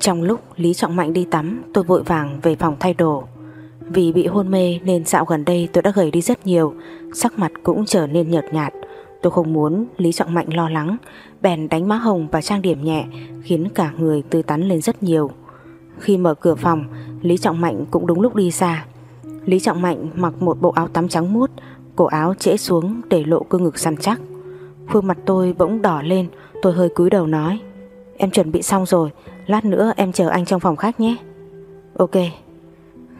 Trong lúc Lý Trọng Mạnh đi tắm, tôi vội vàng về phòng thay đồ. Vì bị hôn mê nên dạo gần đây tôi đã gầy đi rất nhiều, Sắc mặt cũng trở nên nhợt nhạt. Tôi không muốn Lý Trọng Mạnh lo lắng, Bèn đánh má hồng và trang điểm nhẹ, Khiến cả người tươi tắn lên rất nhiều. Khi mở cửa phòng, Lý Trọng Mạnh cũng đúng lúc đi ra. Lý Trọng Mạnh mặc một bộ áo tắm trắng mút, Cổ áo trễ xuống để lộ cơ ngực săn chắc. Khuôn mặt tôi bỗng đỏ lên, Tôi hơi cúi đầu nói, Em chuẩn bị xong rồi, Lát nữa em chờ anh trong phòng khách nhé. Ok.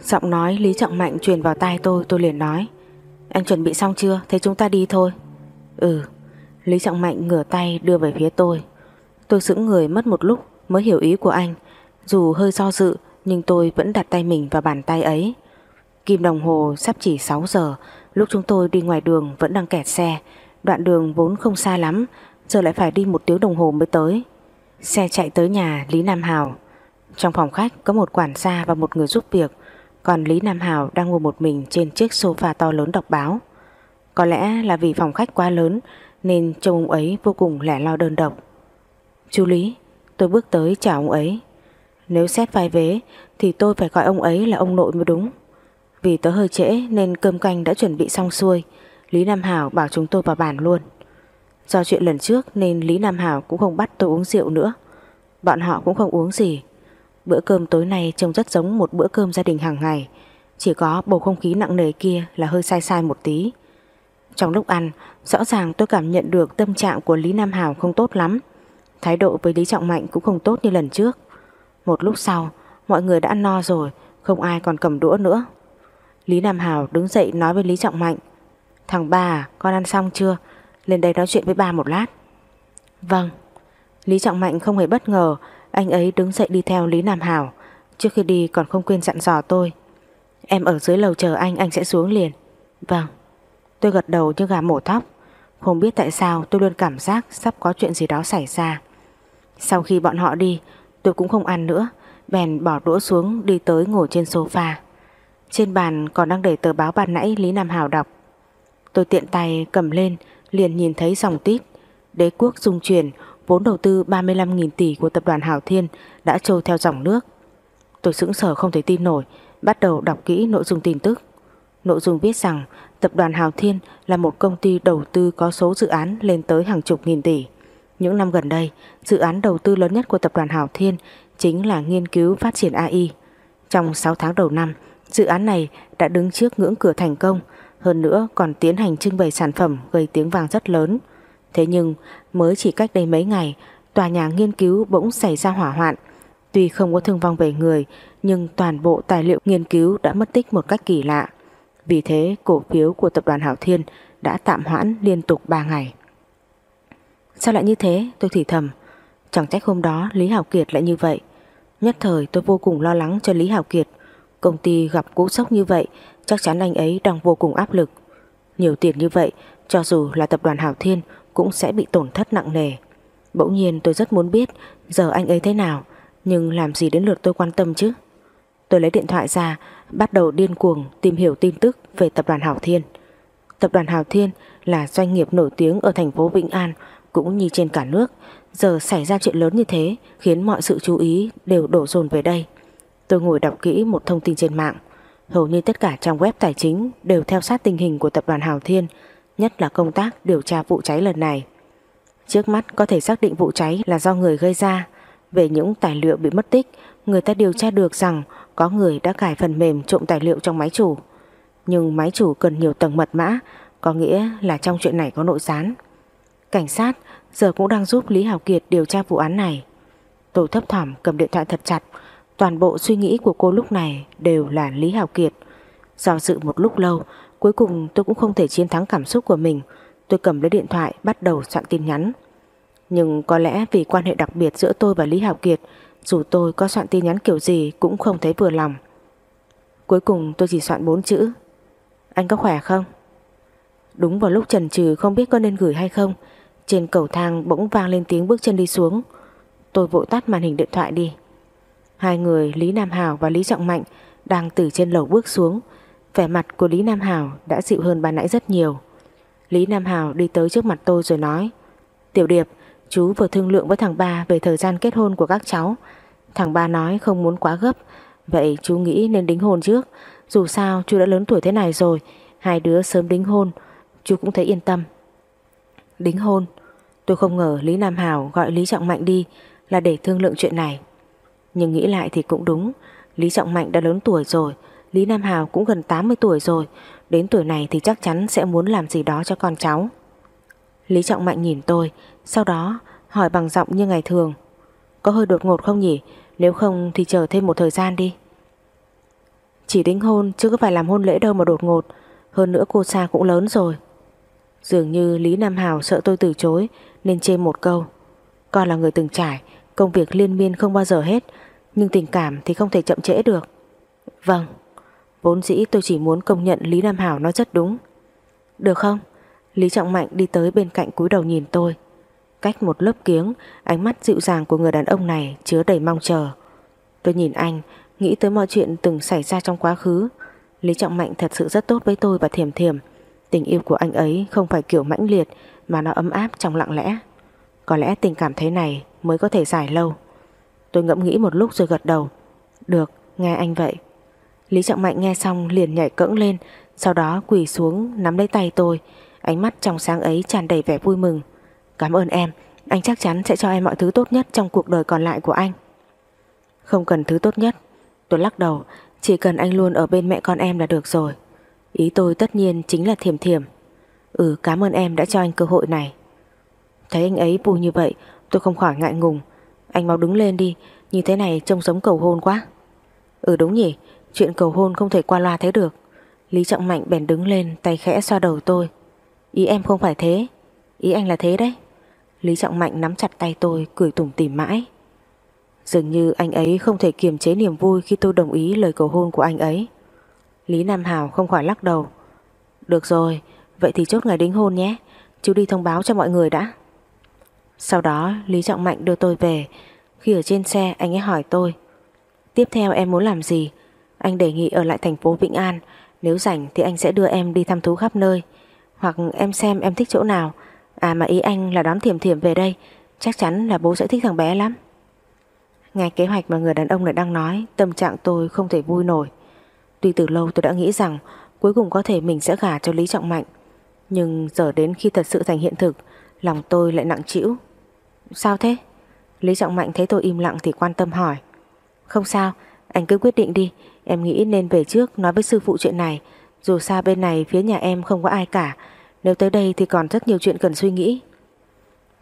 Giọng nói Lý Trọng Mạnh truyền vào tai tôi Tôi liền nói Anh chuẩn bị xong chưa? Thế chúng ta đi thôi. Ừ Lý Trọng Mạnh ngửa tay đưa về phía tôi. Tôi sững người mất một lúc mới hiểu ý của anh. Dù hơi do dự, Nhưng tôi vẫn đặt tay mình vào bàn tay ấy. Kim đồng hồ sắp chỉ 6 giờ, Lúc chúng tôi đi ngoài đường vẫn đang kẹt xe. Đoạn đường vốn không xa lắm, Giờ lại phải đi một tiếng đồng hồ mới tới. Xe chạy tới nhà Lý Nam Hào. Trong phòng khách có một quản gia và một người giúp việc. Còn Lý Nam Hào đang ngồi một mình trên chiếc sofa to lớn đọc báo. Có lẽ là vì phòng khách quá lớn, Nên trông ông ấy vô cùng lẻ lo đơn độc. Chú Lý, Tôi bước tới chào ông ấy. Nếu xét vai vế, Thì tôi phải gọi ông ấy là ông nội mới đúng. Vì tớ hơi trễ nên cơm canh đã chuẩn bị xong xuôi, Lý Nam Hảo bảo chúng tôi vào bàn luôn. Do chuyện lần trước nên Lý Nam Hảo cũng không bắt tôi uống rượu nữa. Bọn họ cũng không uống gì. Bữa cơm tối nay trông rất giống một bữa cơm gia đình hàng ngày. Chỉ có bầu không khí nặng nề kia là hơi sai sai một tí. Trong lúc ăn Rõ ràng tôi cảm nhận được tâm trạng của Lý Nam Hảo không tốt lắm. Thái độ với Lý Trọng Mạnh cũng không tốt như lần trước. Một lúc sau Mọi người đã ăn no rồi Không ai còn cầm đũa nữa. Lý Nam Hảo đứng dậy nói với Lý Trọng Mạnh Thằng ba à, con ăn xong chưa? Lên đây nói chuyện với ba một lát. Vâng. Lý Trọng Mạnh không hề bất ngờ Anh ấy đứng dậy đi theo Lý Nam Hảo Trước khi đi còn không quên dặn dò tôi Em ở dưới lầu chờ anh Anh sẽ xuống liền. Vâng. Tôi gật đầu như gà mổ thóc Không biết tại sao tôi luôn cảm giác Sắp có chuyện gì đó xảy ra. Sau khi bọn họ đi Tôi cũng không ăn nữa Bèn bỏ đũa xuống đi tới ngồi trên sofa. Trên bàn còn đang để tờ báo ban nãy Lý Nam hào đọc. Tôi tiện tay cầm lên liền nhìn thấy dòng tít. Đế quốc dung chuyển vốn đầu tư 35.000 tỷ của tập đoàn Hảo Thiên đã trôi theo dòng nước. Tôi sững sờ không thể tin nổi, bắt đầu đọc kỹ nội dung tin tức. Nội dung viết rằng tập đoàn Hào Thiên là một công ty đầu tư có số dự án lên tới hàng chục nghìn tỷ. Những năm gần đây, dự án đầu tư lớn nhất của tập đoàn Hào Thiên chính là nghiên cứu phát triển AI. Trong 6 tháng đầu năm, dự án này đã đứng trước ngưỡng cửa thành công, hơn nữa còn tiến hành trưng bày sản phẩm gây tiếng vang rất lớn. Thế nhưng mới chỉ cách đây mấy ngày, tòa nhà nghiên cứu bỗng xảy ra hỏa hoạn. Tuy không có thương vong về người, nhưng toàn bộ tài liệu nghiên cứu đã mất tích một cách kỳ lạ. Vì thế cổ phiếu của tập đoàn Hảo Thiên đã tạm hoãn liên tục 3 ngày. Sao lại như thế? Tôi thì thầm. Chẳng trách hôm đó Lý Hảo Kiệt lại như vậy. Nhất thời tôi vô cùng lo lắng cho Lý Hảo Kiệt. Công ty gặp cú sốc như vậy chắc chắn anh ấy đang vô cùng áp lực. Nhiều tiền như vậy, cho dù là tập đoàn Hảo Thiên cũng sẽ bị tổn thất nặng nề. Bỗng nhiên tôi rất muốn biết giờ anh ấy thế nào, nhưng làm gì đến lượt tôi quan tâm chứ? Tôi lấy điện thoại ra, bắt đầu điên cuồng tìm hiểu tin tức về tập đoàn Hảo Thiên. Tập đoàn Hảo Thiên là doanh nghiệp nổi tiếng ở thành phố Vĩnh An cũng như trên cả nước. Giờ xảy ra chuyện lớn như thế khiến mọi sự chú ý đều đổ dồn về đây. Tôi ngồi đọc kỹ một thông tin trên mạng. Hầu như tất cả trang web tài chính đều theo sát tình hình của tập đoàn Hào Thiên, nhất là công tác điều tra vụ cháy lần này. Trước mắt có thể xác định vụ cháy là do người gây ra. Về những tài liệu bị mất tích, người ta điều tra được rằng có người đã cài phần mềm trộm tài liệu trong máy chủ. Nhưng máy chủ cần nhiều tầng mật mã, có nghĩa là trong chuyện này có nội gián. Cảnh sát giờ cũng đang giúp Lý Hào Kiệt điều tra vụ án này. Tôi thấp thỏm cầm điện thoại thật chặt, Toàn bộ suy nghĩ của cô lúc này đều là Lý Hào Kiệt. Do dự một lúc lâu, cuối cùng tôi cũng không thể chiến thắng cảm xúc của mình. Tôi cầm lấy điện thoại bắt đầu soạn tin nhắn. Nhưng có lẽ vì quan hệ đặc biệt giữa tôi và Lý Hào Kiệt, dù tôi có soạn tin nhắn kiểu gì cũng không thấy vừa lòng. Cuối cùng tôi chỉ soạn bốn chữ. Anh có khỏe không? Đúng vào lúc trần trừ không biết có nên gửi hay không, trên cầu thang bỗng vang lên tiếng bước chân đi xuống. Tôi vội tắt màn hình điện thoại đi Hai người Lý Nam Hào và Lý Trọng Mạnh Đang từ trên lầu bước xuống Vẻ mặt của Lý Nam Hào đã dịu hơn ban nãy rất nhiều Lý Nam Hào đi tới trước mặt tôi rồi nói Tiểu Điệp Chú vừa thương lượng với thằng ba về thời gian kết hôn của các cháu. Thằng ba nói không muốn quá gấp. Vậy chú nghĩ nên đính hôn trước. Dù sao, chú đã lớn tuổi thế này rồi. Hai đứa sớm đính hôn. Chú cũng thấy yên tâm. Đính hôn? Tôi không ngờ Lý Nam Hào gọi Lý Trọng Mạnh đi Là để thương lượng chuyện này. Nhưng nghĩ lại thì cũng đúng. Lý Trọng Mạnh đã lớn tuổi rồi. Lý Nam Hào cũng gần 80 tuổi rồi. Đến tuổi này thì chắc chắn sẽ muốn làm gì đó cho con cháu. Lý Trọng Mạnh nhìn tôi. Sau đó, hỏi bằng giọng như ngày thường. Có hơi đột ngột không nhỉ? Nếu không thì chờ thêm một thời gian đi. Chỉ đính hôn, chứ có phải làm hôn lễ đâu mà đột ngột. Hơn nữa cô Sa cũng lớn rồi. Dường như Lý Nam Hào sợ tôi từ chối, Nên chê một câu. Con là người từng trải, Công việc liên miên không bao giờ hết, Nhưng tình cảm thì không thể chậm trễ được. Vâng Vốn dĩ tôi chỉ muốn công nhận Lý Nam Hảo nói rất đúng. Được không? Lý Trọng Mạnh đi tới bên cạnh cúi đầu nhìn tôi. Cách một lớp kiếng Ánh mắt dịu dàng của người đàn ông này Chứa đầy mong chờ. Tôi nhìn anh Nghĩ tới mọi chuyện từng xảy ra trong quá khứ. Lý Trọng Mạnh thật sự rất tốt với tôi và Thiểm Thiểm. Tình yêu của anh ấy không phải kiểu mãnh liệt Mà nó ấm áp trong lặng lẽ. Có lẽ tình cảm thế này mới có thể dài lâu. Tôi ngẫm nghĩ một lúc rồi gật đầu. Được, nghe anh vậy. Lý Trọng Mạnh nghe xong liền nhảy cẫng lên Sau đó quỳ xuống nắm lấy tay tôi. Ánh mắt trong sáng ấy tràn đầy vẻ vui mừng. Cảm ơn em. Anh chắc chắn sẽ cho em mọi thứ tốt nhất Trong cuộc đời còn lại của anh. Không cần thứ tốt nhất. Tôi lắc đầu. Chỉ cần anh luôn ở bên mẹ con em là được rồi. Ý tôi tất nhiên chính là thiềm thiềm Ừ cảm ơn em đã cho anh cơ hội này. Thấy anh ấy vui như vậy, Tôi không khỏi ngại ngùng. Anh mau đứng lên đi. Như thế này trông giống cầu hôn quá. Ừ đúng nhỉ. Chuyện cầu hôn không thể qua loa thế được. Lý Trọng Mạnh bèn đứng lên, Tay khẽ xoa đầu tôi. Ý em không phải thế. Ý anh là thế đấy. Lý Trọng Mạnh nắm chặt tay tôi, cười tủm tỉm mãi. Dường như anh ấy không thể kiềm chế niềm vui Khi tôi đồng ý lời cầu hôn của anh ấy. Lý Nam Hào không khỏi lắc đầu. Được rồi, Vậy thì chốt ngày đính hôn nhé. Chú đi thông báo cho mọi người đã. Sau đó, Lý Trọng Mạnh đưa tôi về. Khi ở trên xe, anh ấy hỏi tôi, Tiếp theo em muốn làm gì? Anh đề nghị ở lại thành phố Vĩnh An. Nếu rảnh thì anh sẽ đưa em đi thăm thú khắp nơi. Hoặc em xem em thích chỗ nào. À mà ý anh là đón Thiểm Thiểm về đây. Chắc chắn là bố sẽ thích thằng bé lắm. Nghe kế hoạch mà người đàn ông này đang nói Tâm trạng tôi không thể vui nổi. Tuy từ lâu tôi đã nghĩ rằng Cuối cùng có thể mình sẽ gả cho Lý Trọng Mạnh. Nhưng giờ đến khi thật sự thành hiện thực Lòng tôi lại nặng trĩu. Sao thế? Lý Trọng Mạnh thấy tôi im lặng thì quan tâm hỏi. Không sao, anh cứ quyết định đi. Em nghĩ nên về trước nói với sư phụ chuyện này. Dù sao bên này phía nhà em không có ai cả. Nếu tới đây thì còn rất nhiều chuyện cần suy nghĩ.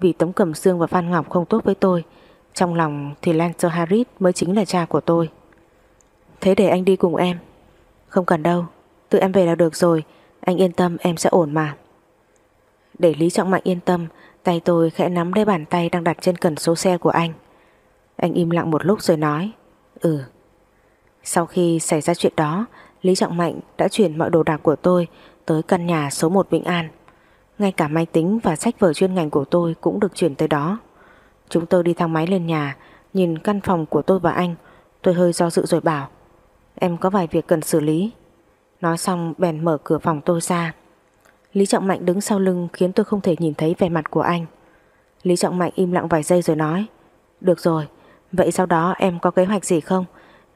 Vì Tống Cẩm Sương và Phan Ngọc không tốt với tôi Trong lòng thì Lance Harris mới chính là cha của tôi. Thế để anh đi cùng em. Không cần đâu Tự em về là được rồi Anh yên tâm em sẽ ổn mà. Để Lý Trọng Mạnh yên tâm Tay tôi khẽ nắm lấy bàn tay đang đặt trên cần số xe của anh. Anh im lặng một lúc rồi nói Ừ. Sau khi xảy ra chuyện đó, Lý Trọng Mạnh đã chuyển mọi đồ đạc của tôi tới căn nhà số 1 Vĩnh An. Ngay cả máy tính và sách vở chuyên ngành của tôi cũng được chuyển tới đó. Chúng tôi đi thang máy lên nhà, nhìn căn phòng của tôi và anh, tôi hơi do dự rồi bảo Em có vài việc cần xử lý. Nói xong bèn mở cửa phòng tôi ra. Lý Trọng Mạnh đứng sau lưng khiến tôi không thể nhìn thấy vẻ mặt của anh. Lý Trọng Mạnh im lặng vài giây rồi nói Được rồi, vậy sau đó em có kế hoạch gì không?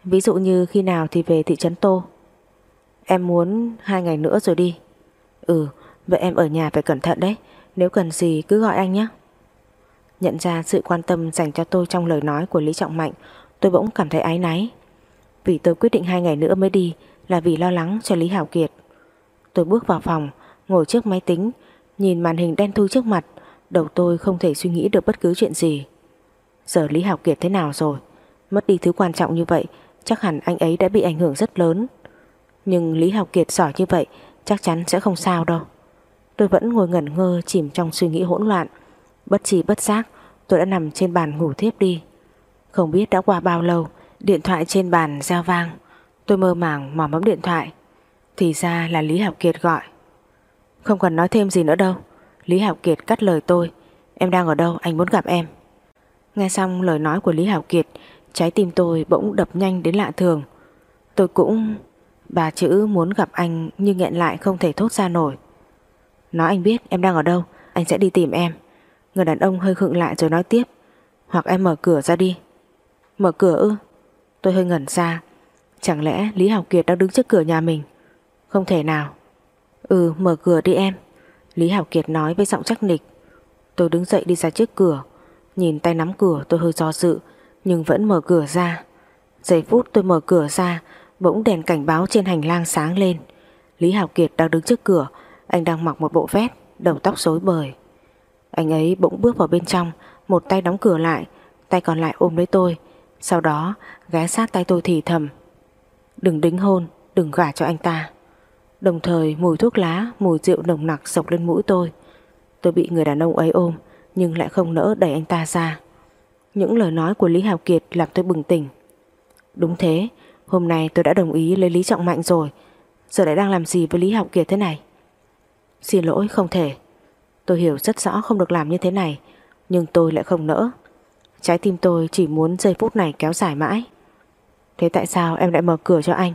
Ví dụ như khi nào thì về thị trấn Tô Em muốn hai ngày nữa rồi đi. Ừ Vậy em ở nhà phải cẩn thận đấy. Nếu cần gì cứ gọi anh nhé. Nhận ra sự quan tâm dành cho tôi trong lời nói của Lý Trọng Mạnh, Tôi bỗng cảm thấy áy náy. Vì tôi quyết định hai ngày nữa mới đi Là vì lo lắng cho Lý Hảo Kiệt. Tôi bước vào phòng, Ngồi trước máy tính, Nhìn màn hình đen thui trước mặt. Đầu tôi không thể suy nghĩ được bất cứ chuyện gì. Giờ Lý Hảo Kiệt thế nào rồi? Mất đi thứ quan trọng như vậy, Chắc hẳn anh ấy đã bị ảnh hưởng rất lớn. Nhưng Lý Học Kiệt giỏi như vậy, Chắc chắn sẽ không sao đâu. Tôi vẫn ngồi ngẩn ngơ chìm trong suy nghĩ hỗn loạn. Bất trí bất giác, Tôi đã nằm trên bàn ngủ thiếp đi. Không biết đã qua bao lâu, Điện thoại trên bàn reo vang. Tôi mơ màng mò mẫm điện thoại. Thì ra là Lý Học Kiệt gọi. Không cần nói thêm gì nữa đâu. Lý Học Kiệt cắt lời tôi. Em đang ở đâu? Anh muốn gặp em. Nghe xong lời nói của Lý Hảo Kiệt, Trái tim tôi bỗng đập nhanh đến lạ thường. Tôi cũng Bà chữ muốn gặp anh nhưng nghẹn lại không thể thốt ra nổi. Nói anh biết em đang ở đâu, Anh sẽ đi tìm em. Người đàn ông hơi khựng lại rồi nói tiếp. Hoặc em mở cửa ra đi. Mở cửa ư? Tôi hơi ngẩn ra. Chẳng lẽ Lý Hảo Kiệt đang đứng trước cửa nhà mình? Không thể nào. Ừ mở cửa đi em. Lý Hảo Kiệt nói với giọng chắc nịch. Tôi đứng dậy đi ra trước cửa. Nhìn tay nắm cửa tôi hơi do dự, Nhưng vẫn mở cửa ra. Giây phút tôi mở cửa ra Bỗng đèn cảnh báo trên hành lang sáng lên. Lý Hảo Kiệt đang đứng trước cửa. Anh đang mặc một bộ vest, Đầu tóc rối bời. Anh ấy bỗng bước vào bên trong, Một tay đóng cửa lại, Tay còn lại ôm lấy tôi. Sau đó, ghé sát tay tôi thì thầm, Đừng đính hôn, Đừng gả cho anh ta. Đồng thời, mùi thuốc lá, Mùi rượu nồng nặc sộc lên mũi tôi. Tôi bị người đàn ông ấy ôm, Nhưng lại không nỡ đẩy anh ta ra. Những lời nói của Lý Hào Kiệt Làm tôi bừng tỉnh. Đúng thế Hôm nay tôi đã đồng ý lấy Lý Trọng Mạnh rồi. Giờ lại đang làm gì với Lý học Kiệt thế này? Xin lỗi, không thể. Tôi hiểu rất rõ không được làm như thế này, Nhưng tôi lại không nỡ. Trái tim tôi chỉ muốn giây phút này kéo dài mãi. Thế tại sao em lại mở cửa cho anh?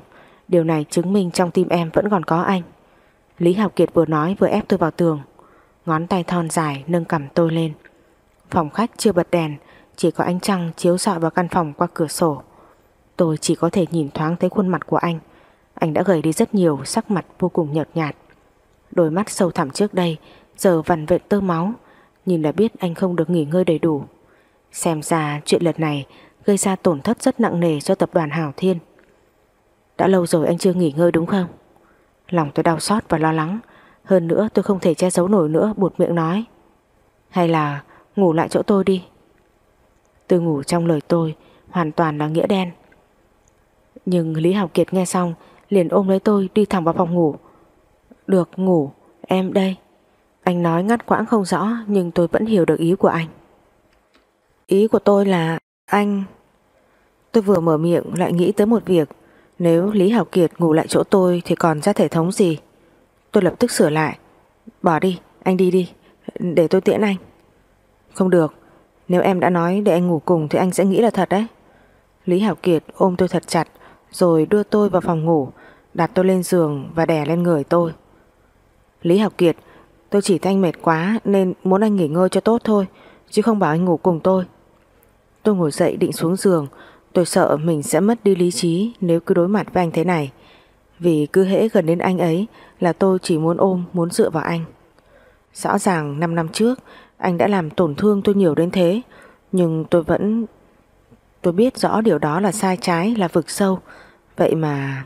Điều này chứng minh trong tim em vẫn còn có anh. Lý Học Kiệt vừa nói vừa ép tôi vào tường. Ngón tay thon dài nâng cầm tôi lên. Phòng khách chưa bật đèn, Chỉ có ánh trăng chiếu rọi vào căn phòng qua cửa sổ. Tôi chỉ có thể nhìn thoáng thấy khuôn mặt của anh. Anh đã gầy đi rất nhiều, Sắc mặt vô cùng nhợt nhạt. Đôi mắt sâu thẳm trước đây, Giờ vằn vện tơ máu. Nhìn là biết anh không được nghỉ ngơi đầy đủ. Xem ra chuyện lần này Gây ra tổn thất rất nặng nề cho tập đoàn Hảo Thiên. Đã lâu rồi anh chưa nghỉ ngơi đúng không? Lòng tôi đau xót và lo lắng. Hơn nữa tôi không thể che giấu nổi nữa, Buột miệng nói. Hay là ngủ lại chỗ tôi đi. Tôi ngủ trong lời tôi, Hoàn toàn là nghĩa đen nhưng Lý Học Kiệt nghe xong liền ôm lấy tôi đi thẳng vào phòng ngủ. Được ngủ, em đây. Anh nói ngắt quãng không rõ nhưng tôi vẫn hiểu được ý của anh. Ý của tôi là anh... Tôi vừa mở miệng lại nghĩ tới một việc. Nếu Lý Hảo Kiệt ngủ lại chỗ tôi thì còn ra thể thống gì? Tôi lập tức sửa lại. Bỏ đi, anh đi đi. Để tôi tiễn anh. Không được. Nếu em đã nói để anh ngủ cùng thì anh sẽ nghĩ là thật đấy. Lý Hảo Kiệt ôm tôi thật chặt rồi đưa tôi vào phòng ngủ, đặt tôi lên giường và đè lên người tôi. Lý Học Kiệt, tôi chỉ thanh mệt quá nên muốn anh nghỉ ngơi cho tốt thôi, chứ không bảo anh ngủ cùng tôi. Tôi ngồi dậy định xuống giường, tôi sợ mình sẽ mất đi lý trí nếu cứ đối mặt với anh thế này. Vì cứ hễ gần đến anh ấy là tôi chỉ muốn ôm, muốn dựa vào anh. Rõ ràng 5 năm trước anh đã làm tổn thương tôi nhiều đến thế, nhưng tôi vẫn Tôi biết rõ điều đó là sai trái, là vực sâu. Vậy mà...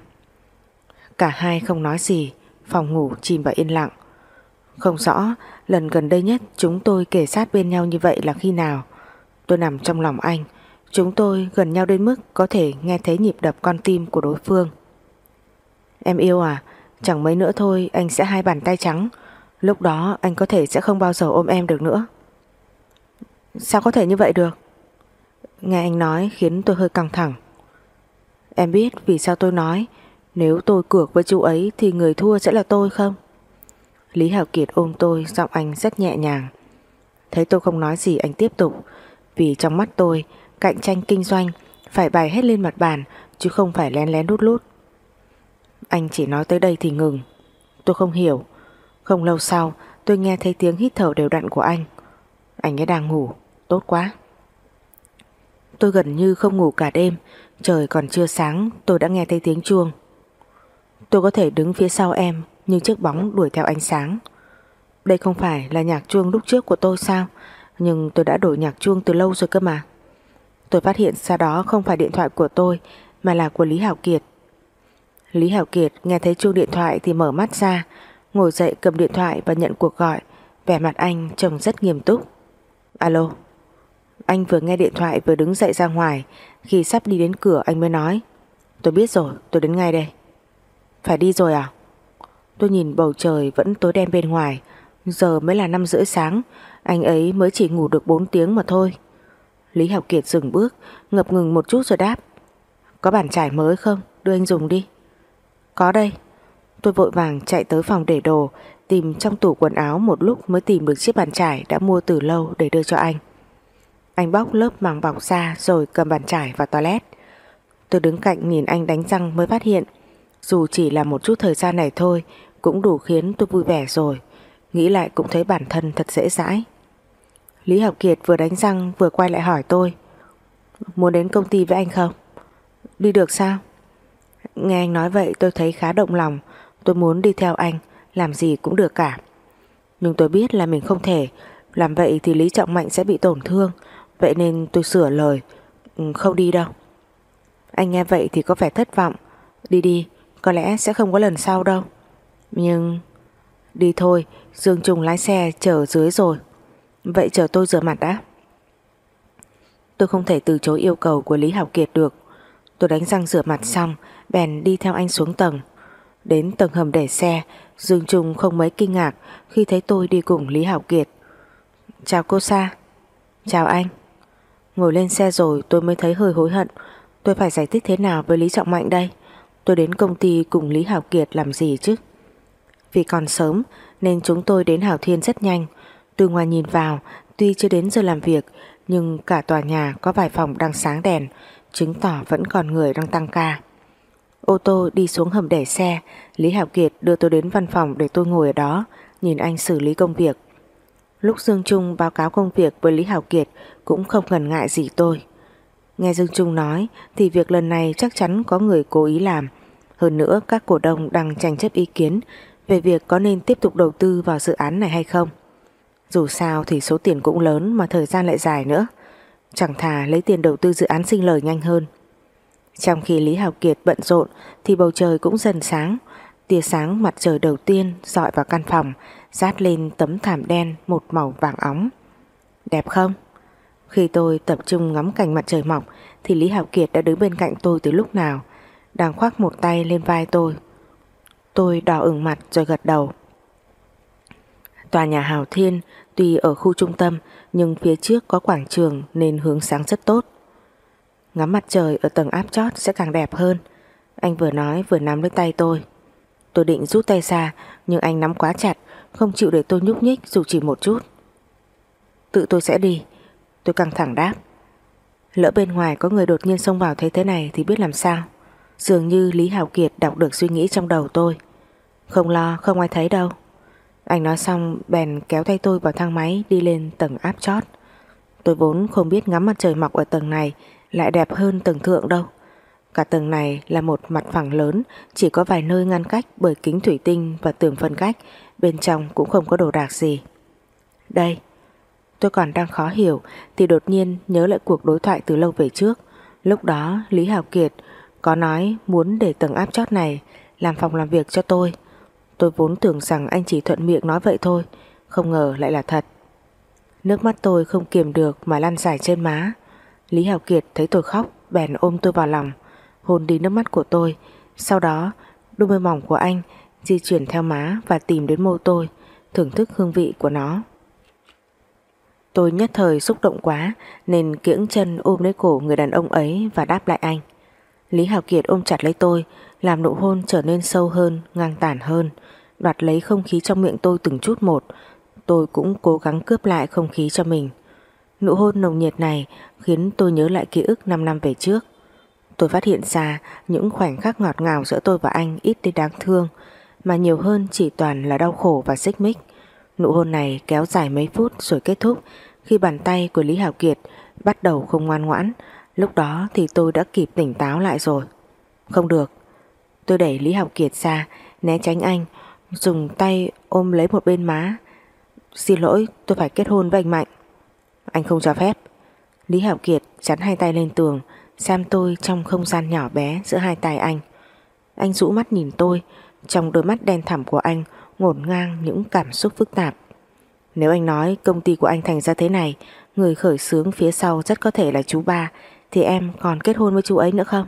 Cả hai không nói gì, phòng ngủ chìm vào yên lặng. Không rõ lần gần đây nhất chúng tôi kể sát bên nhau như vậy là khi nào. Tôi nằm trong lòng anh, chúng tôi gần nhau đến mức có thể nghe thấy nhịp đập con tim của đối phương. Em yêu à, chẳng mấy nữa thôi anh sẽ hai bàn tay trắng. Lúc đó anh có thể sẽ không bao giờ ôm em được nữa. Sao có thể như vậy được? Nghe anh nói khiến tôi hơi căng thẳng. Em biết vì sao tôi nói, Nếu tôi cược với chú ấy Thì người thua sẽ là tôi không? Lý Hảo Kiệt ôm tôi, Giọng anh rất nhẹ nhàng. Thấy tôi không nói gì, anh tiếp tục. Vì trong mắt tôi, cạnh tranh kinh doanh Phải bày hết lên mặt bàn, Chứ không phải lén lén lút lút. Anh chỉ nói tới đây thì ngừng. Tôi không hiểu. Không lâu sau, tôi nghe thấy tiếng hít thở đều đặn của anh. Anh ấy đang ngủ. Tốt quá. Tôi gần như không ngủ cả đêm. Trời còn chưa sáng, tôi đã nghe thấy tiếng chuông. Tôi có thể đứng phía sau em Như chiếc bóng đuổi theo ánh sáng. Đây không phải là nhạc chuông lúc trước của tôi sao? Nhưng tôi đã đổi nhạc chuông từ lâu rồi cơ mà. Tôi phát hiện ra đó không phải điện thoại của tôi, Mà là của Lý Hảo Kiệt. Lý Hảo Kiệt nghe thấy chuông điện thoại thì mở mắt ra, Ngồi dậy cầm điện thoại và nhận cuộc gọi. Vẻ mặt anh trông rất nghiêm túc. Alo? Anh vừa nghe điện thoại vừa đứng dậy ra ngoài. Khi sắp đi đến cửa, anh mới nói, Tôi biết rồi, tôi đến ngay đây. Phải đi rồi à? Tôi nhìn bầu trời vẫn tối đen bên ngoài. Giờ mới là 5 rưỡi sáng, Anh ấy mới chỉ ngủ được 4 tiếng mà thôi. Lý Học Kiệt dừng bước, Ngập ngừng một chút rồi đáp, Có bàn trải mới không? Đưa anh dùng đi. Có đây. Tôi vội vàng chạy tới phòng để đồ, Tìm trong tủ quần áo một lúc mới tìm được chiếc bàn trải đã mua từ lâu để đưa cho anh. Anh bóc lớp màng bọc ra rồi cầm bàn chải vào toilet. Tôi đứng cạnh nhìn anh đánh răng mới phát hiện, dù chỉ là một chút thời gian này thôi, cũng đủ khiến tôi vui vẻ rồi. Nghĩ lại cũng thấy bản thân thật dễ dãi. Lý Học Kiệt vừa đánh răng vừa quay lại hỏi tôi, Muốn đến công ty với anh không? Đi được sao? Nghe anh nói vậy, tôi thấy khá động lòng Tôi muốn đi theo anh, Làm gì cũng được cả Nhưng tôi biết là mình không thể Làm vậy thì Lý Trọng Mạnh sẽ bị tổn thương Vậy nên tôi sửa lời. Ừ, không đi đâu. Anh nghe vậy thì có vẻ thất vọng. Đi đi, Có lẽ sẽ không có lần sau đâu. Nhưng Đi thôi, Dương Trung lái xe chở dưới rồi. Vậy chờ tôi rửa mặt đã. Tôi không thể từ chối yêu cầu của Lý Hảo Kiệt được. Tôi đánh răng rửa mặt xong, Bèn đi theo anh xuống tầng. Đến tầng hầm để xe, Dương Trung không mấy kinh ngạc Khi thấy tôi đi cùng Lý Hảo Kiệt. Chào cô Sa. Chào anh. Ngồi lên xe rồi tôi mới thấy hơi hối hận Tôi phải giải thích thế nào với Lý Trọng Mạnh đây Tôi đến công ty cùng Lý Hảo Kiệt làm gì chứ Vì còn sớm Nên chúng tôi đến Hảo Thiên rất nhanh từ ngoài nhìn vào, tuy chưa đến giờ làm việc, nhưng cả tòa nhà có vài phòng đang sáng đèn, chứng tỏ vẫn còn người đang tăng ca. Ô tô đi xuống hầm để xe, Lý Hảo Kiệt đưa tôi đến văn phòng để tôi ngồi ở đó, nhìn anh xử lý công việc. Lúc Dương Trung báo cáo công việc với Lý Hảo Kiệt cũng không ngần ngại gì tôi. Nghe Dương Trung nói thì việc lần này chắc chắn có người cố ý làm. Hơn nữa các cổ đông đang tranh chấp ý kiến về việc có nên tiếp tục đầu tư vào dự án này hay không. Dù sao thì số tiền cũng lớn mà thời gian lại dài nữa. Chẳng thà lấy tiền đầu tư dự án sinh lời nhanh hơn. Trong khi Lý Hào Kiệt bận rộn thì bầu trời cũng dần sáng. Tia sáng mặt trời đầu tiên dọi vào căn phòng, rát lên tấm thảm đen một màu vàng óng. Đẹp không? Khi tôi tập trung ngắm cảnh mặt trời mọc thì Lý Hạo Kiệt đã đứng bên cạnh tôi từ lúc nào, đang khoác một tay lên vai tôi. Tôi đỏ ửng mặt rồi gật đầu. Tòa nhà Hào Thiên tuy ở khu trung tâm nhưng phía trước có quảng trường nên hướng sáng rất tốt. Ngắm mặt trời ở tầng áp chót sẽ càng đẹp hơn. Anh vừa nói vừa nắm lấy tay tôi. Tôi định rút tay ra nhưng anh nắm quá chặt không chịu để tôi nhúc nhích dù chỉ một chút. Tự tôi sẽ đi. Tôi căng thẳng đáp. Lỡ bên ngoài có người đột nhiên xông vào thấy thế này thì biết làm sao. Dường như Lý Hào Kiệt đọc được suy nghĩ trong đầu tôi. Không lo, không ai thấy đâu. Anh nói xong bèn kéo tay tôi vào thang máy đi lên tầng áp chót. Tôi vốn không biết ngắm mặt trời mọc ở tầng này lại đẹp hơn tầng thượng đâu. Cả tầng này là một mặt phẳng lớn, chỉ có vài nơi ngăn cách bởi kính thủy tinh và tường phân cách, bên trong cũng không có đồ đạc gì. Đây, tôi còn đang khó hiểu, thì đột nhiên nhớ lại cuộc đối thoại từ lâu về trước. Lúc đó, Lý Hào Kiệt có nói muốn để tầng áp chót này làm phòng làm việc cho tôi. Tôi vốn tưởng rằng anh chỉ thuận miệng nói vậy thôi, Không ngờ lại là thật Nước mắt tôi không kiềm được mà lăn dài trên má Lý Hào Kiệt thấy tôi khóc, Bèn ôm tôi vào lòng, Hôn đi nước mắt của tôi Sau đó, đôi môi mỏng của anh Di chuyển theo má và tìm đến môi tôi, Thưởng thức hương vị của nó Tôi nhất thời xúc động quá Nên kiễng chân ôm lấy cổ người đàn ông ấy Và đáp lại anh Lý Hào Kiệt ôm chặt lấy tôi Làm nụ hôn trở nên sâu hơn Ngang tản hơn đoạt lấy không khí trong miệng tôi từng chút một. Tôi cũng cố gắng cướp lại không khí cho mình. Nụ hôn nồng nhiệt này khiến tôi nhớ lại ký ức 5 năm về trước. Tôi phát hiện ra những khoảnh khắc ngọt ngào giữa tôi và anh ít đi đáng thương, mà nhiều hơn chỉ toàn là đau khổ và xích mích. Nụ hôn này kéo dài mấy phút rồi kết thúc khi bàn tay của Lý Hảo Kiệt bắt đầu không ngoan ngoãn. Lúc đó thì tôi đã kịp tỉnh táo lại rồi. Không được. Tôi đẩy Lý Hảo Kiệt ra, né tránh anh, dùng tay ôm lấy một bên má. Xin lỗi, tôi phải kết hôn với anh Mạnh. Anh không cho phép. Lý Hạo Kiệt chắn hai tay lên tường, xem tôi trong không gian nhỏ bé giữa hai tay anh. Anh rũ mắt nhìn tôi, trong đôi mắt đen thẳm của anh ngổn ngang những cảm xúc phức tạp. Nếu anh nói công ty của anh thành ra thế này, người khởi xướng phía sau rất có thể là chú ba, thì em còn kết hôn với chú ấy nữa không?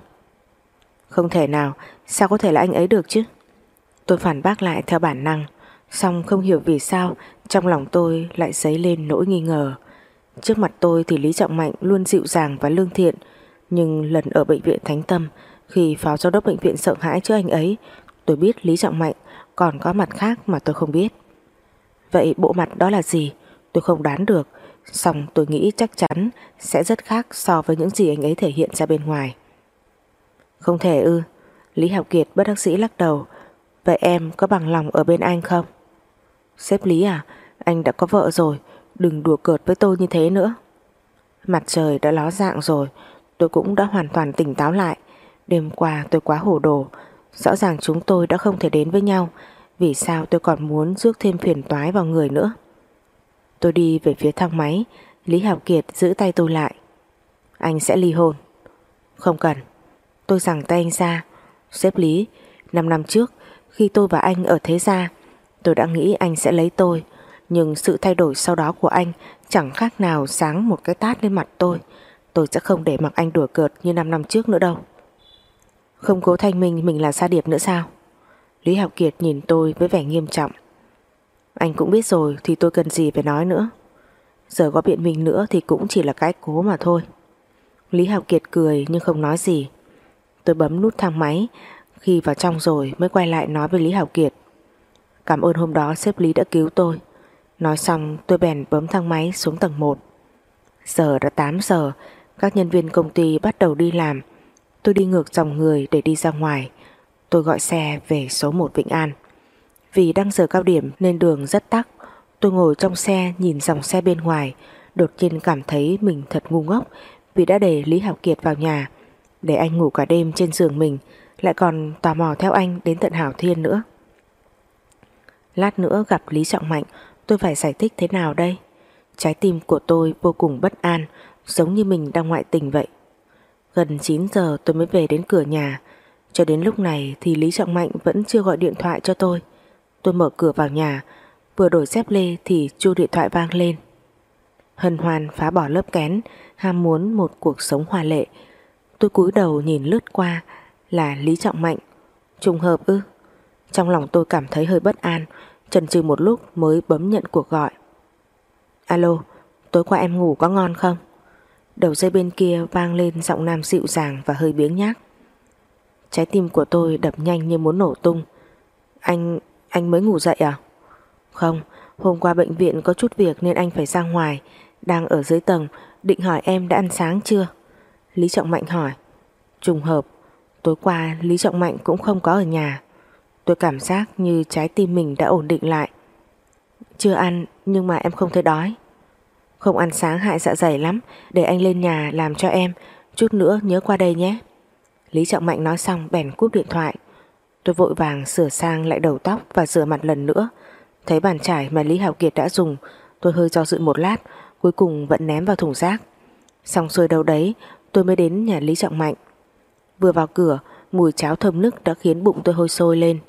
Không thể nào, sao có thể là anh ấy được chứ? Tôi phản bác lại theo bản năng song không hiểu vì sao Trong lòng tôi lại dấy lên nỗi nghi ngờ Trước mặt tôi thì Lý Trọng Mạnh Luôn dịu dàng và lương thiện Nhưng lần ở bệnh viện Thánh Tâm Khi phó giám đốc bệnh viện sợ hãi trước anh ấy Tôi biết Lý Trọng Mạnh còn có mặt khác mà tôi không biết Vậy bộ mặt đó là gì Tôi không đoán được song tôi nghĩ chắc chắn sẽ rất khác so với những gì anh ấy thể hiện ra bên ngoài. Không thể ư. Lý Học Kiệt bất đắc sĩ lắc đầu. Vậy em có bằng lòng ở bên anh không? Sếp Lý à, anh đã có vợ rồi, đừng đùa cợt với tôi như thế nữa. Mặt trời đã ló dạng rồi, tôi cũng đã hoàn toàn tỉnh táo lại. Đêm qua tôi quá hổ đồ, rõ ràng chúng tôi đã không thể đến với nhau, vì sao tôi còn muốn rước thêm phiền toái vào người nữa. Tôi đi về phía thang máy, Lý Học Kiệt giữ tay tôi lại. Anh sẽ ly hôn. Không cần. Tôi giằng tay anh ra. Xếp Lý, 5 năm trước, khi tôi và anh ở thế gia, tôi đã nghĩ anh sẽ lấy tôi, nhưng sự thay đổi sau đó của anh chẳng khác nào sáng một cái tát lên mặt tôi. Tôi sẽ không để mặc anh đùa cợt như 5 năm trước nữa đâu. Không cố thanh minh mình là Sa Điệp nữa sao? Lý Học Kiệt nhìn tôi với vẻ nghiêm trọng. Anh cũng biết rồi thì tôi cần gì phải nói nữa. Giờ có biện minh nữa thì cũng chỉ là cái cố mà thôi. Lý Học Kiệt cười nhưng không nói gì. Tôi bấm nút thang máy, khi vào trong rồi mới quay lại nói với Lý Học Kiệt. Cảm ơn hôm đó sếp Lý đã cứu tôi. Nói xong tôi bèn bấm thang máy xuống tầng 1. Giờ đã 8 giờ, các nhân viên công ty bắt đầu đi làm. Tôi đi ngược dòng người để đi ra ngoài. Tôi gọi xe về số 1 Vĩnh An. Vì đang giờ cao điểm nên đường rất tắc. Tôi ngồi trong xe nhìn dòng xe bên ngoài, đột nhiên cảm thấy mình thật ngu ngốc vì đã để Lý Học Kiệt vào nhà, để anh ngủ cả đêm trên giường mình, lại còn tò mò theo anh đến tận Hảo Thiên nữa. Lát nữa gặp Lý Trọng Mạnh, tôi phải giải thích thế nào đây? Trái tim của tôi vô cùng bất an, giống như mình đang ngoại tình vậy. Gần 9 giờ tôi mới về đến cửa nhà, cho đến lúc này thì Lý Trọng Mạnh vẫn chưa gọi điện thoại cho tôi. Tôi mở cửa vào nhà, vừa đổi dép lê thì chu điện thoại vang lên. Hân hoan phá bỏ lớp kén, ham muốn một cuộc sống hòa lệ. Tôi cúi đầu nhìn lướt qua là Lý Trọng Mạnh. Trùng hợp ư? Trong lòng tôi cảm thấy hơi bất an, chần chừ một lúc mới bấm nhận cuộc gọi. Alo, tối qua em ngủ có ngon không? Đầu dây bên kia vang lên giọng nam dịu dàng và hơi biếng nhác. Trái tim của tôi đập nhanh như muốn nổ tung. Anh, anh mới ngủ dậy à? Không, hôm qua bệnh viện có chút việc nên anh phải ra ngoài, đang ở dưới tầng, định hỏi em đã ăn sáng chưa? Lý Trọng Mạnh hỏi. Trùng hợp, tối qua Lý Trọng Mạnh cũng không có ở nhà. Tôi cảm giác như trái tim mình đã ổn định lại. Chưa ăn nhưng mà em không thấy đói. Không ăn sáng hại dạ dày lắm, để anh lên nhà làm cho em, chút nữa nhớ qua đây nhé. Lý Trọng Mạnh nói xong bèn cúp điện thoại. Tôi vội vàng sửa sang lại đầu tóc và rửa mặt lần nữa. Thấy bàn chải mà Lý Hảo Kiệt đã dùng, tôi hơi do dự một lát, cuối cùng vẫn ném vào thùng rác. Xong xuôi đâu đấy, tôi mới đến nhà Lý Trọng Mạnh. Vừa vào cửa, mùi cháo thơm nức đã khiến bụng tôi hôi sôi lên.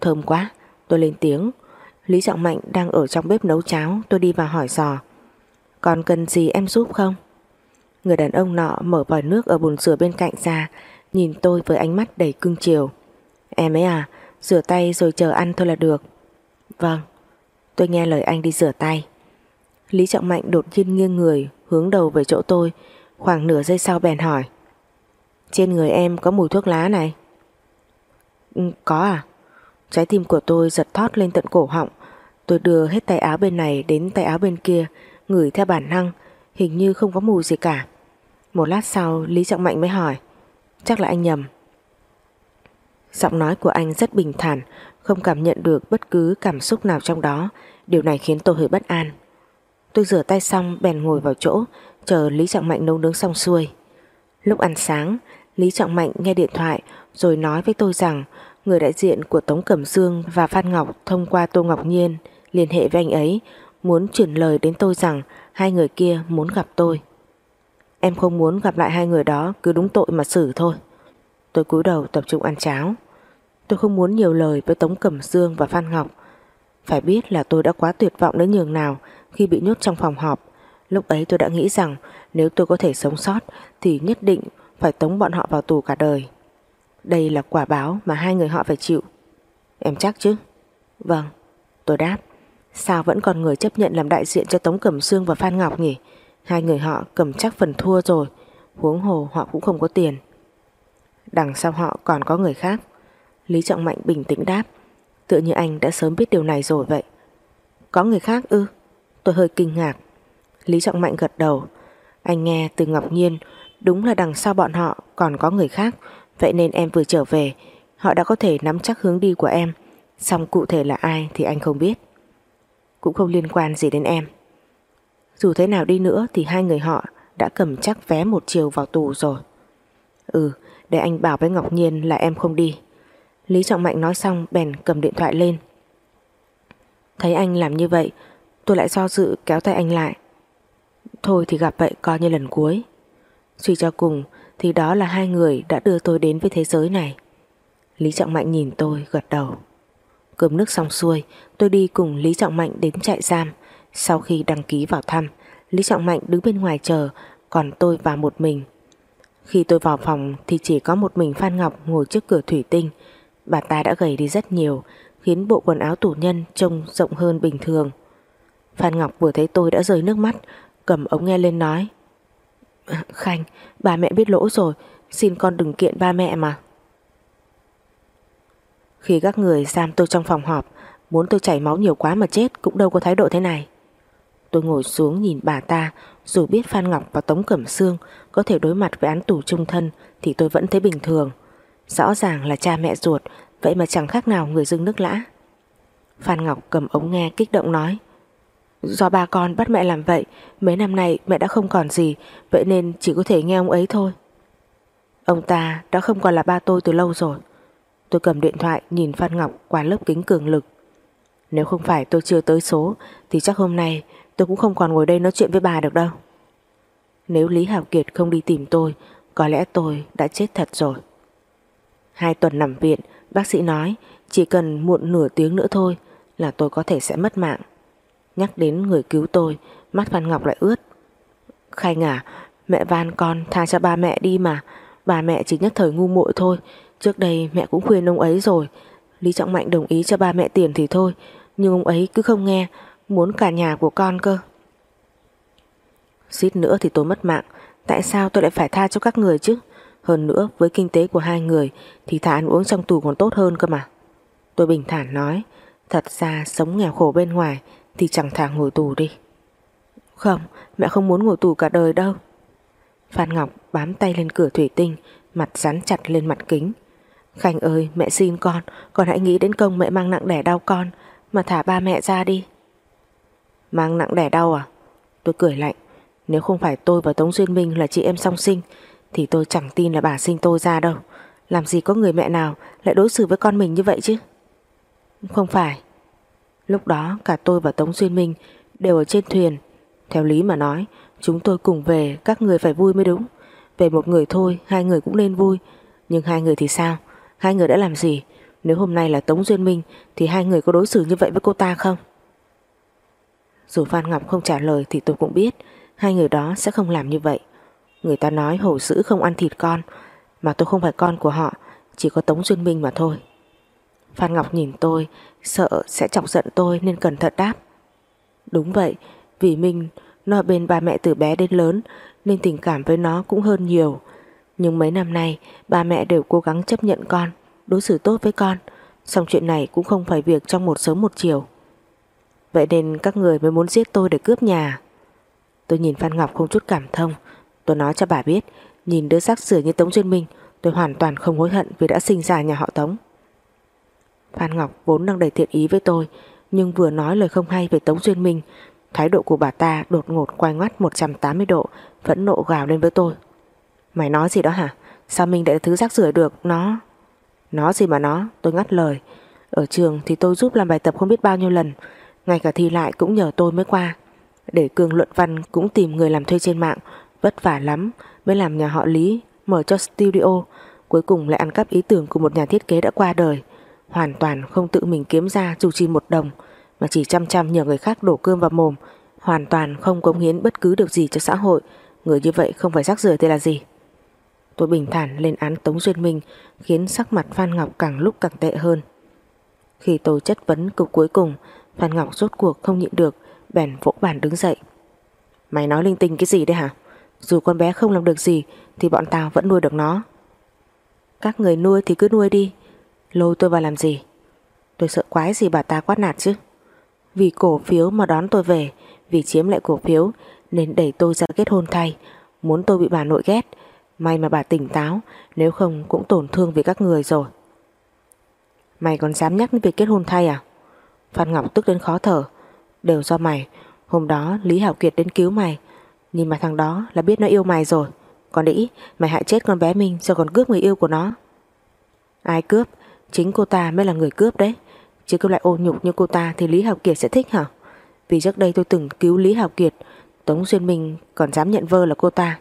Thơm quá, tôi lên tiếng. Lý Trọng Mạnh đang ở trong bếp nấu cháo, tôi đi vào hỏi dò. Còn cần gì em giúp không? Người đàn ông nọ mở vòi nước ở bồn rửa bên cạnh ra, nhìn tôi với ánh mắt đầy cưng chiều. Em ấy à, rửa tay rồi chờ ăn thôi là được. Vâng, tôi nghe lời anh đi rửa tay. Lý Trọng Mạnh đột nhiên nghiêng người, hướng đầu về chỗ tôi, khoảng nửa giây sau bèn hỏi. Trên người em có mùi thuốc lá này. Ừ, có à? Trái tim của tôi giật thót lên tận cổ họng. Tôi đưa hết tay áo bên này đến tay áo bên kia, ngửi theo bản năng, hình như không có mùi gì cả. Một lát sau Lý Trọng Mạnh mới hỏi. Chắc là anh nhầm. Giọng nói của anh rất bình thản, không cảm nhận được bất cứ cảm xúc nào trong đó. Điều này khiến tôi hơi bất an. Tôi rửa tay xong bèn ngồi vào chỗ, chờ Lý Trọng Mạnh nấu nướng xong xuôi. Lúc ăn sáng, Lý Trọng Mạnh nghe điện thoại rồi nói với tôi rằng người đại diện của Tống Cẩm Dương và Phan Ngọc thông qua Tô Ngọc Nhiên liên hệ với anh ấy muốn chuyển lời đến tôi rằng hai người kia muốn gặp tôi. Em không muốn gặp lại hai người đó cứ đúng tội mà xử thôi. Tôi cúi đầu tập trung ăn cháo. Tôi không muốn nhiều lời với Tống Cẩm Dương và Phan Ngọc. Phải biết là tôi đã quá tuyệt vọng đến nhường nào khi bị nhốt trong phòng họp. Lúc ấy tôi đã nghĩ rằng nếu tôi có thể sống sót thì nhất định phải tống bọn họ vào tù cả đời. Đây là quả báo mà hai người họ phải chịu. Em chắc chứ? Vâng, tôi đáp. Sao vẫn còn người chấp nhận làm đại diện cho Tống Cẩm Sương và Phan Ngọc nhỉ? Hai người họ cầm chắc phần thua rồi, huống hồ họ cũng không có tiền. Đằng sau họ còn có người khác. Lý Trọng Mạnh bình tĩnh đáp, tựa như anh đã sớm biết điều này rồi vậy. Có người khác ư? Tôi hơi kinh ngạc. Lý Trọng Mạnh gật đầu. Anh nghe từ Ngọc Nhiên đúng là đằng sau bọn họ còn có người khác. Vậy nên em vừa trở về họ đã có thể nắm chắc hướng đi của em. song cụ thể là ai thì anh không biết. Cũng không liên quan gì đến em. Dù thế nào đi nữa thì hai người họ đã cầm chắc vé một chiều vào tù rồi. Ừ, để anh bảo với Ngọc Nhiên là em không đi. Lý Trọng Mạnh nói xong bèn cầm điện thoại lên. Thấy anh làm như vậy, tôi lại do dự kéo tay anh lại. Thôi thì gặp vậy coi như lần cuối. Suy cho cùng thì đó là hai người đã đưa tôi đến với thế giới này. Lý Trọng Mạnh nhìn tôi gật đầu. Cơm nước xong xuôi, tôi đi cùng Lý Trọng Mạnh đến trại giam. Sau khi đăng ký vào thăm, Lý Trọng Mạnh đứng bên ngoài chờ, còn tôi vào một mình. Khi tôi vào phòng thì chỉ có một mình Phan Ngọc ngồi trước cửa thủy tinh. Bà ta đã gầy đi rất nhiều, khiến bộ quần áo tủ nhân trông rộng hơn bình thường. Phan Ngọc vừa thấy tôi đã rơi nước mắt, cầm ống nghe lên nói. Khanh, bà mẹ biết lỗi rồi, xin con đừng kiện ba mẹ mà. Khi các người giam tôi trong phòng họp, muốn tôi chảy máu nhiều quá mà chết cũng đâu có thái độ thế này. Tôi ngồi xuống nhìn bà ta, dù biết Phan Ngọc và Tống Cẩm Sương có thể đối mặt với án tù trung thân thì tôi vẫn thấy bình thường. Rõ ràng là cha mẹ ruột, vậy mà chẳng khác nào người dưng nước lã. Phan Ngọc cầm ống nghe kích động nói Do ba con bắt mẹ làm vậy Mấy năm nay mẹ đã không còn gì Vậy nên chỉ có thể nghe ông ấy thôi Ông ta đã không còn là ba tôi từ lâu rồi Tôi cầm điện thoại, nhìn Phan Ngọc qua lớp kính cường lực. Nếu không phải tôi chưa tới số, Thì chắc hôm nay tôi cũng không còn ngồi đây nói chuyện với bà được đâu. Nếu Lý Hảo Kiệt không đi tìm tôi, Có lẽ tôi đã chết thật rồi. Hai tuần nằm viện, Bác sĩ nói, chỉ cần muộn nửa tiếng nữa thôi Là tôi có thể sẽ mất mạng. Nhắc đến người cứu tôi, Mắt Phan Ngọc lại ướt. Khanh à Mẹ van con tha cho ba mẹ đi mà. Bà mẹ chỉ nhất thời ngu muội thôi Trước đây mẹ cũng khuyên ông ấy rồi. Lý Trọng Mạnh đồng ý cho ba mẹ tiền thì thôi, Nhưng ông ấy cứ không nghe, Muốn cả nhà của con cơ. Xít nữa thì tôi mất mạng, Tại sao tôi lại phải tha cho các người chứ? Hơn nữa, với kinh tế của hai người Thì thả ăn uống trong tù còn tốt hơn cơ mà. Tôi bình thản nói, Thật ra sống nghèo khổ bên ngoài Thì chẳng thà ngồi tù đi. Không, mẹ không muốn ngồi tù cả đời đâu. Phan Ngọc bám tay lên cửa thủy tinh, Mặt rắn chặt lên mặt kính. Khanh ơi, mẹ xin con Con hãy nghĩ đến công mẹ mang nặng đẻ đau con, Mà thả ba mẹ ra đi. Mang nặng đẻ đau à? Tôi cười lạnh, Nếu không phải tôi và Tống Duyên Minh là chị em song sinh, Thì tôi chẳng tin là bà sinh tôi ra đâu. Làm gì có người mẹ nào Lại đối xử với con mình như vậy chứ? Không phải. Lúc đó, cả tôi và Tống Duyên Minh Đều ở trên thuyền. Theo lý mà nói, Chúng tôi cùng về, các người phải vui mới đúng. Về một người thôi, hai người cũng nên vui. Nhưng hai người thì sao? Hai người đã làm gì? Nếu hôm nay là Tống Duyên Minh, Thì hai người có đối xử như vậy với cô ta không? Dù Phan Ngọc không trả lời Thì tôi cũng biết, Hai người đó sẽ không làm như vậy. Người ta nói hổ dữ không ăn thịt con, Mà tôi không phải con của họ, Chỉ có Tống Duyên Minh mà thôi. Phan Ngọc nhìn tôi, Sợ sẽ chọc giận tôi nên cẩn thận đáp. Đúng vậy, Vì Minh nó bên ba mẹ từ bé đến lớn, Nên tình cảm với nó cũng hơn nhiều. Nhưng mấy năm nay, Ba mẹ đều cố gắng chấp nhận con, Đối xử tốt với con. Xong chuyện này cũng không phải việc trong một sớm một chiều. Vậy nên các người mới muốn giết tôi để cướp nhà. Tôi nhìn Phan Ngọc không chút cảm thông. Tôi nói cho bà biết, Nhìn đứa xác sửa như Tống Duyên Minh, Tôi hoàn toàn không hối hận vì đã sinh ra nhà họ Tống. Phan Ngọc vốn đang đầy thiện ý với tôi, Nhưng vừa nói lời không hay về Tống Duyên Minh, Thái độ của bà ta đột ngột quay ngoắt 180 độ Vẫn nộ gào lên với tôi. Mày nói gì đó hả? Sao mình lại thứ rác rưởi được? Nó Nó gì mà nó? Tôi ngắt lời. Ở trường thì tôi giúp làm bài tập không biết bao nhiêu lần. Ngay cả thi lại cũng nhờ tôi mới qua. Để cường luận văn cũng tìm người làm thuê trên mạng. Vất vả lắm Mới làm nhà họ Lý, Mở cho studio. Cuối cùng lại ăn cắp ý tưởng của một nhà thiết kế đã qua đời. Hoàn toàn không tự mình kiếm ra dù chỉ một đồng, Mà chỉ chăm chăm nhờ người khác đổ cơm vào mồm. Hoàn toàn không cống hiến bất cứ được gì cho xã hội. Người như vậy không phải rác rưởi thì là gì? Tôi bình thản lên án Tống Duyên Minh, Khiến sắc mặt Phan Ngọc càng lúc càng tệ hơn. Khi tôi chất vấn câu cuối cùng, Phan Ngọc rốt cuộc không nhịn được, Bèn vỗ bàn đứng dậy. Mày nói linh tinh cái gì đấy hả? Dù con bé không làm được gì, Thì bọn tao vẫn nuôi được nó. Các người nuôi thì cứ nuôi đi. Lôi tôi vào làm gì? Tôi sợ quái gì bà ta quát nạt chứ? Vì cổ phiếu mà đón tôi về, Vì chiếm lại cổ phiếu, Nên đẩy tôi ra kết hôn thay. Muốn tôi bị bà nội ghét May mà bà tỉnh táo, Nếu không cũng tổn thương vì các người rồi. Mày còn dám nhắc đến việc kết hôn thay à? Phan Ngọc tức đến khó thở. Đều do mày, Hôm đó Lý Hảo Kiệt đến cứu mày. Nhìn mà thằng đó là biết nó yêu mày rồi. Còn đĩ, mày hại chết con bé mình Rồi còn cướp người yêu của nó? Ai cướp? Chính cô ta mới là người cướp đấy. Chứ cứ lại ô nhục như cô ta Thì Lý Hảo Kiệt sẽ thích hả? Vì trước đây tôi từng cứu Lý Hảo Kiệt, Tống Duyên Minh còn dám nhận vơ là cô ta.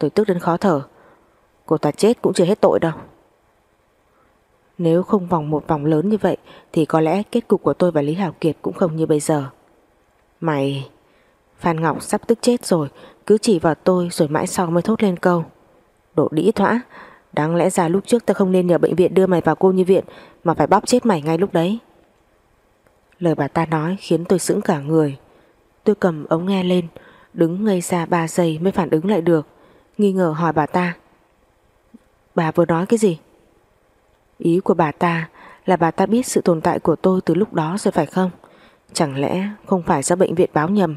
Tôi tức đến khó thở. Cô ta chết cũng chưa hết tội đâu. Nếu không vòng một vòng lớn như vậy, Thì có lẽ kết cục của tôi và Lý Hảo Kiệt Cũng không như bây giờ. Mày, Phan Ngọc sắp tức chết rồi, Cứ chỉ vào tôi rồi mãi sau mới thốt lên câu. Độ đĩ thỏa Đáng lẽ ra lúc trước ta không nên nhờ bệnh viện đưa mày vào cô như viện, Mà phải bóp chết mày ngay lúc đấy. Lời bà ta nói khiến tôi sững cả người. Tôi cầm ống nghe lên, Đứng ngây ra 3 giây mới phản ứng lại được. Nghi ngờ hỏi bà ta. Bà vừa nói cái gì? Ý của bà ta Là bà ta biết sự tồn tại của tôi từ lúc đó rồi phải không? Chẳng lẽ không phải do bệnh viện báo nhầm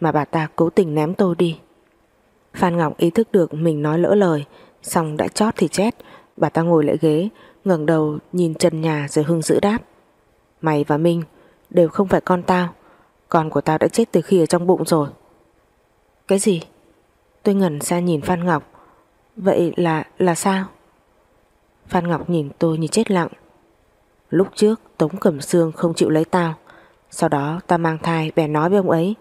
Mà bà ta cố tình ném tôi đi? Phan Ngọc ý thức được mình nói lỡ lời, Xong đã chót thì chết. Bà ta ngồi lại ghế, ngẩng đầu nhìn trần nhà rồi hưng dữ đáp. Mày và Minh đều không phải con tao, Con của tao đã chết từ khi ở trong bụng rồi. Cái gì? Tôi ngẩn ra nhìn Phan Ngọc. Vậy là là sao? Phan Ngọc nhìn tôi như chết lặng. Lúc trước, Tống Cẩm Sương không chịu lấy tao. Sau đó, ta mang thai, bèn nói với ông ấy.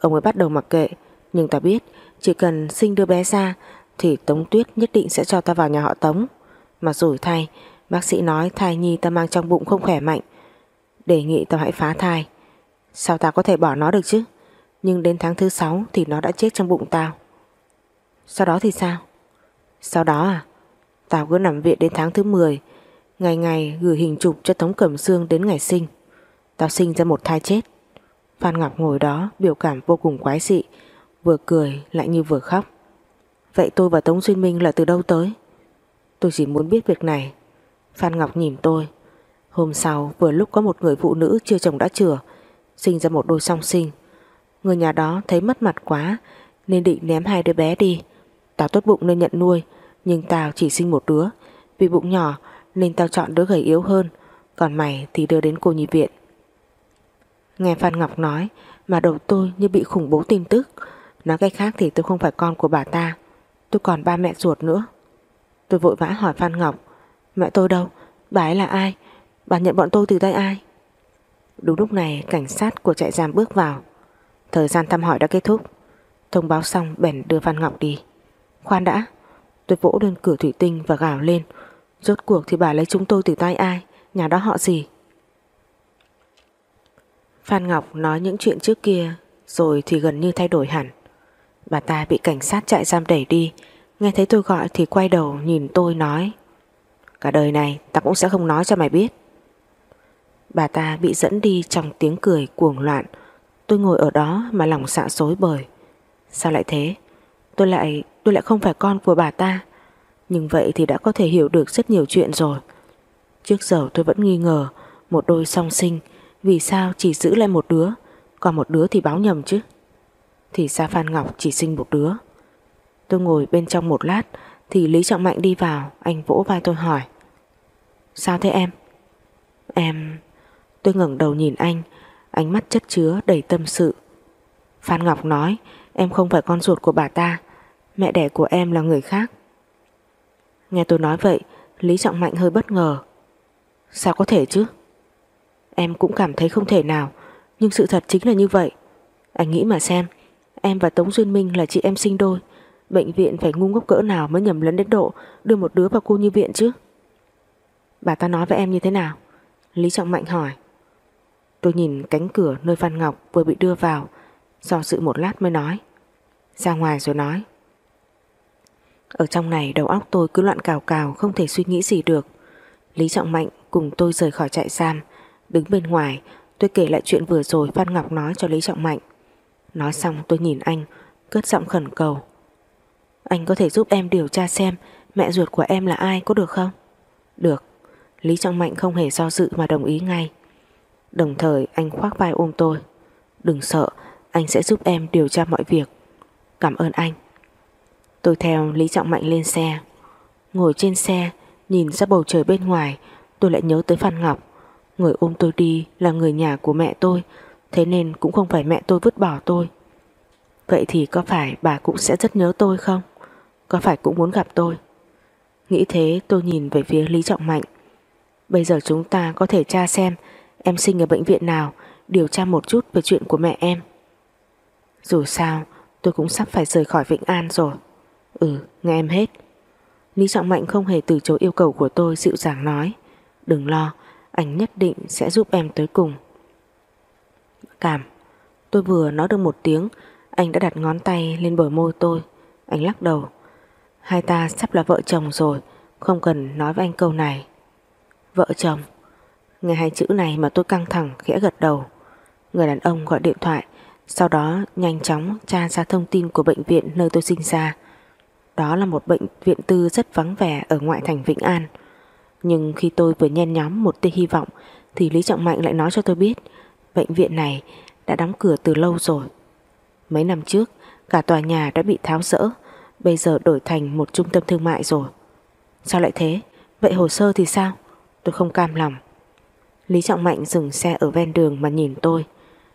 Ông ấy bắt đầu mặc kệ. Nhưng ta biết, chỉ cần sinh đứa bé ra, Thì Tống Tuyết nhất định sẽ cho ta vào nhà họ Tống. Mà rủi thay, Bác sĩ nói thai nhi ta mang trong bụng không khỏe mạnh. Đề nghị ta hãy phá thai. Sao ta có thể bỏ nó được chứ? Nhưng đến tháng thứ 6 Thì nó đã chết trong bụng tao. Sau đó thì sao? Sau đó à? Tao cứ nằm viện đến tháng thứ 10 Ngày ngày gửi hình chụp cho Tống Cẩm Sương đến ngày sinh. Tao sinh ra một thai chết. Phan Ngọc ngồi đó, biểu cảm vô cùng quái dị, Vừa cười lại như vừa khóc. Vậy tôi và Tống Duyên Minh là từ đâu tới? Tôi chỉ muốn biết việc này. Phan Ngọc nhìn tôi. Hôm sau, vừa lúc có một người phụ nữ chưa chồng đã chừa, Sinh ra một đôi song sinh. Người nhà đó thấy mất mặt quá, Nên định ném hai đứa bé đi. Tao tốt bụng nên nhận nuôi, Nhưng tao chỉ sinh một đứa. Vì bụng nhỏ nên tao chọn đứa gầy yếu hơn, Còn mày thì đưa đến cô nhi viện. Nghe Phan Ngọc nói Mà đầu tôi như bị khủng bố tin tức. Nói cách khác thì tôi không phải con của bà ta, Tôi còn ba mẹ ruột nữa. Tôi vội vã hỏi Phan Ngọc, Mẹ tôi đâu? Bà ấy là ai? Bà nhận bọn tôi từ tay ai? Đúng lúc này, cảnh sát của trại giam bước vào. Thời gian thăm hỏi đã kết thúc. Thông báo xong, bèn đưa Phan Ngọc đi. Khoan đã. Tôi vỗ lên cửa thủy tinh và gào lên. Rốt cuộc thì bà lấy chúng tôi từ tay ai? Nhà đó họ gì? Phan Ngọc nói những chuyện trước kia, Rồi thì gần như thay đổi hẳn. Bà ta bị cảnh sát chạy giam đẩy đi. Nghe thấy tôi gọi thì quay đầu nhìn tôi nói, Cả đời này ta cũng sẽ không nói cho mày biết. Bà ta bị dẫn đi trong tiếng cười cuồng loạn. Tôi ngồi ở đó mà lòng dạ xạ xối bời. Sao lại thế? Tôi lại tôi lại không phải con của bà ta. Nhưng vậy thì đã có thể hiểu được rất nhiều chuyện rồi. Trước giờ tôi vẫn nghi ngờ, Một đôi song sinh. Vì sao chỉ giữ lại một đứa? Còn một đứa thì báo nhầm chứ. Thì ra Phan Ngọc chỉ sinh một đứa. Tôi ngồi bên trong một lát, Thì Lý Trọng Mạnh đi vào. Anh vỗ vai tôi hỏi. Sao thế em? Em Tôi ngẩng đầu nhìn anh. Ánh mắt chất chứa đầy tâm sự. Phan Ngọc nói, Em không phải con ruột của bà ta. Mẹ đẻ của em là người khác. Nghe tôi nói vậy, Lý Trọng Mạnh hơi bất ngờ. Sao có thể chứ? Em cũng cảm thấy không thể nào, Nhưng sự thật chính là như vậy. Anh nghĩ mà xem, Em và Tống Duyên Minh là chị em sinh đôi. Bệnh viện phải ngu ngốc cỡ nào mới nhầm lẫn đến độ Đưa một đứa vào cô như viện chứ? Bà ta nói với em như thế nào? Lý Trọng Mạnh hỏi. Tôi nhìn cánh cửa nơi Phan Ngọc vừa bị đưa vào, Do sự một lát mới nói. Ra ngoài rồi nói. Ở trong này, đầu óc tôi cứ loạn cào cào, Không thể suy nghĩ gì được. Lý Trọng Mạnh cùng tôi rời khỏi trại giam. Đứng bên ngoài, Tôi kể lại chuyện vừa rồi Phan Ngọc nói cho Lý Trọng Mạnh. Nói xong, tôi nhìn anh, Cất giọng khẩn cầu. Anh có thể giúp em điều tra xem Mẹ ruột của em là ai có được không? Được. Lý Trọng Mạnh không hề do dự mà đồng ý ngay. Đồng thời, anh khoác vai ôm tôi. Đừng sợ, Anh sẽ giúp em điều tra mọi việc. Cảm ơn anh. Tôi theo Lý Trọng Mạnh lên xe. Ngồi trên xe, Nhìn ra bầu trời bên ngoài, Tôi lại nhớ tới Phan Ngọc. Người ôm tôi đi là người nhà của mẹ tôi, Thế nên cũng không phải mẹ tôi vứt bỏ tôi. Vậy thì có phải bà cũng sẽ rất nhớ tôi không? Có phải cũng muốn gặp tôi? Nghĩ thế, tôi nhìn về phía Lý Trọng Mạnh. Bây giờ chúng ta có thể tra xem Em sinh ở bệnh viện nào, Điều tra một chút về chuyện của mẹ em. Dù sao, Tôi cũng sắp phải rời khỏi Vĩnh An rồi. Ừ nghe em hết. Lý Trọng Mạnh không hề từ chối yêu cầu của tôi dịu dàng nói, Đừng lo, Anh nhất định sẽ giúp em tới cùng. Cảm, Tôi vừa nói được một tiếng, Anh đã đặt ngón tay lên bờ môi tôi. Anh lắc đầu, Hai ta sắp là vợ chồng rồi, Không cần nói với anh câu này. Vợ chồng? Nghe hai chữ này mà tôi căng thẳng, khẽ gật đầu. Người đàn ông gọi điện thoại, Sau đó nhanh chóng tra ra thông tin của bệnh viện nơi tôi sinh ra. Đó là một bệnh viện tư rất vắng vẻ ở ngoại thành Vĩnh An. Nhưng khi tôi vừa nhen nhóm một tia hy vọng, Thì Lý Trọng Mạnh lại nói cho tôi biết, Bệnh viện này đã đóng cửa từ lâu rồi. Mấy năm trước, Cả tòa nhà đã bị tháo rỡ, Bây giờ đổi thành một trung tâm thương mại rồi. Sao lại thế? Vậy hồ sơ thì sao? Tôi không cam lòng. Lý Trọng Mạnh dừng xe ở ven đường mà nhìn tôi.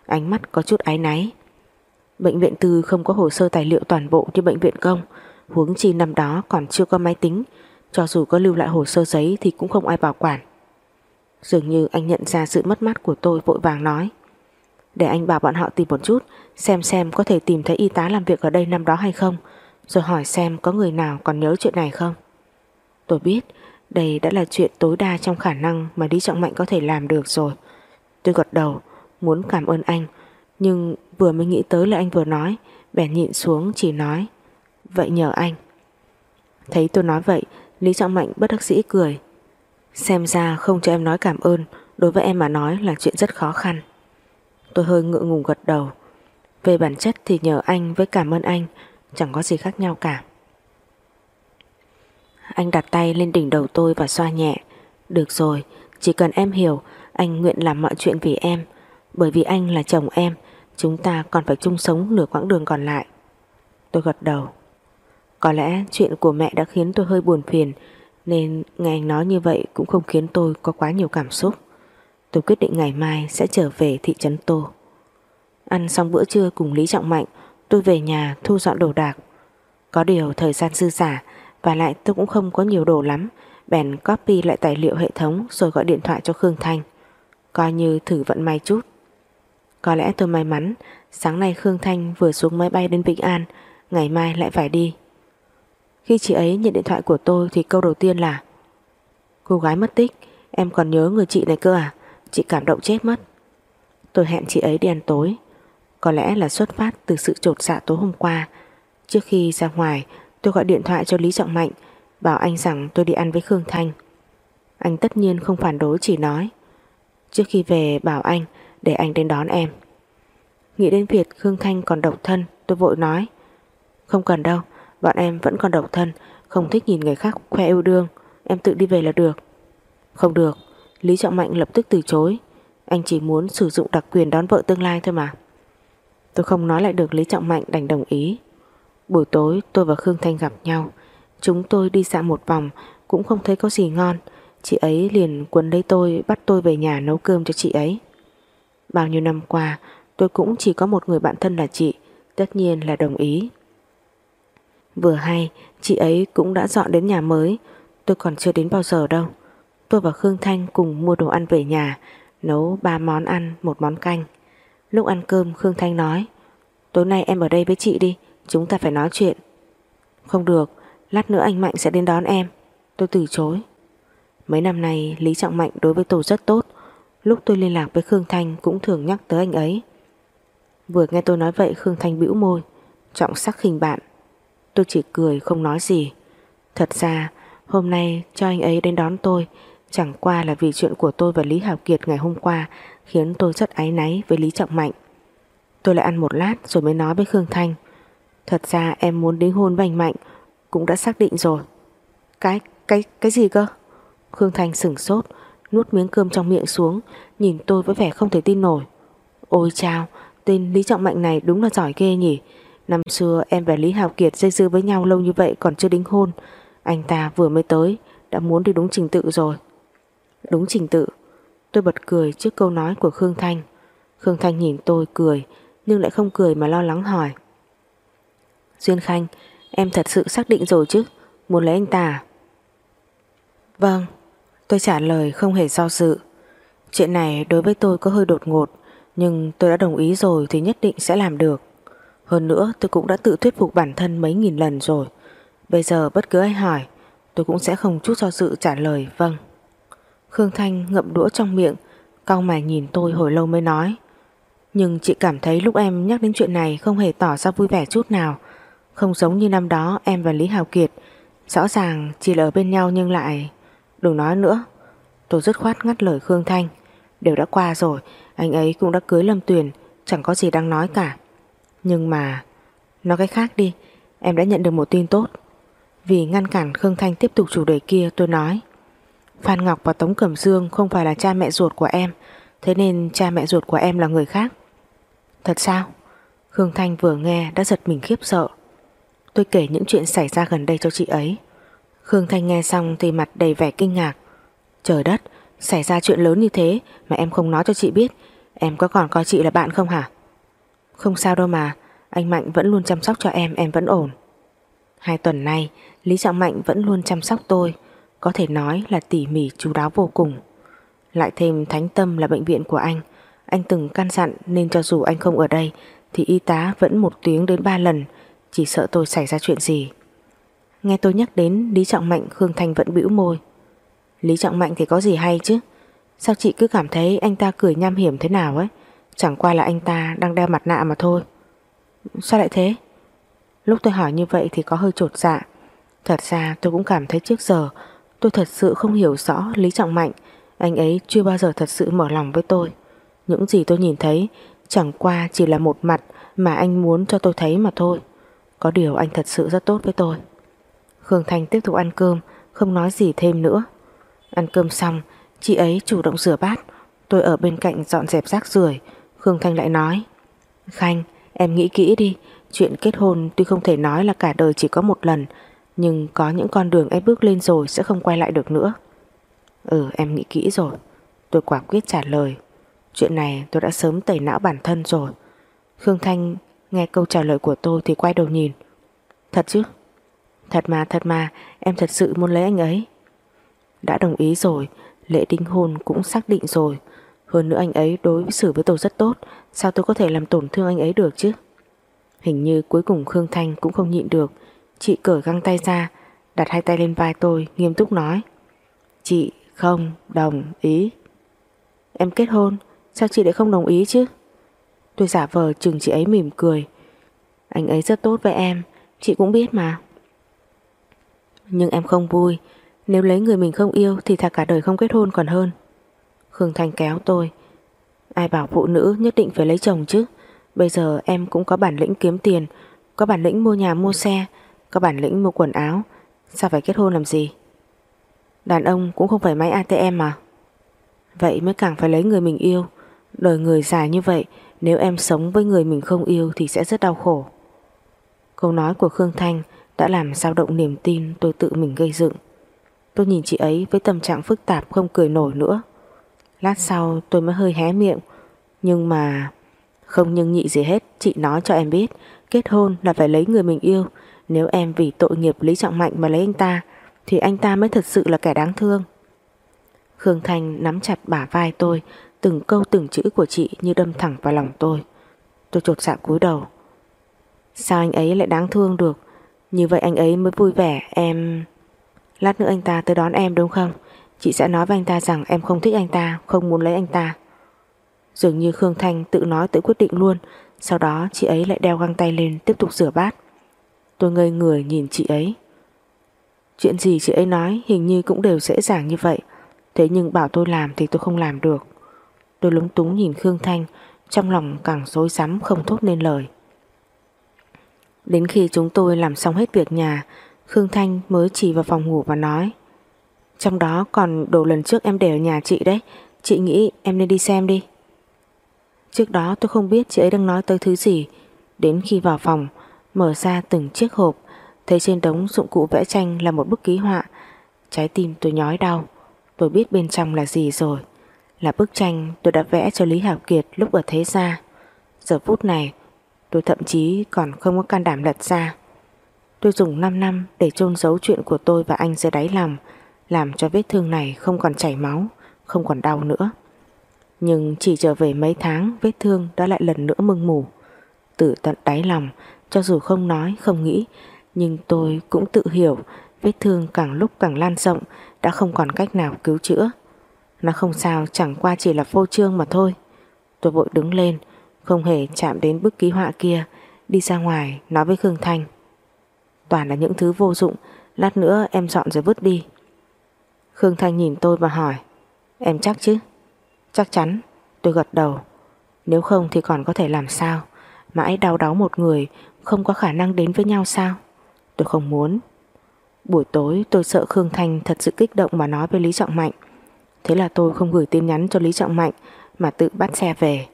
Ánh mắt có chút áy náy. Bệnh viện tư không có hồ sơ tài liệu toàn bộ như bệnh viện công. Huống chi năm đó còn chưa có máy tính Cho dù có lưu lại hồ sơ giấy thì cũng không ai bảo quản Dường như anh nhận ra sự mất mát của tôi vội vàng nói Để anh bảo bọn họ tìm một chút Xem xem có thể tìm thấy y tá làm việc ở đây năm đó hay không Rồi hỏi xem có người nào còn nhớ chuyện này không Tôi biết đây đã là chuyện tối đa trong khả năng mà Lý Trọng Mạnh có thể làm được rồi. Tôi gật đầu, muốn cảm ơn anh, nhưng vừa mới nghĩ tới là anh vừa nói, bèn nhịn xuống chỉ nói, vậy nhờ anh. Thấy tôi nói vậy, Lý Trọng Mạnh bất đắc dĩ cười. Xem ra không cho em nói cảm ơn, đối với em mà nói là chuyện rất khó khăn. Tôi hơi ngượng ngùng gật đầu. Về bản chất thì nhờ anh với cảm ơn anh, chẳng có gì khác nhau cả. Anh đặt tay lên đỉnh đầu tôi và xoa nhẹ Được rồi Chỉ cần em hiểu Anh nguyện làm mọi chuyện vì em Bởi vì anh là chồng em Chúng ta còn phải chung sống nửa quãng đường còn lại Tôi gật đầu có lẽ chuyện của mẹ đã khiến tôi hơi buồn phiền, Nên nghe anh nói như vậy Cũng không khiến tôi có quá nhiều cảm xúc. Tôi quyết định ngày mai sẽ trở về thị trấn Tô. Ăn xong bữa trưa cùng Lý Trọng Mạnh, Tôi về nhà thu dọn đồ đạc. Có điều thời gian dư giả và lại tôi cũng không có nhiều đồ lắm, Bèn copy lại tài liệu hệ thống Rồi gọi điện thoại cho Khương Thanh. Coi như thử vận may chút. Có lẽ tôi may mắn, Sáng nay Khương Thanh vừa xuống máy bay đến Vĩnh An, Ngày mai lại phải đi. Khi chị ấy nhận điện thoại của tôi Thì câu đầu tiên là, Cô gái mất tích, Em còn nhớ người chị này cơ à? Chị cảm động chết mất. Tôi hẹn chị ấy đi ăn tối. Có lẽ là xuất phát từ sự trột dạ tối hôm qua. Trước khi ra ngoài, Tôi gọi điện thoại cho Lý Trọng Mạnh, Bảo anh rằng tôi đi ăn với Khương Thanh. Anh tất nhiên không phản đối, chỉ nói, Trước khi về, bảo anh, Để anh đến đón em. Nghĩ đến việc Khương Thanh còn độc thân, Tôi vội nói, Không cần đâu Bọn em vẫn còn độc thân, Không thích nhìn người khác khoe yêu đương. Em tự đi về là được. Không được, Lý Trọng Mạnh lập tức từ chối. Anh chỉ muốn sử dụng đặc quyền đón vợ tương lai thôi mà. Tôi không nói lại được Lý Trọng Mạnh đành đồng ý. Buổi tối, tôi và Khương Thanh gặp nhau. Chúng tôi đi dạo một vòng, Cũng không thấy có gì ngon. Chị ấy liền quấn lấy tôi, Bắt tôi về nhà nấu cơm cho chị ấy. Bao nhiêu năm qua, Tôi cũng chỉ có một người bạn thân là chị, Tất nhiên là đồng ý. Vừa hay, Chị ấy cũng đã dọn đến nhà mới. Tôi còn chưa đến bao giờ đâu. Tôi và Khương Thanh cùng mua đồ ăn về nhà, Nấu ba món ăn, một món canh. Lúc ăn cơm, Khương Thanh nói, Tối nay em ở đây với chị đi, Chúng ta phải nói chuyện. Không được, Lát nữa anh Mạnh sẽ đến đón em. Tôi từ chối. Mấy năm nay, Lý Trọng Mạnh đối với tôi rất tốt. Lúc tôi liên lạc với Khương Thanh Cũng thường nhắc tới anh ấy. Vừa nghe tôi nói vậy, Khương Thanh bĩu môi. Trọng sắc khinh bạn. Tôi chỉ cười không nói gì. Thật ra hôm nay cho anh ấy đến đón tôi Chẳng qua là vì chuyện của tôi và Lý Hảo Kiệt ngày hôm qua Khiến tôi rất áy náy với Lý Trọng Mạnh. Tôi lại ăn một lát rồi mới nói với Khương Thanh. Thật ra em muốn đính hôn với anh Mạnh Cũng đã xác định rồi. Cái, cái, cái gì cơ? Khương Thanh sửng sốt Nuốt miếng cơm trong miệng xuống Nhìn tôi với vẻ không thể tin nổi. Ôi chao, Tên Lý Trọng Mạnh này đúng là giỏi ghê nhỉ. Năm xưa em và Lý Hào Kiệt dây dưa với nhau lâu như vậy còn chưa đính hôn. Anh ta vừa mới tới, Đã muốn đi đúng trình tự rồi. Đúng trình tự. Tôi bật cười trước câu nói của Khương Thanh. Khương Thanh nhìn tôi cười, Nhưng lại không cười mà lo lắng hỏi. Duyên Khanh, Em thật sự xác định rồi chứ? Muốn lấy anh ta à? Vâng Tôi trả lời không hề do dự. Chuyện này đối với tôi có hơi đột ngột, Nhưng tôi đã đồng ý rồi Thì nhất định sẽ làm được. Hơn nữa, tôi cũng đã tự thuyết phục bản thân mấy nghìn lần rồi. Bây giờ bất cứ ai hỏi, Tôi cũng sẽ không chút do dự trả lời Vâng. Khương Thanh ngậm đũa trong miệng, Cau mày nhìn tôi hồi lâu mới nói. Nhưng chị cảm thấy lúc em nhắc đến chuyện này Không hề tỏ ra vui vẻ chút nào. Không giống như năm đó em và Lý Hào Kiệt, Rõ ràng chỉ là ở bên nhau nhưng lại, Đừng nói nữa. Tôi dứt khoát ngắt lời Khương Thanh. Đều đã qua rồi, Anh ấy cũng đã cưới Lâm Tuyền, Chẳng có gì đang nói cả. Nhưng mà, Nói cái khác đi, Em đã nhận được một tin tốt. Vì ngăn cản Khương Thanh tiếp tục chủ đề kia, tôi nói, Phan Ngọc và Tống Cẩm Dương không phải là cha mẹ ruột của em, Thế nên cha mẹ ruột của em là người khác. Thật sao? Khương Thanh vừa nghe đã giật mình khiếp sợ. Tôi kể những chuyện xảy ra gần đây cho chị ấy. Khương Thanh nghe xong thì mặt đầy vẻ kinh ngạc. Trời đất, Xảy ra chuyện lớn như thế Mà em không nói cho chị biết. Em có còn coi chị là bạn không hả? Không sao đâu mà, Anh Mạnh vẫn luôn chăm sóc cho em Em vẫn ổn. Hai tuần nay, Lý Trọng Mạnh vẫn luôn chăm sóc tôi, Có thể nói là tỉ mỉ chú đáo vô cùng. Lại thêm thánh tâm là bệnh viện của anh Anh từng căn dặn Nên cho dù anh không ở đây, Thì y tá vẫn một tiếng đến ba lần, Chỉ sợ tôi xảy ra chuyện gì. Nghe tôi nhắc đến, Lý Trọng Mạnh Khương Thanh vẫn bĩu môi. Lý Trọng Mạnh thì có gì hay chứ? Sao chị cứ cảm thấy anh ta cười nham hiểm thế nào ấy? Chẳng qua là anh ta đang đeo mặt nạ mà thôi. Sao lại thế? Lúc tôi hỏi như vậy thì có hơi trột dạ. Thật ra tôi cũng cảm thấy trước giờ Tôi thật sự không hiểu rõ Lý Trọng Mạnh. Anh ấy chưa bao giờ thật sự mở lòng với tôi. Những gì tôi nhìn thấy Chẳng qua chỉ là một mặt Mà anh muốn cho tôi thấy mà thôi. Có điều anh thật sự rất tốt với tôi. Khương Thanh tiếp tục ăn cơm, Không nói gì thêm nữa. Ăn cơm xong, Chị ấy chủ động rửa bát. Tôi ở bên cạnh dọn dẹp rác rưởi Khương Thanh lại nói. Khanh, em nghĩ kỹ đi. Chuyện kết hôn tuy không thể nói là cả đời chỉ có một lần, Nhưng có những con đường em bước lên rồi Sẽ không quay lại được nữa. Ừ em nghĩ kỹ rồi. Tôi quả quyết trả lời. Chuyện này tôi đã sớm tẩy não bản thân rồi. Khương Thanh nghe câu trả lời của tôi Thì quay đầu nhìn. Thật chứ? Thật mà thật mà, Em thật sự muốn lấy anh ấy. Đã đồng ý rồi, Lễ đính hôn cũng xác định rồi. Hơn nữa anh ấy đối xử với tôi rất tốt. Sao tôi có thể làm tổn thương anh ấy được chứ? Hình như cuối cùng Khương Thanh cũng không nhịn được. Chị cởi găng tay ra, Đặt hai tay lên vai tôi, Nghiêm túc nói. Chị không đồng ý. Em kết hôn, Sao chị lại không đồng ý chứ? Tôi giả vờ chừng chị ấy mỉm cười. Anh ấy rất tốt với em, Chị cũng biết mà. Nhưng em không vui. Nếu lấy người mình không yêu thì thà cả đời không kết hôn còn hơn. Khương Thanh kéo tôi. Ai bảo phụ nữ nhất định phải lấy chồng chứ. Bây giờ em cũng có bản lĩnh kiếm tiền, có bản lĩnh mua nhà mua xe, có bản lĩnh mua quần áo. Sao phải kết hôn làm gì? Đàn ông cũng không phải máy ATM mà. Vậy mới càng phải lấy người mình yêu. Đời người dài như vậy, nếu em sống với người mình không yêu thì sẽ rất đau khổ. Câu nói của Khương Thanh đã làm dao động niềm tin tôi tự mình gây dựng. Tôi nhìn chị ấy với tâm trạng phức tạp không cười nổi nữa. Lát sau tôi mới hơi hé miệng. Nhưng mà... Không nhưng nhị gì hết, chị nói cho em biết. Kết hôn là phải lấy người mình yêu. Nếu em vì tội nghiệp Lý Trọng Mạnh mà lấy anh ta, thì anh ta mới thật sự là kẻ đáng thương. Khương Thanh nắm chặt bả vai tôi, từng câu từng chữ của chị như đâm thẳng vào lòng tôi. Tôi trột dạ cúi đầu. Sao anh ấy lại đáng thương được? Như vậy anh ấy mới vui vẻ, em... Lát nữa anh ta tới đón em đúng không Chị sẽ nói với anh ta rằng em không thích anh ta, Không muốn lấy anh ta. Dường như Khương Thanh tự nói tự quyết định luôn, Sau đó chị ấy lại đeo găng tay lên Tiếp tục rửa bát. Tôi ngây người nhìn chị ấy. Chuyện gì chị ấy nói hình như cũng đều dễ dàng như vậy, Thế nhưng bảo tôi làm thì tôi không làm được. Tôi lúng túng nhìn Khương Thanh, Trong lòng càng rối rắm không thốt nên lời. Đến khi chúng tôi làm xong hết việc nhà, Khương Thanh mới chỉ vào phòng ngủ và nói trong đó còn đồ lần trước em để ở nhà chị đấy. Chị nghĩ em nên đi xem đi. Trước đó tôi không biết chị ấy đang nói tới thứ gì. Đến khi vào phòng, Mở ra từng chiếc hộp, Thấy trên đống dụng cụ vẽ tranh là một bức ký họa. Trái tim tôi nhói đau. Tôi biết bên trong là gì rồi. Là bức tranh tôi đã vẽ cho Lý Hảo Kiệt lúc ở thế gia. Giờ phút này, Tôi thậm chí còn không có can đảm lật ra. Tôi dùng 5 năm để chôn giấu chuyện của tôi và anh dưới đáy lòng. Làm cho vết thương này không còn chảy máu, Không còn đau nữa. Nhưng chỉ trở về mấy tháng, Vết thương đã lại lần nữa mưng mù. Từ tận đáy lòng, Cho dù không nói, không nghĩ, Nhưng tôi cũng tự hiểu Vết thương càng lúc càng lan rộng, Đã không còn cách nào cứu chữa. Nó không sao, chẳng qua chỉ là phô trương mà thôi. Tôi vội đứng lên, Không hề chạm đến bức ký họa kia, Đi ra ngoài nói với Khương Thanh. Toàn là những thứ vô dụng, Lát nữa em dọn rồi vứt đi. Khương Thanh nhìn tôi và hỏi, Em chắc chứ? Chắc chắn. Tôi gật đầu, Nếu không thì còn có thể làm sao? Mãi đau đáu một người, Không có khả năng đến với nhau sao? Tôi không muốn. Buổi tối tôi sợ Khương Thanh thật sự kích động mà nói với Lý Trọng Mạnh. Thế là tôi không gửi tin nhắn cho Lý Trọng Mạnh, Mà tự bắt xe về.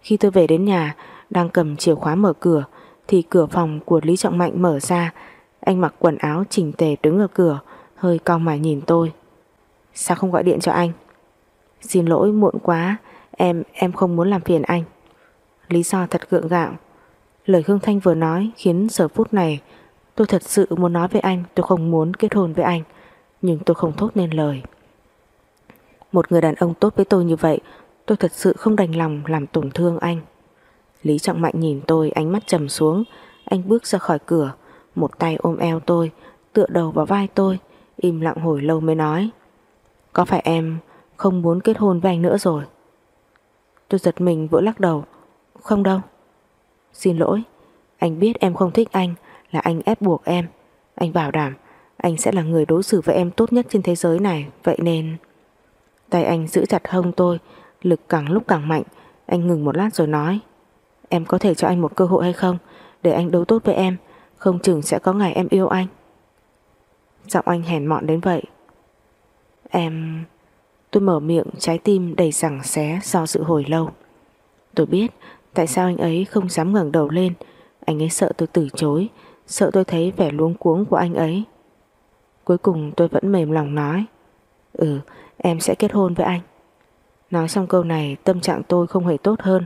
Khi tôi về đến nhà, Đang cầm chìa khóa mở cửa, Thì cửa phòng của Lý Trọng Mạnh mở ra. Anh mặc quần áo chỉnh tề đứng ở cửa, Hơi cong mà nhìn tôi. Sao không gọi điện cho anh? Xin lỗi, muộn quá. Em em không muốn làm phiền anh. Lý do thật gượng gạo. Lời Khương Thanh vừa nói khiến giờ phút này Tôi thật sự muốn nói với anh, Tôi không muốn kết hôn với anh. Nhưng tôi không thốt nên lời. Một người đàn ông tốt với tôi như vậy, Tôi thật sự không đành lòng làm tổn thương anh. Lý Trọng Mạnh nhìn tôi, Ánh mắt trầm xuống. Anh bước ra khỏi cửa, Một tay ôm eo tôi, Tựa đầu vào vai tôi, Im lặng hồi lâu mới nói. Có phải em không muốn kết hôn với anh nữa rồi? Tôi giật mình vội lắc đầu. Không đâu. Xin lỗi. Anh biết em không thích anh, là anh ép buộc em. Anh bảo đảm Anh sẽ là người đối xử với em tốt nhất trên thế giới này, Vậy nên. Tay anh giữ chặt hông tôi, Lực càng lúc càng mạnh. Anh ngừng một lát rồi nói, Em có thể cho anh một cơ hội hay không? Để anh đối tốt với em, Không chừng sẽ có ngày em yêu anh. Giọng anh hèn mọn đến vậy. Em, Tôi mở miệng trái tim đầy sẳng xé do sự hồi lâu. Tôi biết Tại sao anh ấy không dám ngẩng đầu lên. Anh ấy sợ tôi từ chối, Sợ tôi thấy vẻ luống cuống của anh ấy. Cuối cùng tôi vẫn mềm lòng nói Ừ em sẽ kết hôn với anh. Nói xong câu này, Tâm trạng tôi không hề tốt hơn,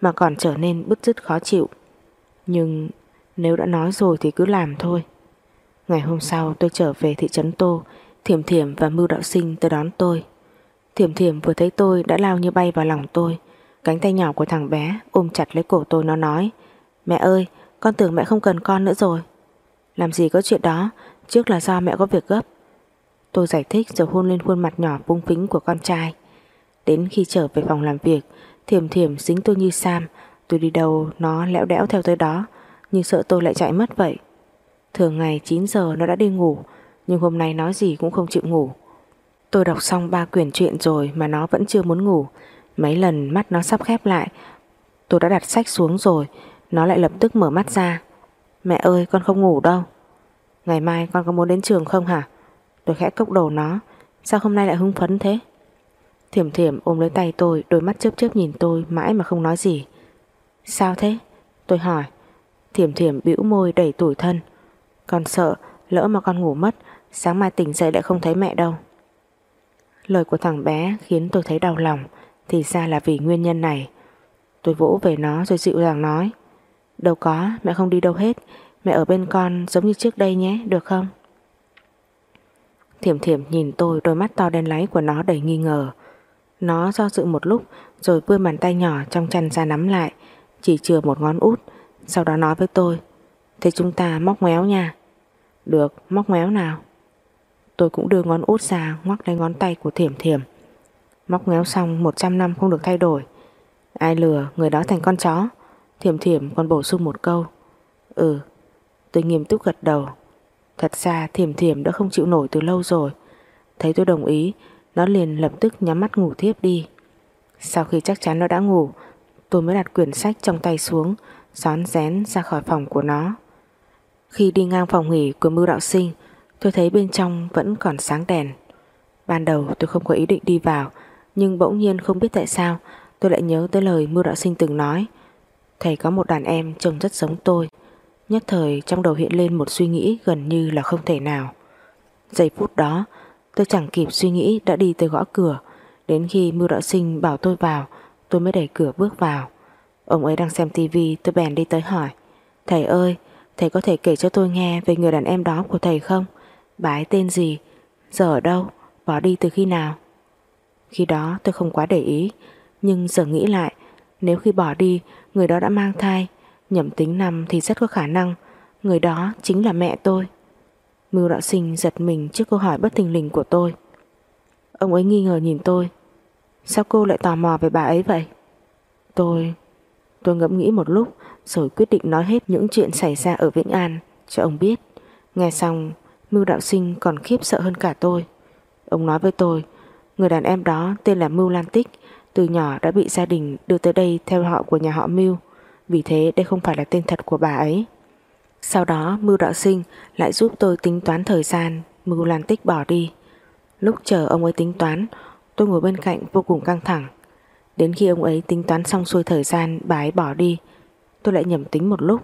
Mà còn trở nên bứt rứt khó chịu. Nhưng nếu đã nói rồi Thì cứ làm thôi. Ngày hôm sau tôi trở về thị trấn Tô Thiểm Thiểm và Mưu Đạo Sinh tới đón tôi. Thiểm Thiểm vừa thấy tôi Đã lao như bay vào lòng tôi. Cánh tay nhỏ của thằng bé ôm chặt lấy cổ tôi, nó nói, Mẹ ơi, con tưởng mẹ không cần con nữa rồi. Làm gì có chuyện đó, Trước là do mẹ có việc gấp. Tôi giải thích rồi hôn lên khuôn mặt nhỏ bung phính của con trai. Đến khi trở về phòng làm việc, Thiểm thiểm dính tôi như Sam. Tôi đi đâu, nó lẽo đẽo theo tới đó, Nhưng sợ tôi lại chạy mất vậy. Thường ngày 9 giờ nó đã đi ngủ nhưng hôm nay nói gì cũng không chịu ngủ. Tôi đọc xong ba quyển truyện rồi Mà nó vẫn chưa muốn ngủ. Mấy lần mắt nó sắp khép lại, Tôi đã đặt sách xuống rồi, nó lại lập tức mở mắt ra. Mẹ ơi, con không ngủ đâu. Ngày mai con có muốn đến trường không hả? Tôi khẽ cốc đầu nó. Sao hôm nay lại hưng phấn thế? Thiểm thiểm ôm lấy tay tôi, Đôi mắt chớp chớp nhìn tôi mãi mà không nói gì. Sao thế? Tôi hỏi. Thiểm thiểm bĩu môi đẩy tủi thân. Con sợ lỡ mà con ngủ mất Sáng mai tỉnh dậy lại không thấy mẹ đâu. Lời của thằng bé khiến tôi thấy đau lòng Thì ra là vì nguyên nhân này. Tôi vỗ về nó rồi dịu dàng nói Đâu có, mẹ không đi đâu hết. Mẹ ở bên con giống như trước đây nhé, được không? Thiểm thiểm nhìn tôi đôi mắt to đen láy của nó đầy nghi ngờ. Nó do dự một lúc Rồi vươn bàn tay nhỏ trong chăn ra nắm lại Chỉ chừa một ngón út Sau đó nói với tôi Thế chúng ta móc méo nha. Được, móc méo nào? Tôi cũng đưa ngón út ra, ngoắc lấy ngón tay của thiểm thiểm. Móc ngéo xong 100 năm không được thay đổi. Ai lừa, người đó thành con chó. Thiểm thiểm còn bổ sung một câu. Ừ Tôi nghiêm túc gật đầu. Thật ra, thiểm thiểm đã không chịu nổi từ lâu rồi. Thấy tôi đồng ý, Nó liền lập tức nhắm mắt ngủ thiếp đi. Sau khi chắc chắn nó đã ngủ, Tôi mới đặt quyển sách trong tay xuống Xón rén ra khỏi phòng của nó. Khi đi ngang phòng nghỉ của mưu đạo sinh Tôi thấy bên trong vẫn còn sáng đèn. Ban đầu tôi không có ý định đi vào, Nhưng bỗng nhiên không biết tại sao, Tôi lại nhớ tới lời Mưu Đạo Sinh từng nói. Thầy có một đàn em trông rất giống tôi. Nhất thời trong đầu hiện lên một suy nghĩ gần như là không thể nào. Giây phút đó, tôi chẳng kịp suy nghĩ đã đi tới gõ cửa. Đến khi Mưu Đạo Sinh bảo tôi vào, Tôi mới đẩy cửa bước vào. Ông ấy đang xem tivi tôi bèn đi tới hỏi. Thầy ơi, Thầy có thể kể cho tôi nghe về người đàn em đó của thầy không? Bà ấy tên gì? Giờ ở đâu? Bỏ đi từ khi nào? Khi đó tôi không quá để ý, Nhưng giờ nghĩ lại, Nếu khi bỏ đi, Người đó đã mang thai Nhầm tính năm thì rất có khả năng Người đó chính là mẹ tôi. Mưu đạo sinh giật mình trước câu hỏi bất thình lình của tôi. Ông ấy nghi ngờ nhìn tôi. Sao cô lại tò mò về bà ấy vậy? Tôi Tôi ngẫm nghĩ một lúc, Rồi quyết định nói hết những chuyện xảy ra ở Vĩnh An Cho ông biết. Nghe xong Mưu đạo sinh còn khiếp sợ hơn cả tôi. Ông nói với tôi, Người đàn em đó tên là Mưu Lan Tích, Từ nhỏ đã bị gia đình đưa tới đây Theo họ của nhà họ Mưu. Vì thế đây không phải là tên thật của bà ấy. Sau đó, Mưu đạo sinh Lại giúp tôi tính toán thời gian Mưu Lan Tích bỏ đi. Lúc chờ ông ấy tính toán, Tôi ngồi bên cạnh vô cùng căng thẳng. Đến khi ông ấy tính toán xong xuôi thời gian bà ấy bỏ đi, Tôi lại nhầm tính một lúc.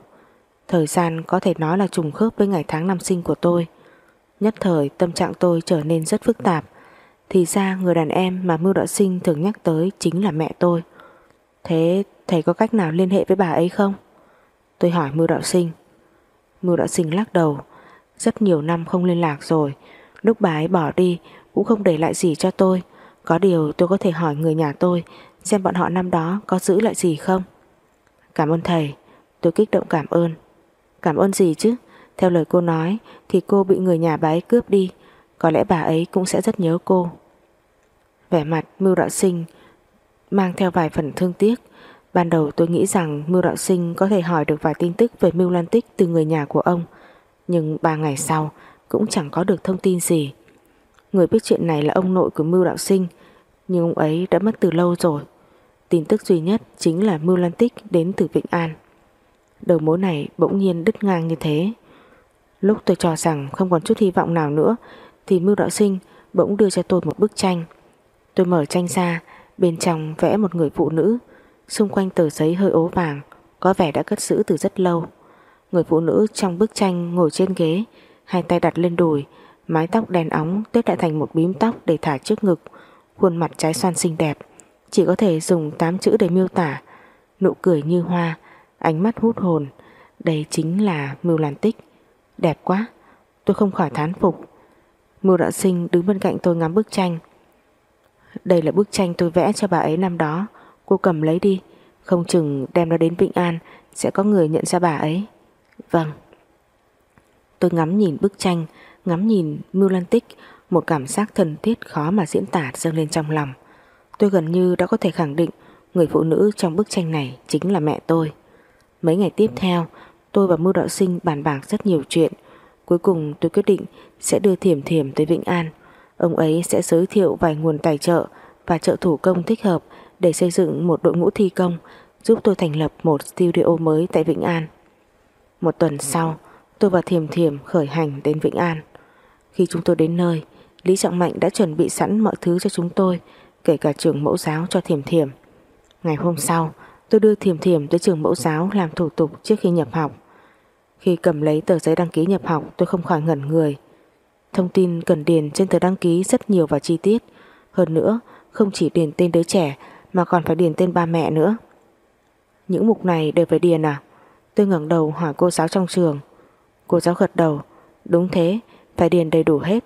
Thời gian có thể nói là trùng khớp với ngày tháng năm sinh của tôi. Nhất thời, tâm trạng tôi trở nên rất phức tạp. Thì ra, người đàn em mà Mưu Đạo Sinh thường nhắc tới chính là mẹ tôi. Thế, thầy có cách nào liên hệ với bà ấy không? Tôi hỏi Mưu Đạo Sinh. Mưu Đạo Sinh lắc đầu. Rất nhiều năm không liên lạc rồi. Lúc bà ấy bỏ đi, cũng không để lại gì cho tôi. Có điều tôi có thể hỏi người nhà tôi Xem bọn họ năm đó có giữ lại gì không? Cảm ơn thầy. Tôi kích động cảm ơn. Cảm ơn gì chứ? Theo lời cô nói, Thì cô bị người nhà bà ấy cướp đi. Có lẽ bà ấy cũng sẽ rất nhớ cô. Vẻ mặt Mưu Đạo Sinh Mang theo vài phần thương tiếc. Ban đầu tôi nghĩ rằng Mưu Đạo Sinh Có thể hỏi được vài tin tức về Mưu Lan Tích Từ người nhà của ông. Nhưng ba ngày sau, cũng chẳng có được thông tin gì. Người biết chuyện này là ông nội của Mưu Đạo Sinh, Nhưng ông ấy đã mất từ lâu rồi. Tin tức duy nhất chính là Mưu Lan Tích đến từ Vĩnh An. Đầu mối này bỗng nhiên đứt ngang như thế. Lúc tôi cho rằng không còn chút hy vọng nào nữa, Thì Mưu Đạo Sinh bỗng đưa cho tôi một bức tranh. Tôi mở tranh ra, Bên trong vẽ một người phụ nữ. Xung quanh tờ giấy hơi ố vàng, Có vẻ đã cất giữ từ rất lâu. Người phụ nữ trong bức tranh ngồi trên ghế, Hai tay đặt lên đùi, Mái tóc đen óng tết lại thành một bím tóc để thả trước ngực, Khuôn mặt trái xoan xinh đẹp. Chỉ có thể dùng 8 chữ để miêu tả. Nụ cười như hoa, Ánh mắt hút hồn. Đây chính là Mưu Lan Tích. Đẹp quá. Tôi không khỏi thán phục. Mưu Đạo Sinh đứng bên cạnh tôi ngắm bức tranh. Đây là bức tranh tôi vẽ cho bà ấy năm đó. Cô cầm lấy đi. Không chừng đem nó đến Vĩnh An, Sẽ có người nhận ra bà ấy. Vâng. Tôi ngắm nhìn bức tranh, Ngắm nhìn Mưu Lan Tích Một cảm giác thân thiết khó mà diễn tả dâng lên trong lòng. Tôi gần như đã có thể khẳng định Người phụ nữ trong bức tranh này Chính là mẹ tôi. Mấy ngày tiếp theo Tôi và Mưu Đạo Sinh bàn bạc rất nhiều chuyện. Cuối cùng tôi quyết định Sẽ đưa Thiểm Thiểm tới Vĩnh An. Ông ấy sẽ giới thiệu vài nguồn tài trợ Và trợ thủ công thích hợp Để xây dựng một đội ngũ thi công, Giúp tôi thành lập một studio mới tại Vĩnh An. Một tuần sau, Tôi và Thiểm Thiểm khởi hành đến Vĩnh An. Khi chúng tôi đến nơi, Lý Trọng Mạnh đã chuẩn bị sẵn mọi thứ cho chúng tôi, Kể cả trường mẫu giáo cho Thiểm Thiểm. Ngày hôm sau, Tôi đưa Thiểm Thiểm tới trường mẫu giáo Làm thủ tục trước khi nhập học. Khi cầm lấy tờ giấy đăng ký nhập học Tôi không khỏi ngẩn người. Thông tin cần điền trên tờ đăng ký rất nhiều và chi tiết. Hơn nữa Không chỉ điền tên đứa trẻ Mà còn phải điền tên ba mẹ nữa. Những mục này đều phải điền à? Tôi ngẩng đầu hỏi cô giáo trong trường. Cô giáo gật đầu. Đúng thế, phải điền đầy đủ hết.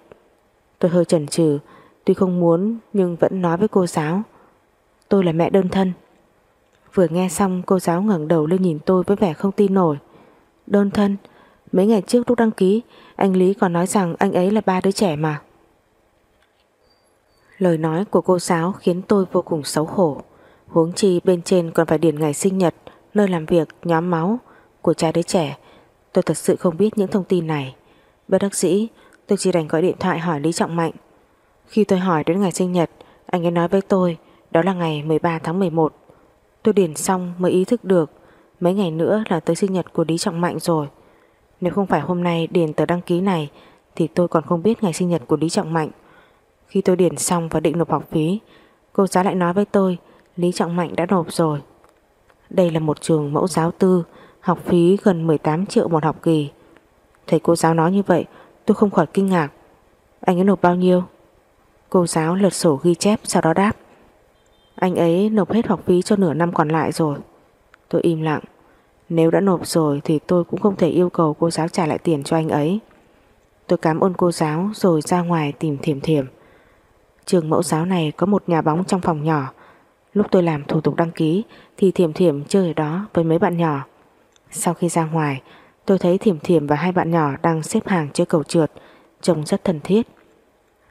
Tôi hơi chần chừ Tuy không muốn nhưng vẫn nói với cô giáo. Tôi là mẹ đơn thân. Vừa nghe xong cô giáo ngẩng đầu lên nhìn tôi với vẻ không tin nổi. Đơn thân. Mấy ngày trước lúc đăng ký Anh Lý còn nói rằng anh ấy là ba đứa trẻ mà. Lời nói của cô giáo khiến tôi vô cùng xấu hổ. Huống chi bên trên còn phải điền ngày sinh nhật Nơi làm việc, nhóm máu Của trai đứa trẻ. Tôi thật sự không biết những thông tin này. Bất đắc dĩ tôi chỉ đành gọi điện thoại hỏi Lý Trọng Mạnh. Khi tôi hỏi đến ngày sinh nhật Anh ấy nói với tôi Đó là ngày 13 tháng 11 Tôi điền xong mới ý thức được Mấy ngày nữa là tới sinh nhật của Lý Trọng Mạnh rồi. Nếu không phải hôm nay điền tờ đăng ký này, Thì tôi còn không biết ngày sinh nhật của Lý Trọng Mạnh. Khi tôi điền xong và định nộp học phí, Cô giáo lại nói với tôi, Lý Trọng Mạnh đã nộp rồi. Đây là một trường mẫu giáo tư, Học phí gần 18 triệu một học kỳ. Thầy cô giáo nói như vậy, Tôi không khỏi kinh ngạc. Anh ấy nộp bao nhiêu? Cô giáo lật sổ ghi chép sau đó đáp, Anh ấy nộp hết học phí cho nửa năm còn lại rồi. Tôi im lặng Nếu đã nộp rồi thì tôi cũng không thể yêu cầu cô giáo trả lại tiền cho anh ấy Tôi cảm ơn cô giáo rồi ra ngoài tìm thiểm thiểm Trường mẫu giáo này có một nhà bóng trong phòng nhỏ Lúc tôi làm thủ tục đăng ký thì thiểm thiểm chơi ở đó với mấy bạn nhỏ sau khi ra ngoài, tôi thấy Thiểm Thiểm và hai bạn nhỏ đang xếp hàng chơi cầu trượt, trông rất thân thiết.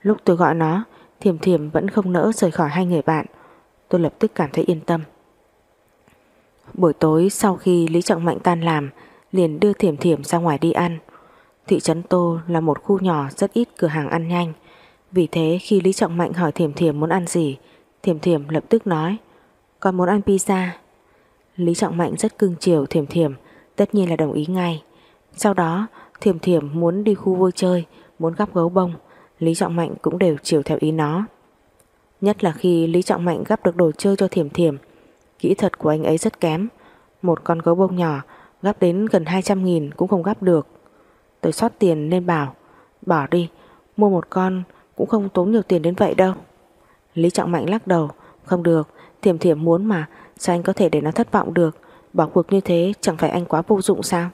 Lúc tôi gọi nó, Thiểm Thiểm vẫn không nỡ rời khỏi hai người bạn. Tôi lập tức cảm thấy yên tâm. Buổi tối sau khi Lý Trọng Mạnh tan làm, liền đưa Thiểm Thiểm ra ngoài đi ăn. Thị trấn Tô là một khu nhỏ rất ít cửa hàng ăn nhanh. Vì thế khi Lý Trọng Mạnh hỏi Thiểm Thiểm muốn ăn gì, Thiểm Thiểm lập tức nói Con muốn ăn pizza. Lý Trọng Mạnh rất cưng chiều Thiểm Thiểm Tất nhiên là đồng ý ngay Sau đó Thiểm Thiểm muốn đi khu vui chơi Muốn gắp gấu bông Lý Trọng Mạnh cũng đều chiều theo ý nó Nhất là khi Lý Trọng Mạnh gắp được đồ chơi cho Thiểm Thiểm Kỹ thuật của anh ấy rất kém. Một con gấu bông nhỏ, Gắp đến gần 200 nghìn cũng không gắp được. Tôi xót tiền nên bảo, Bỏ đi, Mua một con cũng không tốn nhiều tiền đến vậy đâu. Lý Trọng Mạnh lắc đầu, Không được, Thiểm Thiểm muốn mà, Sao anh có thể để nó thất vọng được? Bỏ cuộc như thế, chẳng phải anh quá vô dụng sao?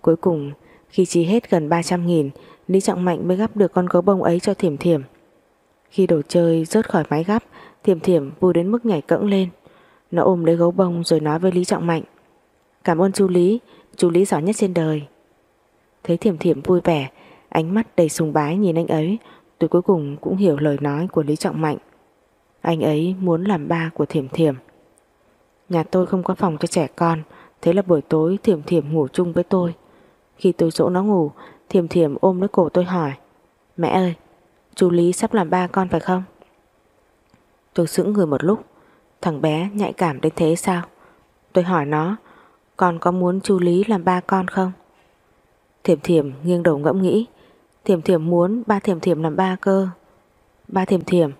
Cuối cùng, Khi chi hết gần 300 nghìn, Lý Trọng Mạnh mới gắp được con gấu bông ấy cho Thiểm Thiểm. Khi đồ chơi rớt khỏi máy gắp, Thiểm Thiểm vui đến mức nhảy cẫng lên. Nó ôm lấy gấu bông rồi nói với Lý Trọng Mạnh. Cảm ơn chú Lý Chú Lý giỏi nhất trên đời. Thấy Thiểm Thiểm vui vẻ, Ánh mắt đầy sùng bái nhìn anh ấy, Tôi cuối cùng cũng hiểu lời nói của Lý Trọng Mạnh. Anh ấy muốn làm ba của Thiểm Thiểm. Nhà tôi không có phòng cho trẻ con, Thế là buổi tối Thiểm Thiểm ngủ chung với tôi. Khi tôi dỗ nó ngủ, Thiểm Thiểm ôm lấy cổ tôi hỏi, Mẹ ơi, Chú Lý sắp làm ba con phải không? Tôi sững người một lúc Thằng bé nhạy cảm đến thế sao? Tôi hỏi nó, Con có muốn chú Lý làm ba con không? Thiểm Thiểm nghiêng đầu ngẫm nghĩ, Thiểm Thiểm muốn ba Thiểm Thiểm làm ba cơ. Ba Thiểm Thiểm?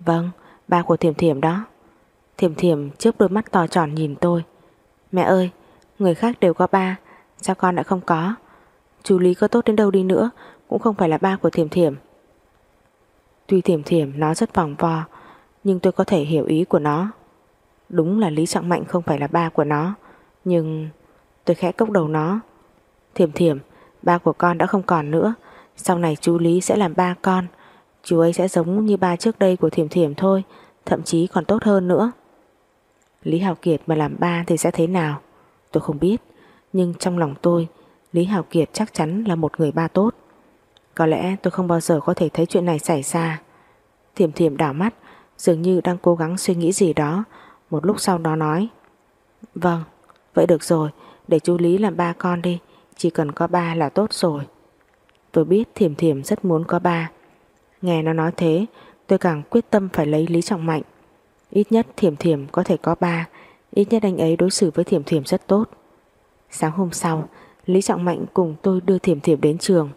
Vâng ba của Thiểm Thiểm đó. Thiểm thiểm chớp đôi mắt to tròn nhìn tôi, Mẹ ơi, Người khác đều có ba, Sao con lại không có? Chú Lý có tốt đến đâu đi nữa, Cũng không phải là ba của thiểm thiểm. Tuy thiểm thiểm nó rất vòng vo nhưng tôi có thể hiểu ý của nó. Đúng là Lý Trọng Mạnh không phải là ba của nó, Nhưng tôi khẽ cốc đầu nó. Thiểm thiểm, Ba của con đã không còn nữa. Sau này chú Lý sẽ làm ba con. Chú ấy sẽ giống như ba trước đây của thiểm thiểm thôi, Thậm chí còn tốt hơn nữa. Lý Hào Kiệt mà làm ba thì sẽ thế nào? Tôi không biết, Nhưng trong lòng tôi, Lý Hào Kiệt chắc chắn là một người ba tốt. Có lẽ tôi không bao giờ có thể thấy chuyện này xảy ra. Thiểm thiểm đảo mắt Dường như đang cố gắng suy nghĩ gì đó. Một lúc sau đó nói Vâng, vậy được rồi Để chú Lý làm ba con đi Chỉ cần có ba là tốt rồi. Tôi biết thiểm thiểm rất muốn có ba. Nghe nó nói thế Tôi càng quyết tâm phải lấy Lý Trọng Mạnh. Ít nhất Thiểm Thiểm có thể có ba Ít nhất anh ấy đối xử với Thiểm Thiểm rất tốt. Sáng hôm sau Lý Trọng Mạnh cùng tôi đưa Thiểm Thiểm đến trường.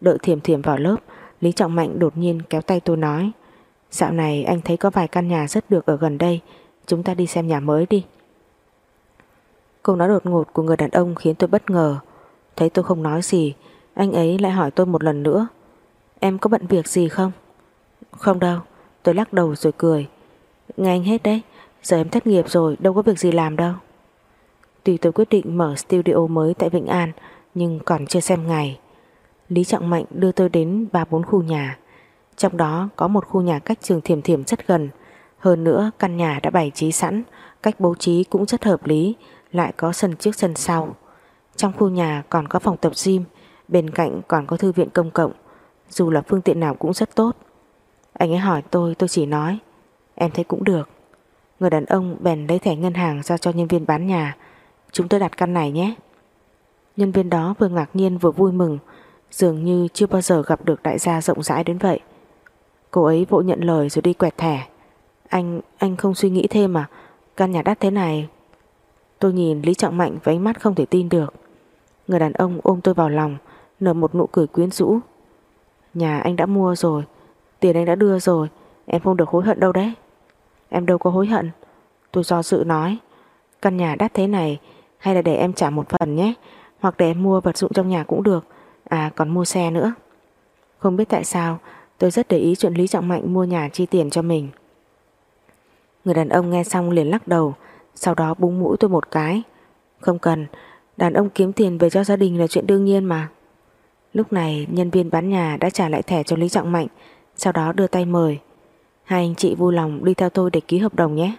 Đợi Thiểm Thiểm vào lớp Lý Trọng Mạnh đột nhiên kéo tay tôi nói Dạo này anh thấy có vài căn nhà rất được ở gần đây. Chúng ta đi xem nhà mới đi. Câu nói đột ngột của người đàn ông khiến tôi bất ngờ. Thấy tôi không nói gì, Anh ấy lại hỏi tôi một lần nữa. Em có bận việc gì không? Không đâu, Tôi lắc đầu rồi cười. Nghe anh hết đấy, Giờ em thất nghiệp rồi, đâu có việc gì làm đâu. Tuy tôi quyết định mở studio mới tại Vĩnh An, Nhưng còn chưa xem ngày. Lý Trọng Mạnh đưa tôi đến 3-4 khu nhà. Trong đó có một khu nhà cách trường thiểm thiểm rất gần. Hơn nữa, căn nhà đã bày trí sẵn, Cách bố trí cũng rất hợp lý, Lại có sân trước sân sau. Trong khu nhà còn có phòng tập gym, Bên cạnh còn có thư viện công cộng. Dù là phương tiện nào cũng rất tốt. Anh ấy hỏi tôi tôi chỉ nói, Em thấy cũng được. Người đàn ông bèn lấy thẻ ngân hàng ra cho nhân viên bán nhà. Chúng tôi đặt căn này nhé. Nhân viên đó vừa ngạc nhiên vừa vui mừng, Dường như chưa bao giờ gặp được đại gia rộng rãi đến vậy. Cô ấy vội nhận lời rồi đi quẹt thẻ. Anh, anh không suy nghĩ thêm à? Căn nhà đắt thế này. Tôi nhìn Lý Trọng Mạnh với ánh mắt không thể tin được. Người đàn ông ôm tôi vào lòng Nở một nụ cười quyến rũ. Nhà anh đã mua rồi Tiền anh đã đưa rồi Em không được hối hận đâu đấy. Em đâu có hối hận. Tôi do dự nói Căn nhà đắt thế này Hay là để em trả một phần nhé Hoặc để em mua vật dụng trong nhà cũng được. À còn mua xe nữa. Không biết tại sao tôi rất để ý chuyện Lý Trọng Mạnh mua nhà chi tiền cho mình. Người đàn ông nghe xong liền lắc đầu, Sau đó búng mũi tôi một cái. Không cần, Đàn ông kiếm tiền về cho gia đình là chuyện đương nhiên mà. Lúc này, nhân viên bán nhà đã trả lại thẻ cho Lý Trọng Mạnh, Sau đó đưa tay mời. Hai anh chị vui lòng đi theo tôi để ký hợp đồng nhé.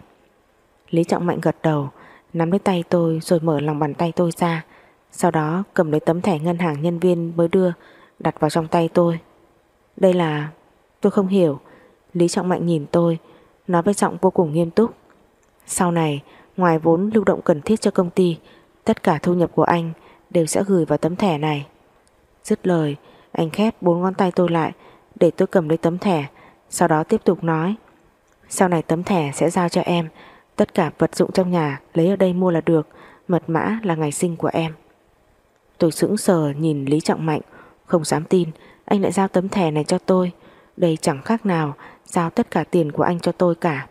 Lý Trọng Mạnh gật đầu, Nắm lấy tay tôi rồi mở lòng bàn tay tôi ra. Sau đó cầm lấy tấm thẻ ngân hàng nhân viên mới đưa, Đặt vào trong tay tôi. Đây là... Tôi không hiểu. Lý Trọng Mạnh nhìn tôi, Nói với giọng vô cùng nghiêm túc. Sau này, ngoài vốn lưu động cần thiết cho công ty, Tất cả thu nhập của anh Đều sẽ gửi vào tấm thẻ này. Dứt lời, Anh khép bốn ngón tay tôi lại, Để tôi cầm lấy tấm thẻ, Sau đó tiếp tục nói. Sau này tấm thẻ sẽ giao cho em, Tất cả vật dụng trong nhà lấy ở đây mua là được, Mật mã là ngày sinh của em. Tôi sững sờ nhìn Lý Trọng Mạnh, Không dám tin anh lại giao tấm thẻ này cho tôi. Đây chẳng khác nào Giao tất cả tiền của anh cho tôi cả.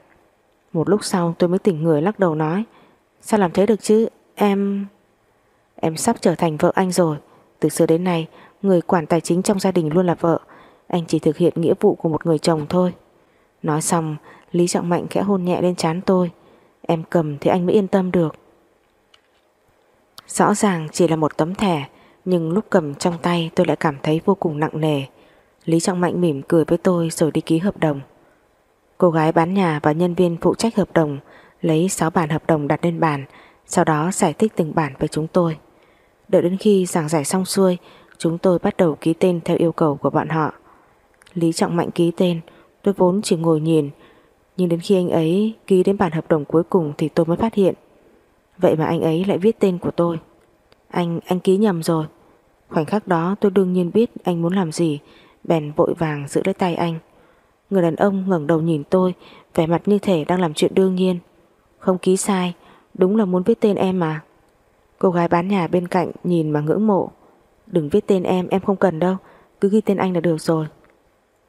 Một lúc sau tôi mới tỉnh người lắc đầu nói, Sao làm thế được chứ? Em... Em sắp trở thành vợ anh rồi. Từ xưa đến nay, Người quản tài chính trong gia đình luôn là vợ. Anh chỉ thực hiện nghĩa vụ của một người chồng thôi. Nói xong, Lý Trọng Mạnh khẽ hôn nhẹ lên trán tôi. Em cầm thì anh mới yên tâm được. Rõ ràng chỉ là một tấm thẻ nhưng lúc cầm trong tay tôi lại cảm thấy vô cùng nặng nề Lý Trọng Mạnh mỉm cười với tôi rồi đi ký hợp đồng Cô gái bán nhà và nhân viên phụ trách hợp đồng Lấy 6 bản hợp đồng đặt lên bàn, Sau đó giải thích từng bản với chúng tôi Đợi đến khi giảng giải xong xuôi, Chúng tôi bắt đầu ký tên theo yêu cầu của bọn họ Lý Trọng Mạnh ký tên, Tôi vốn chỉ ngồi nhìn, nhưng đến khi anh ấy ký đến bản hợp đồng cuối cùng thì tôi mới phát hiện. Vậy mà anh ấy lại viết tên của tôi. Anh, anh ký nhầm rồi. Khoảnh khắc đó tôi đương nhiên biết anh muốn làm gì, bèn vội vàng giữ lấy tay anh. Người đàn ông ngẩng đầu nhìn tôi, vẻ mặt như thể đang làm chuyện đương nhiên. Không ký sai, đúng là muốn viết tên em mà. Cô gái bán nhà bên cạnh nhìn mà ngưỡng mộ. Đừng viết tên em, em không cần đâu, cứ ghi tên anh là được rồi.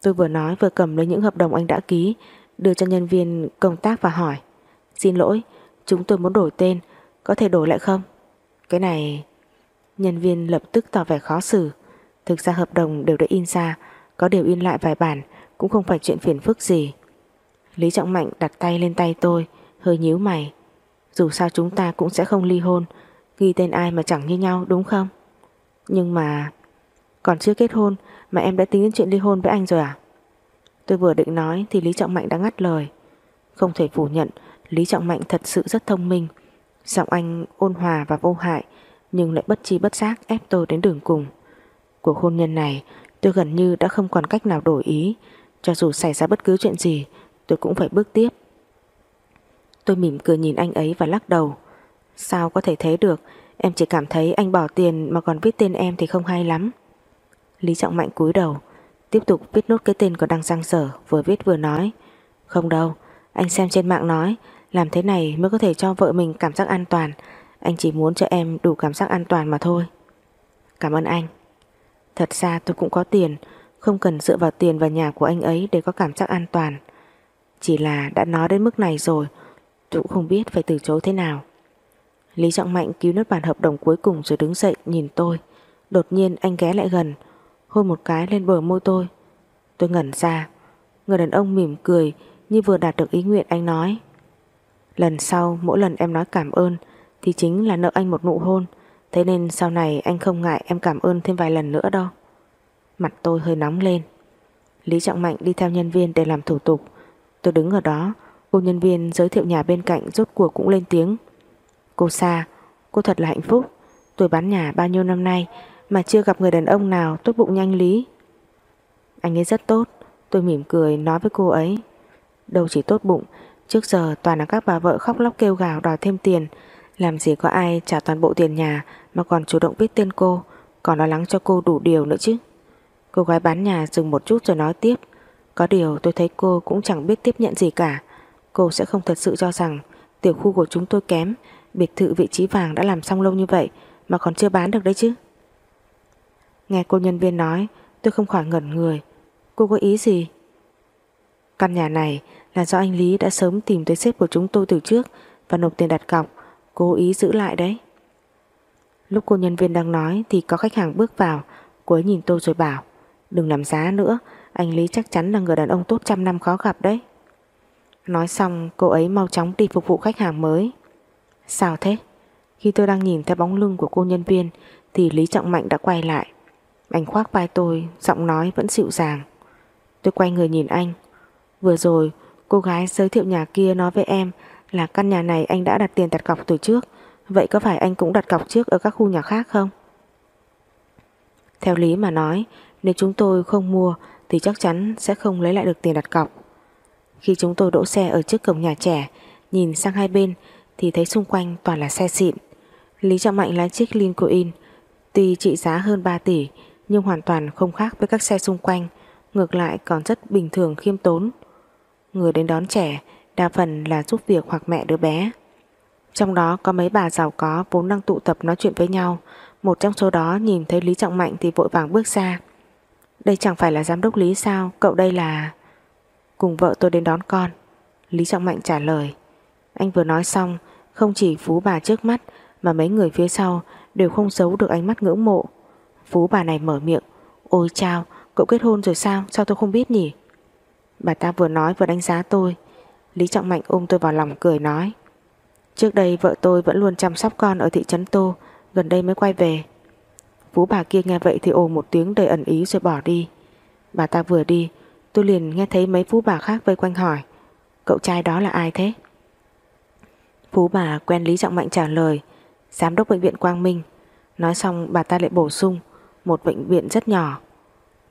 Tôi vừa nói vừa cầm lấy những hợp đồng anh đã ký, đưa cho nhân viên công tác và hỏi Xin lỗi, chúng tôi muốn đổi tên Có thể đổi lại không? Cái này... Nhân viên lập tức tỏ vẻ khó xử. Thực ra hợp đồng đều đã in ra, Có điều in lại vài bản Cũng không phải chuyện phiền phức gì. Lý Trọng Mạnh đặt tay lên tay tôi, Hơi nhíu mày. Dù sao chúng ta cũng sẽ không ly hôn, Ghi tên ai mà chẳng như nhau, đúng không? Nhưng mà, Còn chưa kết hôn Mà em đã tính đến chuyện ly hôn với anh rồi à? Tôi vừa định nói thì Lý Trọng Mạnh đã ngắt lời. Không thể phủ nhận, Lý Trọng Mạnh thật sự rất thông minh. Giọng anh ôn hòa và vô hại nhưng lại bất chi bất giác ép tôi đến đường cùng. Cuộc hôn nhân này Tôi gần như đã không còn cách nào đổi ý. Cho dù xảy ra bất cứ chuyện gì Tôi cũng phải bước tiếp. Tôi mỉm cười nhìn anh ấy và lắc đầu. Sao có thể thế được? Em chỉ cảm thấy anh bỏ tiền Mà còn viết tên em thì không hay lắm. Lý Trọng Mạnh cúi đầu Tiếp tục viết nốt cái tên còn đang răng sở Vừa viết vừa nói. Không đâu, anh xem trên mạng nói Làm thế này mới có thể cho vợ mình cảm giác an toàn. Anh chỉ muốn cho em đủ cảm giác an toàn mà thôi. Cảm ơn anh. Thật ra tôi cũng có tiền Không cần dựa vào tiền và nhà của anh ấy Để có cảm giác an toàn. Chỉ là đã nói đến mức này rồi Tôi cũng không biết phải từ chối thế nào. Lý Trọng Mạnh cứu nốt bản hợp đồng cuối cùng rồi đứng dậy nhìn tôi. Đột nhiên anh ghé lại gần hôn một cái lên bờ môi tôi. Tôi ngẩn ra, người đàn ông mỉm cười như vừa đạt được ý nguyện anh nói. Lần sau mỗi lần em nói cảm ơn thì chính là nợ anh một nụ hôn, thế nên sau này anh không ngại em cảm ơn thêm vài lần nữa đâu. Mặt tôi hơi nóng lên. Lý Trọng Mạnh đi theo nhân viên để làm thủ tục. Tôi đứng ở đó, cô nhân viên giới thiệu nhà bên cạnh rốt cuộc cũng lên tiếng. Cô Sa, cô thật là hạnh phúc. Tôi bán nhà bao nhiêu năm nay mà chưa gặp người đàn ông nào tốt bụng nhanh lý. Anh ấy rất tốt, tôi mỉm cười nói với cô ấy. Đâu chỉ tốt bụng, trước giờ toàn là các bà vợ khóc lóc kêu gào đòi thêm tiền, làm gì có ai trả toàn bộ tiền nhà mà còn chủ động biết tên cô, còn lo lắng cho cô đủ điều nữa chứ. Cô gái bán nhà dừng một chút rồi nói tiếp. Có điều tôi thấy cô cũng chẳng biết tiếp nhận gì cả. Cô sẽ không thật sự cho rằng tiểu khu của chúng tôi kém, biệt thự vị trí vàng đã làm xong lâu như vậy mà còn chưa bán được đấy chứ. Nghe cô nhân viên nói Tôi không khỏi ngẩn người Cô có ý gì Căn nhà này là do anh Lý đã sớm tìm tới sếp của chúng tôi từ trước và nộp tiền đặt cọc, cố ý giữ lại đấy. Lúc cô nhân viên đang nói thì có khách hàng bước vào, cô ấy nhìn tôi rồi bảo Đừng làm giá nữa, anh Lý chắc chắn là người đàn ông tốt trăm năm khó gặp đấy. Nói xong cô ấy mau chóng đi phục vụ khách hàng mới. Sao thế? Khi tôi đang nhìn theo bóng lưng của cô nhân viên thì Lý Trọng Mạnh đã quay lại. Anh khoác vai tôi, giọng nói vẫn dịu dàng. Tôi quay người nhìn anh. Vừa rồi, cô gái giới thiệu nhà kia nói với em là căn nhà này anh đã đặt tiền đặt cọc từ trước. Vậy có phải anh cũng đặt cọc trước ở các khu nhà khác không? Theo lý mà nói, nếu chúng tôi không mua thì chắc chắn sẽ không lấy lại được tiền đặt cọc. Khi chúng tôi đỗ xe ở trước cổng nhà trẻ, nhìn sang hai bên thì thấy xung quanh toàn là xe xịn. Lý Trọng Mạnh lái chiếc Lincoln, tuy trị giá hơn 3 tỷ nhưng hoàn toàn không khác với các xe xung quanh, ngược lại còn rất bình thường khiêm tốn. Người đến đón trẻ đa phần là giúp việc hoặc mẹ đứa bé. Trong đó có mấy bà giàu có vốn đang tụ tập nói chuyện với nhau, một trong số đó nhìn thấy Lý Trọng Mạnh thì vội vàng bước ra. Đây chẳng phải là giám đốc Lý sao, cậu đây là... Cùng vợ tôi đến đón con. Lý Trọng Mạnh trả lời. Anh vừa nói xong, không chỉ phú bà trước mắt mà mấy người phía sau đều không giấu được ánh mắt ngưỡng mộ. Phú bà này mở miệng. Ôi chao, cậu kết hôn rồi sao, sao tôi không biết nhỉ? Bà ta vừa nói vừa đánh giá tôi. Lý Trọng Mạnh ôm tôi vào lòng cười nói. Trước đây vợ tôi vẫn luôn chăm sóc con ở thị trấn Tô, gần đây mới quay về. Phú bà kia nghe vậy thì ồ một tiếng đầy ẩn ý rồi bỏ đi. Bà ta vừa đi, tôi liền nghe thấy mấy phú bà khác vây quanh hỏi. Cậu trai đó là ai thế? Phú bà quen Lý Trọng Mạnh trả lời, giám đốc bệnh viện Quang Minh. Nói xong bà ta lại bổ sung, một bệnh viện rất nhỏ.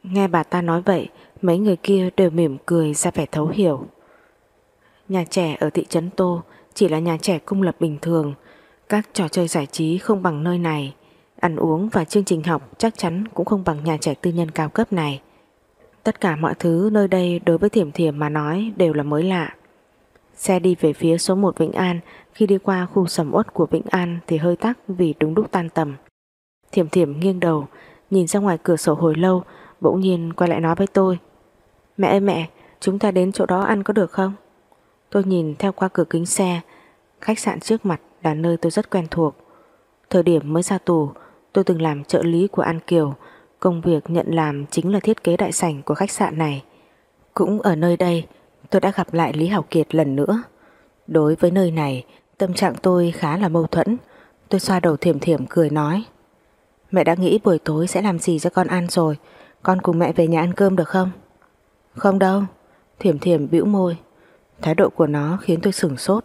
Nghe bà ta nói vậy, mấy người kia đều mỉm cười ra vẻ thấu hiểu. Nhà trẻ ở thị trấn Tô chỉ là nhà trẻ công lập bình thường, các trò chơi giải trí không bằng nơi này. Ăn uống và chương trình học chắc chắn cũng không bằng nhà trẻ tư nhân cao cấp này. Tất cả mọi thứ nơi đây đối với Thiểm Thiểm mà nói đều là mới lạ. Xe đi về phía số 1 Vĩnh An, khi đi qua khu sầm uất của Vĩnh An thì hơi tắc vì đúng lúc tan tầm. Thiểm Thiểm nghiêng đầu, nhìn ra ngoài cửa sổ hồi lâu, bỗng nhiên quay lại nói với tôi. Mẹ ơi mẹ, chúng ta đến chỗ đó ăn có được không? Tôi nhìn theo qua cửa kính xe, khách sạn trước mặt là nơi tôi rất quen thuộc. Thời điểm mới ra tù, Tôi từng làm trợ lý của An Kiều, công việc nhận làm chính là thiết kế đại sảnh của khách sạn này. Cũng ở nơi đây, tôi đã gặp lại Lý Hảo Kiệt lần nữa. Đối với nơi này, tâm trạng tôi khá là mâu thuẫn. Tôi xoa đầu thiểm thiểm cười nói. Mẹ đã nghĩ buổi tối sẽ làm gì cho con ăn rồi, con cùng mẹ về nhà ăn cơm được không? Không đâu, thiểm thiểm bĩu môi. Thái độ của nó khiến tôi sửng sốt.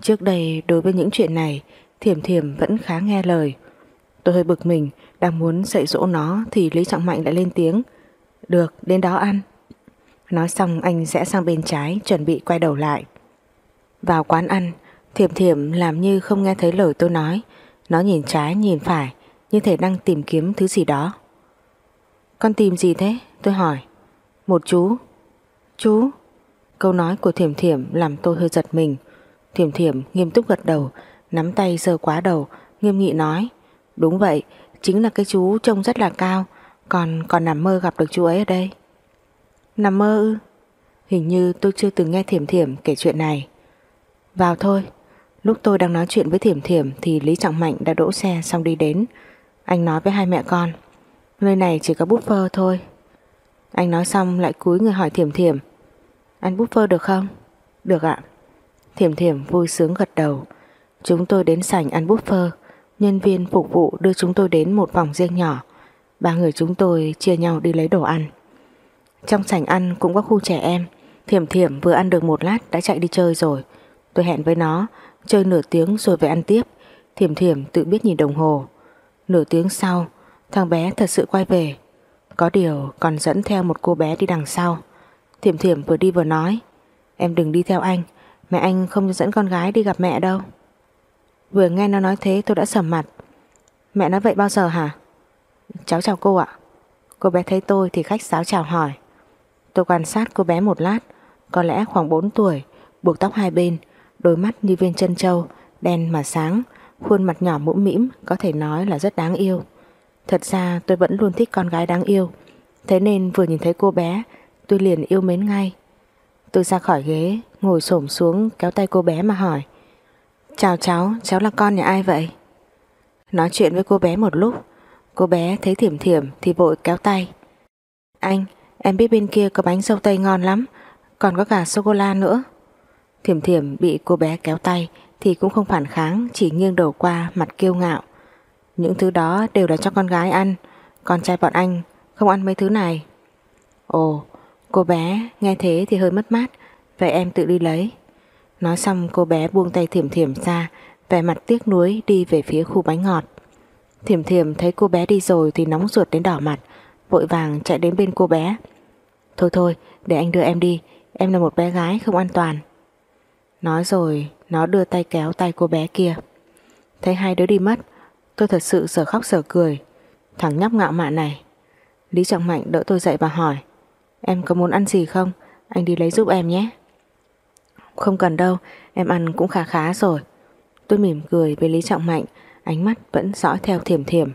Trước đây đối với những chuyện này, thiểm thiểm vẫn khá nghe lời. Tôi hơi bực mình, đang muốn dạy dỗ nó thì Lý Trọng Mạnh lại lên tiếng. Được, đến đó ăn. Nói xong anh sẽ sang bên trái chuẩn bị quay đầu lại. Vào quán ăn, Thiểm Thiểm làm như không nghe thấy lời tôi nói. Nó nhìn trái nhìn phải, như thể đang tìm kiếm thứ gì đó. Con tìm gì thế? Tôi hỏi. Một chú. Chú? Câu nói của Thiểm Thiểm làm tôi hơi giật mình. Thiểm Thiểm nghiêm túc gật đầu, nắm tay giơ quá đầu, nghiêm nghị nói. Đúng vậy, chính là cái chú trông rất là cao, còn còn nằm mơ gặp được chú ấy ở đây. Nằm mơ ư? Hình như tôi chưa từng nghe Thiểm Thiểm kể chuyện này. Vào thôi. Lúc tôi đang nói chuyện với Thiểm Thiểm thì Lý Trọng Mạnh đã đỗ xe xong đi đến. Anh nói với hai mẹ con. Nơi này chỉ có bút phơ thôi. Anh nói xong lại cúi người hỏi Thiểm Thiểm. Ăn bút phơ được không? Được ạ. Thiểm Thiểm vui sướng gật đầu. Chúng tôi đến sảnh ăn bút phơ. Nhân viên phục vụ đưa chúng tôi đến một phòng riêng nhỏ. Ba người chúng tôi chia nhau đi lấy đồ ăn. Trong sảnh ăn cũng có khu trẻ em. Thiểm thiểm vừa ăn được một lát đã chạy đi chơi rồi. Tôi hẹn với nó, chơi nửa tiếng rồi về ăn tiếp. Thiểm thiểm tự biết nhìn đồng hồ. Nửa tiếng sau, thằng bé thật sự quay về. Có điều còn dẫn theo một cô bé đi đằng sau. Thiểm thiểm vừa đi vừa nói. Em đừng đi theo anh, mẹ anh không dẫn con gái đi gặp mẹ đâu. Vừa nghe nó nói thế tôi đã sầm mặt. Mẹ nói vậy bao giờ hả? Cháu chào cô ạ. Cô bé thấy tôi thì khách sáo chào hỏi. Tôi quan sát cô bé một lát. Có lẽ khoảng 4 tuổi Buộc tóc hai bên Đôi mắt như viên chân trâu Đen mà sáng Khuôn mặt nhỏ mũm mĩm Có thể nói là rất đáng yêu. Thật ra tôi vẫn luôn thích con gái đáng yêu. Thế nên vừa nhìn thấy cô bé Tôi liền yêu mến ngay. Tôi ra khỏi ghế Ngồi xổm xuống kéo tay cô bé mà hỏi. Chào cháu, cháu là con nhà ai vậy? Nói chuyện với cô bé một lúc. Cô bé thấy thiểm thiểm thì vội kéo tay. Anh, em biết bên kia có bánh dâu tây ngon lắm Còn có cả sô-cô-la nữa. Thiểm thiểm bị cô bé kéo tay Thì cũng không phản kháng Chỉ nghiêng đầu qua mặt kiêu ngạo. Những thứ đó đều là cho con gái ăn Con trai bọn anh không ăn mấy thứ này. Ồ Cô bé nghe thế thì hơi mất mát, Vậy em tự đi lấy. Nói xong, cô bé buông tay thiểm thiểm ra, Vẻ mặt tiếc nuối đi về phía khu bánh ngọt. Thiểm thiểm thấy cô bé đi rồi Thì nóng ruột đến đỏ mặt, Vội vàng chạy đến bên cô bé. Thôi thôi, để anh đưa em đi, Em là một bé gái không an toàn. Nói rồi, nó đưa tay kéo tay cô bé kia. Thấy hai đứa đi mất, Tôi thật sự sở khóc sở cười. Thằng nhóc ngạo mạn này. Lý Trọng Mạnh đỡ tôi dậy và hỏi Em có muốn ăn gì không? Anh đi lấy giúp em nhé. Không cần đâu, Em ăn cũng khá khá rồi. Tôi mỉm cười với Lý Trọng Mạnh, Ánh mắt vẫn dõi theo thiểm thiểm.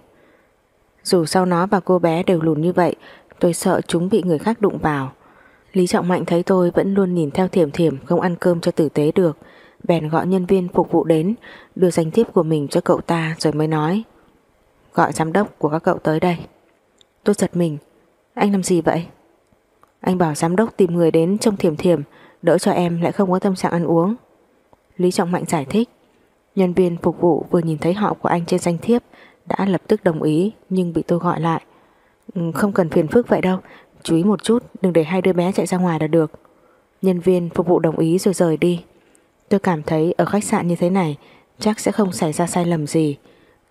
Dù sau nó và cô bé đều lùn như vậy, Tôi sợ chúng bị người khác đụng vào. Lý Trọng Mạnh thấy tôi vẫn luôn nhìn theo thiểm thiểm, Không ăn cơm cho tử tế được. Bèn gọi nhân viên phục vụ đến, Đưa danh thiếp của mình cho cậu ta rồi mới nói, Gọi giám đốc của các cậu tới đây. Tôi giật mình. Anh làm gì vậy? Anh bảo giám đốc tìm người đến trông thiểm thiểm, Đỡ cho em lại không có tâm trạng ăn uống. Lý Trọng Mạnh giải thích. Nhân viên phục vụ vừa nhìn thấy họ của anh trên danh thiếp, Đã lập tức đồng ý Nhưng bị tôi gọi lại. Ừ, không cần phiền phức vậy đâu, Chú ý một chút, đừng để hai đứa bé chạy ra ngoài là được. Nhân viên phục vụ đồng ý rồi rời đi. Tôi cảm thấy ở khách sạn như thế này, Chắc sẽ không xảy ra sai lầm gì.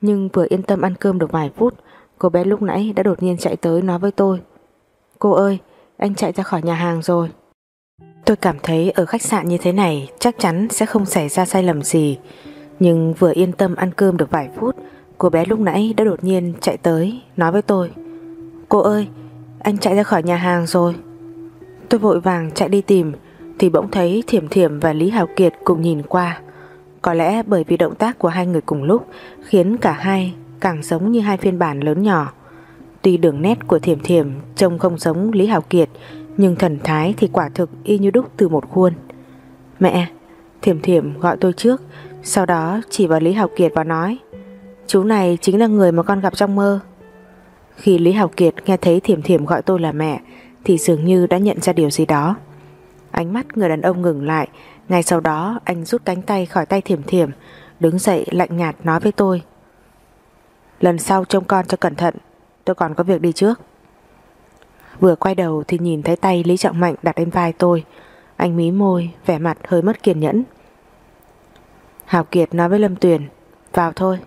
Nhưng vừa yên tâm ăn cơm được vài phút, Cô bé lúc nãy đã đột nhiên chạy tới nói với tôi. Cô ơi anh chạy ra khỏi nhà hàng rồi. Tôi cảm thấy ở khách sạn như thế này Chắc chắn sẽ không xảy ra sai lầm gì. Nhưng vừa yên tâm ăn cơm được vài phút, Cô bé lúc nãy đã đột nhiên chạy tới, Nói với tôi. Cô ơi, anh chạy ra khỏi nhà hàng rồi. Tôi vội vàng chạy đi tìm, Thì bỗng thấy Thiểm Thiểm và Lý Hào Kiệt cùng nhìn qua. Có lẽ bởi vì động tác của hai người cùng lúc, Khiến cả hai càng giống như hai phiên bản lớn nhỏ. Tuy đường nét của Thiểm Thiểm trông không giống Lý Hào Kiệt, nhưng thần thái thì quả thực y như đúc từ một khuôn. Mẹ, Thiểm Thiểm gọi tôi trước, sau đó chỉ vào Lý Hào Kiệt và nói Chú này chính là người mà con gặp trong mơ. Khi Lý Hào Kiệt nghe thấy Thiểm Thiểm gọi tôi là mẹ, thì dường như đã nhận ra điều gì đó. Ánh mắt người đàn ông ngừng lại, ngay sau đó anh rút cánh tay khỏi tay Thiểm Thiểm, đứng dậy lạnh nhạt nói với tôi. Lần sau trông con cho cẩn thận Tôi còn có việc đi trước. Vừa quay đầu thì nhìn thấy tay Lý Trọng Mạnh đặt lên vai tôi. Anh mí môi, Vẻ mặt hơi mất kiên nhẫn. Hào Kiệt nói với Lâm Tuyền, Vào thôi.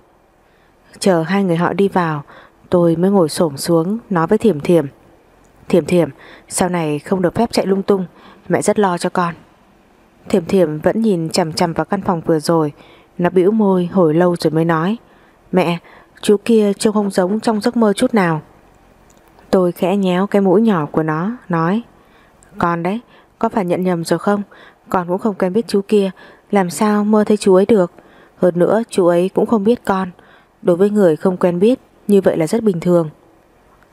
Chờ hai người họ đi vào, Tôi mới ngồi xổm xuống nói với Thiểm Thiểm Thiểm Thiểm, Sau này không được phép chạy lung tung, Mẹ rất lo cho con. Thiểm Thiểm vẫn nhìn chằm chằm vào căn phòng vừa rồi, Nó bĩu môi hồi lâu rồi mới nói, Mẹ Chú kia trông không giống trong giấc mơ chút nào. Tôi khẽ nhéo cái mũi nhỏ của nó, Nói, Con đấy, có phải nhận nhầm rồi không? Con cũng không quen biết chú kia, Làm sao mơ thấy chú ấy được? Hơn nữa, chú ấy cũng không biết con. Đối với người không quen biết, Như vậy là rất bình thường.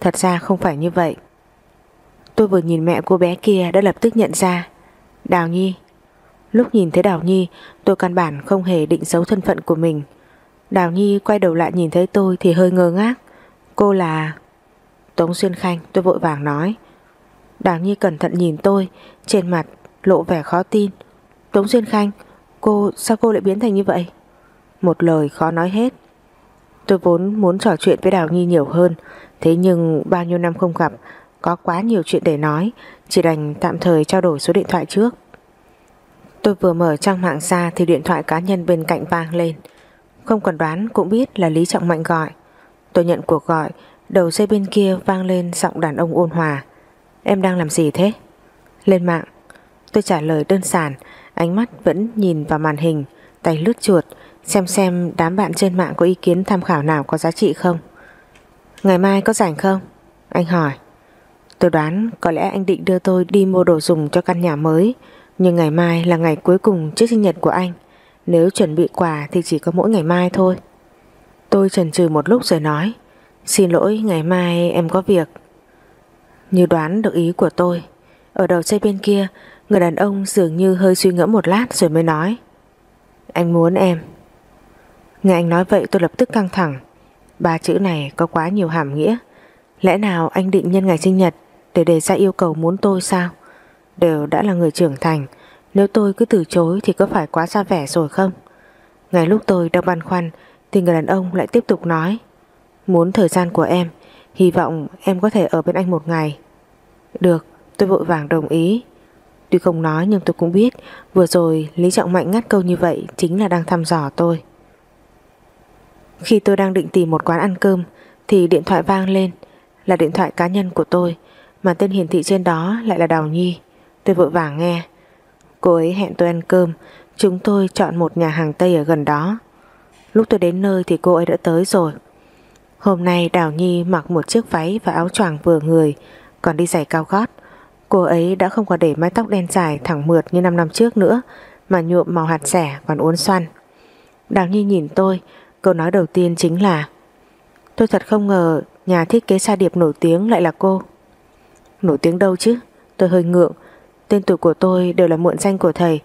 Thật ra không phải như vậy. Tôi vừa nhìn mẹ cô bé kia đã lập tức nhận ra. Đào Nhi. Lúc nhìn thấy Đào Nhi, Tôi căn bản không hề định giấu thân phận của mình. Đào Nhi quay đầu lại nhìn thấy tôi thì hơi ngơ ngác. Cô là... Tống Xuyên Khanh tôi vội vàng nói. Đào Nhi cẩn thận nhìn tôi, trên mặt lộ vẻ khó tin. Tống Xuyên Khanh, cô sao cô lại biến thành như vậy? Một lời khó nói hết. Tôi vốn muốn trò chuyện với Đào Nhi nhiều hơn, thế nhưng bao nhiêu năm không gặp, có quá nhiều chuyện để nói, chỉ đành tạm thời trao đổi số điện thoại trước. Tôi vừa mở trang mạng ra thì điện thoại cá nhân bên cạnh vang lên. Không cần đoán cũng biết là Lý Trọng Mạnh gọi. Tôi nhận cuộc gọi, Đầu dây bên kia vang lên giọng đàn ông ôn hòa. Em đang làm gì thế? Lên mạng. Tôi trả lời đơn giản, Ánh mắt vẫn nhìn vào màn hình, Tay lướt chuột, Xem xem đám bạn trên mạng có ý kiến tham khảo nào có giá trị không. Ngày mai có rảnh không? Anh hỏi. Tôi đoán có lẽ anh định đưa tôi đi mua đồ dùng cho căn nhà mới, Nhưng ngày mai là ngày cuối cùng trước sinh nhật của anh nếu chuẩn bị quà thì chỉ có mỗi ngày mai thôi. Tôi chần chừ một lúc rồi nói, Xin lỗi, ngày mai em có việc. Như đoán được ý của tôi, Ở đầu dây bên kia, Người đàn ông dường như hơi suy ngẫm một lát rồi mới nói, Anh muốn em. Nghe anh nói vậy tôi lập tức căng thẳng. Ba chữ này có quá nhiều hàm nghĩa. Lẽ nào anh định nhân ngày sinh nhật Để đề ra yêu cầu muốn tôi sao? Đều đã là người trưởng thành nếu tôi cứ từ chối Thì có phải quá xa vẻ rồi không? Ngay lúc tôi đang băn khoăn, Thì người đàn ông lại tiếp tục nói, Muốn thời gian của em, Hy vọng em có thể ở bên anh một ngày. Được, tôi vội vàng đồng ý. Tuy không nói nhưng tôi cũng biết, Vừa rồi Lý Trọng Mạnh ngắt câu như vậy Chính là đang thăm dò tôi. Khi tôi đang định tìm một quán ăn cơm, Thì điện thoại vang lên, Là điện thoại cá nhân của tôi, Mà tên hiển thị trên đó lại là Đào Nhi. Tôi vội vàng nghe Cô ấy hẹn tôi ăn cơm. Chúng tôi chọn một nhà hàng Tây ở gần đó. Lúc tôi đến nơi thì cô ấy đã tới rồi. Hôm nay Đào Nhi mặc một chiếc váy và áo choàng vừa người, Còn đi giày cao gót. Cô ấy đã không còn để mái tóc đen dài thẳng mượt như 5 năm trước nữa, Mà nhuộm màu hạt rẻ còn uốn xoăn. Đào Nhi nhìn tôi, Câu nói đầu tiên chính là, Tôi thật không ngờ nhà thiết kế sa điệp nổi tiếng lại là cô. Nổi tiếng đâu chứ? Tôi hơi ngượng Tên tuổi của tôi đều là mượn danh của thầy.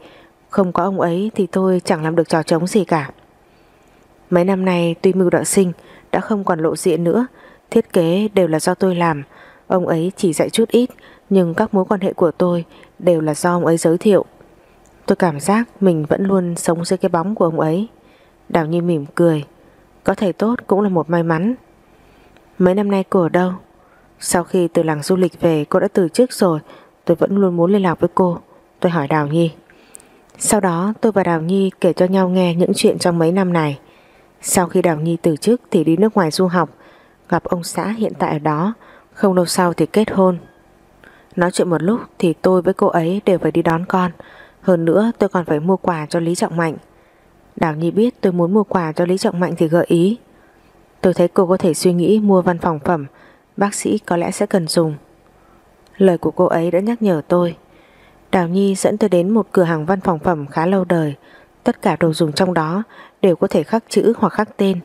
Không có ông ấy thì tôi chẳng làm được trò trống gì cả. Mấy năm nay, tuy mưu đạo sinh, Đã không còn lộ diện nữa. Thiết kế đều là do tôi làm. Ông ấy chỉ dạy chút ít, Nhưng các mối quan hệ của tôi Đều là do ông ấy giới thiệu. Tôi cảm giác mình vẫn luôn sống dưới cái bóng của ông ấy. Đào Nhi mỉm cười. Có thầy tốt cũng là một may mắn. Mấy năm nay cô ở đâu? Sau khi từ làng du lịch về, cô đã từ chức rồi. Tôi vẫn luôn muốn liên lạc với cô. Tôi hỏi Đào Nhi. Sau đó, tôi và Đào Nhi kể cho nhau nghe những chuyện trong mấy năm này. Sau khi Đào Nhi từ chức thì đi nước ngoài du học, Gặp ông xã hiện tại ở đó. Không lâu sau thì kết hôn. Nói chuyện một lúc thì tôi với cô ấy đều phải đi đón con. Hơn nữa, tôi còn phải mua quà cho Lý Trọng Mạnh. Đào Nhi biết tôi muốn mua quà cho Lý Trọng Mạnh thì gợi ý. Tôi thấy cô có thể suy nghĩ mua văn phòng phẩm. Bác sĩ có lẽ sẽ cần dùng. Lời của cô ấy đã nhắc nhở tôi. Đào Nhi dẫn tôi đến một cửa hàng văn phòng phẩm khá lâu đời. Tất cả đồ dùng trong đó đều có thể khắc chữ hoặc khắc tên.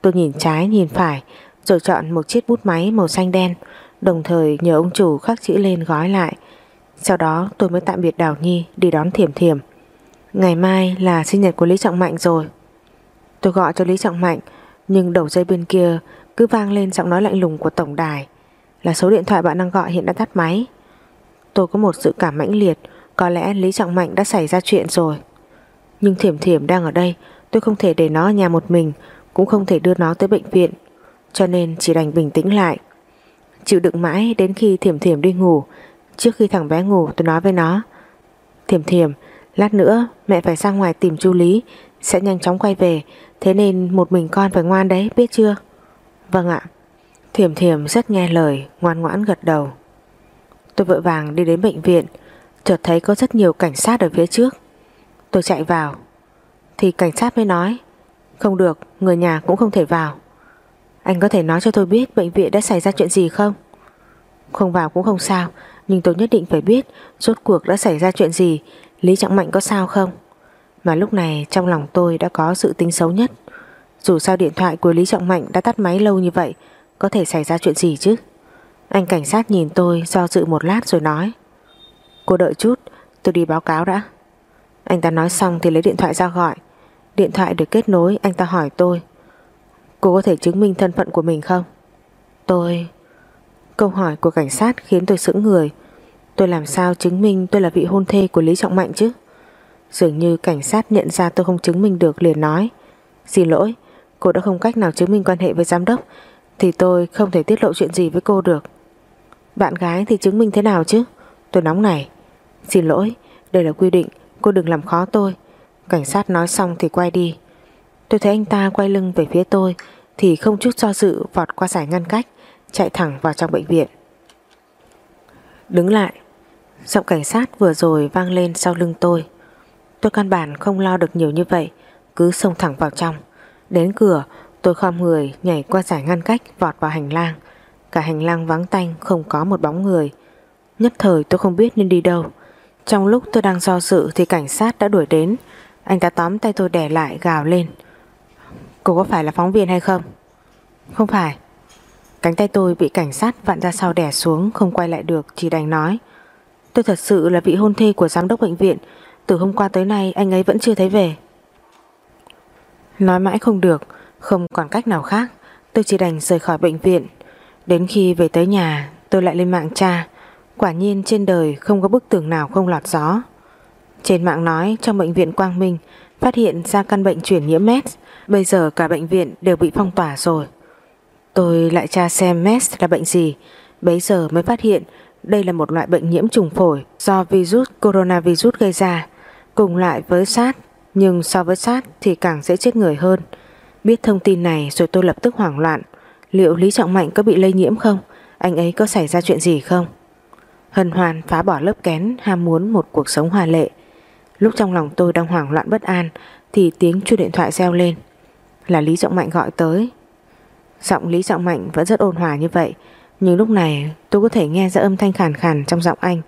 Tôi nhìn trái, nhìn phải, Rồi chọn một chiếc bút máy màu xanh đen. Đồng thời nhờ ông chủ khắc chữ lên gói lại. Sau đó tôi mới tạm biệt Đào Nhi đi đón Thiểm Thiểm. Ngày mai là sinh nhật của Lý Trọng Mạnh rồi. Tôi gọi cho Lý Trọng Mạnh, Nhưng đầu dây bên kia cứ vang lên giọng nói lạnh lùng của tổng đài là số điện thoại bạn đang gọi hiện đã tắt máy. Tôi có một sự cảm mãnh liệt, Có lẽ Lý Trọng Mạnh đã xảy ra chuyện rồi. Nhưng Thiểm Thiểm đang ở đây, Tôi không thể để nó ở nhà một mình, Cũng không thể đưa nó tới bệnh viện, Cho nên chỉ đành bình tĩnh lại. Chịu đựng mãi đến khi Thiểm Thiểm đi ngủ, Trước khi thằng bé ngủ tôi nói với nó, Thiểm Thiểm, Lát nữa mẹ phải ra ngoài tìm chu Lý, Sẽ nhanh chóng quay về, Thế nên một mình con phải ngoan đấy, biết chưa? Vâng ạ. Thiểm thiểm rất nghe lời Ngoan ngoãn gật đầu. Tôi vội vàng đi đến bệnh viện Chợt thấy có rất nhiều cảnh sát ở phía trước. Tôi chạy vào Thì cảnh sát mới nói Không được, người nhà cũng không thể vào. Anh có thể nói cho tôi biết Bệnh viện đã xảy ra chuyện gì không? Không vào cũng không sao Nhưng tôi nhất định phải biết Rốt cuộc đã xảy ra chuyện gì Lý Trọng Mạnh có sao không? Mà lúc này trong lòng tôi đã có sự tính xấu nhất. Dù sao điện thoại của Lý Trọng Mạnh đã tắt máy lâu như vậy có thể xảy ra chuyện gì chứ? Anh cảnh sát nhìn tôi do dự một lát rồi nói. Cô đợi chút, Tôi đi báo cáo đã. Anh ta nói xong thì lấy điện thoại ra gọi. Điện thoại được kết nối, anh ta hỏi tôi. Cô có thể chứng minh thân phận của mình không? Tôi Câu hỏi của cảnh sát khiến tôi sững người. Tôi làm sao chứng minh tôi là vị hôn thê của Lý Trọng Mạnh chứ? Dường như cảnh sát nhận ra tôi không chứng minh được liền nói. Xin lỗi, Cô đã không cách nào chứng minh quan hệ với giám đốc thì tôi không thể tiết lộ chuyện gì với cô được. Bạn gái thì chứng minh thế nào chứ? Tôi nóng này Xin lỗi, đây là quy định, Cô đừng làm khó tôi. Cảnh sát nói xong thì quay đi. Tôi thấy anh ta quay lưng về phía tôi, Thì không chút do dự vọt qua giải ngăn cách, Chạy thẳng vào trong bệnh viện. Đứng lại. Giọng cảnh sát vừa rồi vang lên sau lưng tôi. Tôi căn bản không lo được nhiều như vậy, Cứ xông thẳng vào trong. Đến cửa Tôi khom người, nhảy qua giải ngăn cách, vọt vào hành lang. Cả hành lang vắng tanh, không có một bóng người. Nhất thời tôi không biết nên đi đâu. Trong lúc tôi đang do dự thì cảnh sát đã đuổi đến. Anh ta tóm tay tôi đè lại, gào lên. Cô có phải là phóng viên hay không? Không phải. Cánh tay tôi bị cảnh sát vặn ra sau đè xuống, không quay lại được, chỉ đành nói. Tôi thật sự là vị hôn thê của giám đốc bệnh viện Từ hôm qua tới nay, anh ấy vẫn chưa thấy về Nói mãi không được không còn cách nào khác Tôi chỉ đành rời khỏi bệnh viện. Đến khi về tới nhà tôi lại lên mạng tra. Quả nhiên trên đời không có bức tường nào không lọt gió. Trên mạng nói trong bệnh viện Quang Minh Phát hiện ra căn bệnh chuyển nhiễm MERS Bây giờ cả bệnh viện đều bị phong tỏa rồi. Tôi lại tra xem MERS là bệnh gì. Bấy giờ mới phát hiện đây là một loại bệnh nhiễm trùng phổi do virus coronavirus gây ra, cùng lại với SARS, nhưng so với SARS thì càng dễ chết người hơn. Biết thông tin này rồi tôi lập tức hoảng loạn. Liệu Lý Trọng Mạnh có bị lây nhiễm không? Anh ấy có xảy ra chuyện gì không? Hân hoan phá bỏ lớp kén ham muốn một cuộc sống hòa lệ. Lúc trong lòng tôi đang hoảng loạn bất an thì tiếng chuông điện thoại reo lên. Là Lý Trọng Mạnh gọi tới. Giọng Lý Trọng Mạnh vẫn rất ôn hòa như vậy nhưng lúc này tôi có thể nghe ra âm thanh khàn khàn trong giọng anh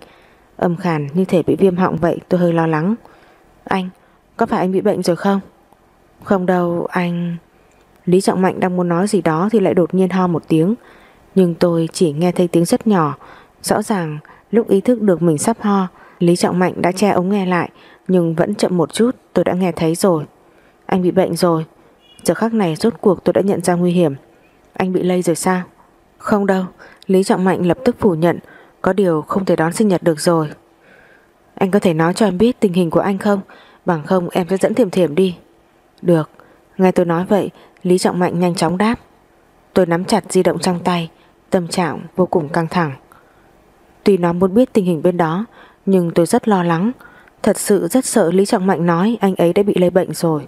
Âm khàn như thể bị viêm họng vậy tôi hơi lo lắng Anh, có phải anh bị bệnh rồi không? Không đâu, anh... Lý Trọng Mạnh đang muốn nói gì đó thì lại đột nhiên ho một tiếng. Nhưng tôi chỉ nghe thấy tiếng rất nhỏ. Rõ ràng lúc ý thức được mình sắp ho Lý Trọng Mạnh đã che ống nghe lại Nhưng vẫn chậm một chút tôi đã nghe thấy rồi. Anh bị bệnh rồi. Giờ khắc này rốt cuộc tôi đã nhận ra nguy hiểm. Anh bị lây rồi sao? Không đâu, Lý Trọng Mạnh lập tức phủ nhận, có điều không thể đón sinh nhật được rồi. Anh có thể nói cho em biết tình hình của anh không? Bằng không em sẽ dẫn thiểm thiểm đi. Được, nghe tôi nói vậy, Lý Trọng Mạnh nhanh chóng đáp. Tôi nắm chặt di động trong tay, tâm trạng vô cùng căng thẳng. Tuy nó muốn biết tình hình bên đó, nhưng tôi rất lo lắng. Thật sự rất sợ Lý Trọng Mạnh nói anh ấy đã bị lây bệnh rồi.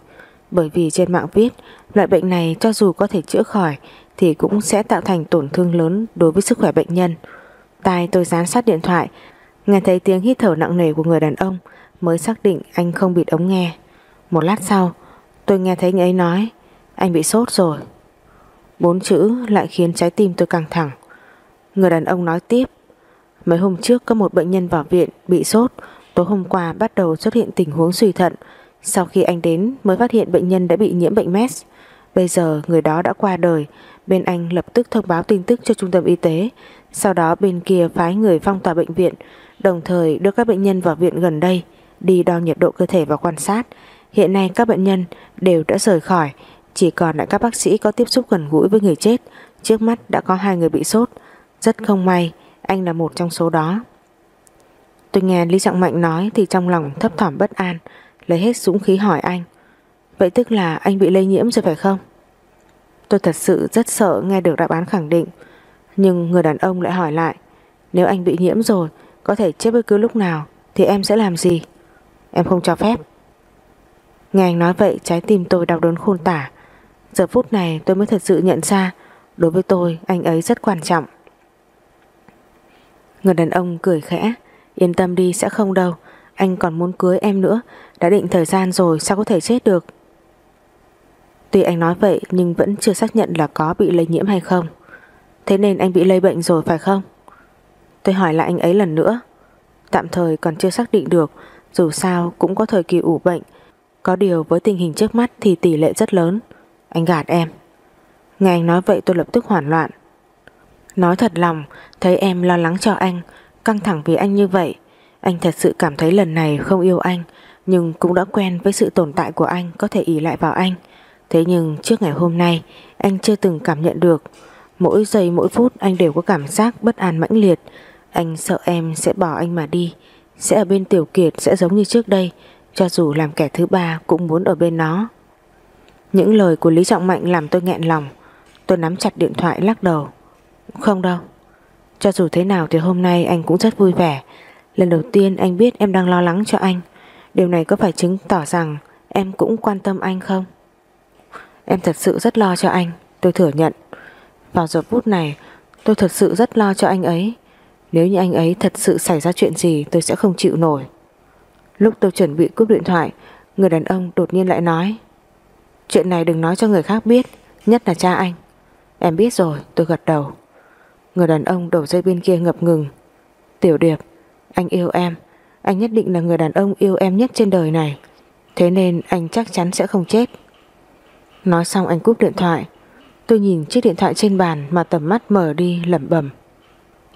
Bởi vì trên mạng viết, loại bệnh này cho dù có thể chữa khỏi thì cũng sẽ tạo thành tổn thương lớn đối với sức khỏe bệnh nhân. Tai tôi dán sát điện thoại, nghe thấy tiếng hít thở nặng nề của người đàn ông mới xác định anh không bịt ống nghe. Một lát sau, tôi nghe thấy anh ấy nói, anh bị sốt rồi. Bốn chữ lại khiến trái tim tôi căng thẳng. Người đàn ông nói tiếp, Mấy hôm trước có một bệnh nhân vào viện bị sốt, Tối hôm qua bắt đầu xuất hiện tình huống suy thận Sau khi anh đến mới phát hiện bệnh nhân đã bị nhiễm bệnh MERS Bây giờ người đó đã qua đời, Bên anh lập tức thông báo tin tức cho trung tâm y tế Sau đó bên kia phái người phong tỏa bệnh viện, Đồng thời đưa các bệnh nhân vào viện gần đây, Đi đo nhiệt độ cơ thể và quan sát Hiện nay các bệnh nhân đều đã rời khỏi, Chỉ còn lại các bác sĩ có tiếp xúc gần gũi với người chết. Trước mắt đã có hai người bị sốt. Rất không may, Anh là một trong số đó. Tôi nghe Lý Trọng Mạnh nói Thì trong lòng thấp thỏm bất an, Lấy hết dũng khí hỏi anh. Vậy tức là anh bị lây nhiễm rồi phải không? Tôi thật sự rất sợ nghe được đáp án khẳng định, Nhưng người đàn ông lại hỏi lại, Nếu anh bị nhiễm rồi, Có thể chết bất cứ lúc nào Thì em sẽ làm gì? Em không cho phép. Nghe anh nói vậy, trái tim tôi đau đớn khôn tả. Giờ phút này tôi mới thật sự nhận ra, Đối với tôi, anh ấy rất quan trọng. Người đàn ông cười khẽ, Yên tâm đi, sẽ không đâu. Anh còn muốn cưới em nữa, Đã định thời gian rồi, sao có thể chết được? Tuy anh nói vậy, nhưng vẫn chưa xác nhận là có bị lây nhiễm hay không. Thế nên anh bị lây bệnh rồi, phải không? Tôi hỏi lại anh ấy lần nữa. Tạm thời còn chưa xác định được, Dù sao cũng có thời kỳ ủ bệnh có điều với tình hình trước mắt thì tỷ lệ rất lớn. Anh gạt em. Nghe anh nói vậy tôi lập tức hoảng loạn. Nói thật lòng, Thấy em lo lắng cho anh, Căng thẳng vì anh như vậy. Anh thật sự cảm thấy lần này không yêu anh, Nhưng cũng đã quen với sự tồn tại của anh Có thể ỉ lại vào anh. Thế nhưng trước ngày hôm nay, Anh chưa từng cảm nhận được. Mỗi giây mỗi phút anh đều có cảm giác bất an mãnh liệt. Anh sợ em sẽ bỏ anh mà đi, Sẽ ở bên Tiểu Kiệt sẽ giống như trước đây cho dù làm kẻ thứ ba cũng muốn ở bên nó. Những lời của Lý Trọng Mạnh làm tôi nghẹn lòng. Tôi nắm chặt điện thoại lắc đầu. Không đâu. Cho dù thế nào thì hôm nay anh cũng rất vui vẻ. Lần đầu tiên anh biết em đang lo lắng cho anh. Điều này có phải chứng tỏ rằng Em cũng quan tâm anh không? Em thật sự rất lo cho anh, Tôi thừa nhận. Vào giờ phút này, tôi thật sự rất lo cho anh ấy. Nếu như anh ấy thật sự xảy ra chuyện gì, Tôi sẽ không chịu nổi. Lúc tôi chuẩn bị cúp điện thoại, Người đàn ông đột nhiên lại nói, Chuyện này đừng nói cho người khác biết, Nhất là cha anh. Em biết rồi, tôi gật đầu. Người đàn ông đầu dây bên kia ngập ngừng. Tiểu Điệp, Anh yêu em. Anh nhất định là người đàn ông yêu em nhất trên đời này. Thế nên anh chắc chắn sẽ không chết. Nói xong anh cúp điện thoại. Tôi nhìn chiếc điện thoại trên bàn Mà tầm mắt mở đi, lẩm bẩm.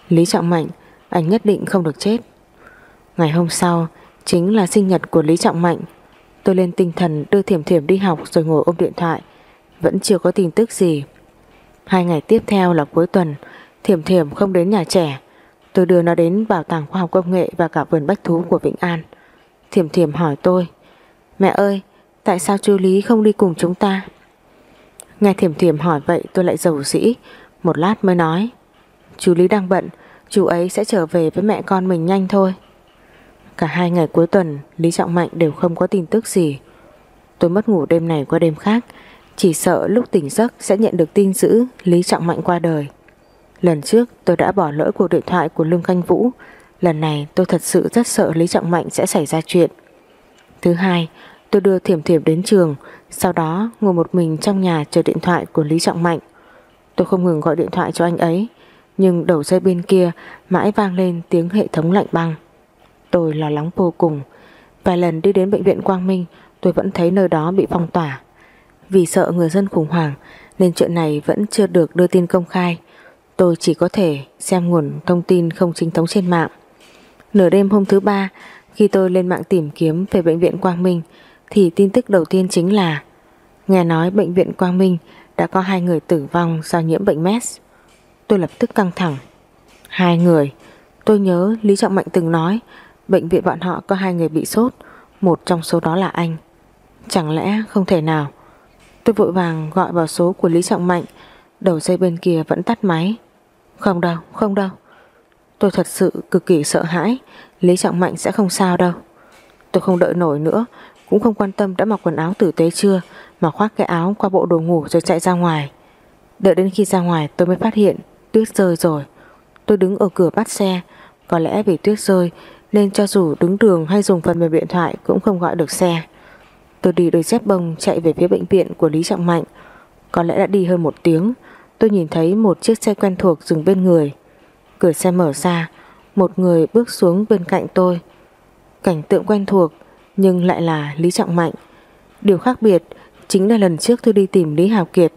Lý Trọng Mạnh, Anh nhất định không được chết. Ngày hôm sau chính là sinh nhật của Lý Trọng Mạnh. Tôi lên tinh thần đưa Thiểm Thiểm đi học rồi ngồi ôm điện thoại. Vẫn chưa có tin tức gì. Hai ngày tiếp theo là cuối tuần, Thiểm Thiểm không đến nhà trẻ. Tôi đưa nó đến bảo tàng khoa học công nghệ và cả vườn bách thú của Vĩnh An. Thiểm Thiểm hỏi tôi, mẹ ơi, tại sao chú Lý không đi cùng chúng ta? Nghe Thiểm Thiểm hỏi vậy tôi lại giàu dĩ, một lát mới nói, chú Lý đang bận, chú ấy sẽ trở về với mẹ con mình nhanh thôi. Cả hai ngày cuối tuần, Lý Trọng Mạnh đều không có tin tức gì. Tôi mất ngủ đêm này qua đêm khác, Chỉ sợ lúc tỉnh giấc Sẽ nhận được tin dữ Lý Trọng Mạnh qua đời. Lần trước, tôi đã bỏ lỡ cuộc điện thoại của Lương Canh Vũ. Lần này, tôi thật sự rất sợ Lý Trọng Mạnh sẽ xảy ra chuyện. Thứ hai, Tôi đưa Thiểm Thiểm đến trường, Sau đó ngồi một mình trong nhà chờ điện thoại của Lý Trọng Mạnh. Tôi không ngừng gọi điện thoại cho anh ấy, Nhưng đầu dây bên kia Mãi vang lên tiếng hệ thống lạnh băng. Tôi lo lắng vô cùng. Vài lần đi đến bệnh viện Quang Minh, Tôi vẫn thấy nơi đó bị phong tỏa. Vì sợ người dân khủng hoảng, Nên chuyện này vẫn chưa được đưa tin công khai. Tôi chỉ có thể xem nguồn thông tin không chính thống trên mạng. Nửa đêm hôm thứ ba, Khi tôi lên mạng tìm kiếm về bệnh viện Quang Minh, Thì tin tức đầu tiên chính là, Nghe nói bệnh viện Quang Minh Đã có hai người tử vong do nhiễm bệnh MERS Tôi lập tức căng thẳng. Hai người, Tôi nhớ Lý Trọng Mạnh từng nói Bệnh viện bọn họ có hai người bị sốt. Một trong số đó là anh. Chẳng lẽ không thể nào? Tôi vội vàng gọi vào số của Lý Trọng Mạnh. Đầu dây bên kia vẫn tắt máy. Không đâu, không đâu. Tôi thật sự cực kỳ sợ hãi. Lý Trọng Mạnh sẽ không sao đâu. Tôi không đợi nổi nữa. Cũng không quan tâm đã mặc quần áo tử tế chưa Mà khoác cái áo qua bộ đồ ngủ rồi chạy ra ngoài. Đợi đến khi ra ngoài tôi mới phát hiện Tuyết rơi rồi. Tôi đứng ở cửa bắt xe. Có lẽ vì tuyết rơi nên cho dù đứng đường hay dùng phần mềm điện thoại cũng không gọi được xe. Tôi đi đôi dép bông chạy về phía bệnh viện của Lý Trọng Mạnh. Có lẽ đã đi hơn một tiếng, tôi nhìn thấy một chiếc xe quen thuộc dừng bên người. Cửa xe mở ra, một người bước xuống bên cạnh tôi. Cảnh tượng quen thuộc nhưng lại là Lý Trọng Mạnh. Điều khác biệt chính là lần trước tôi đi tìm Lý Hào Kiệt,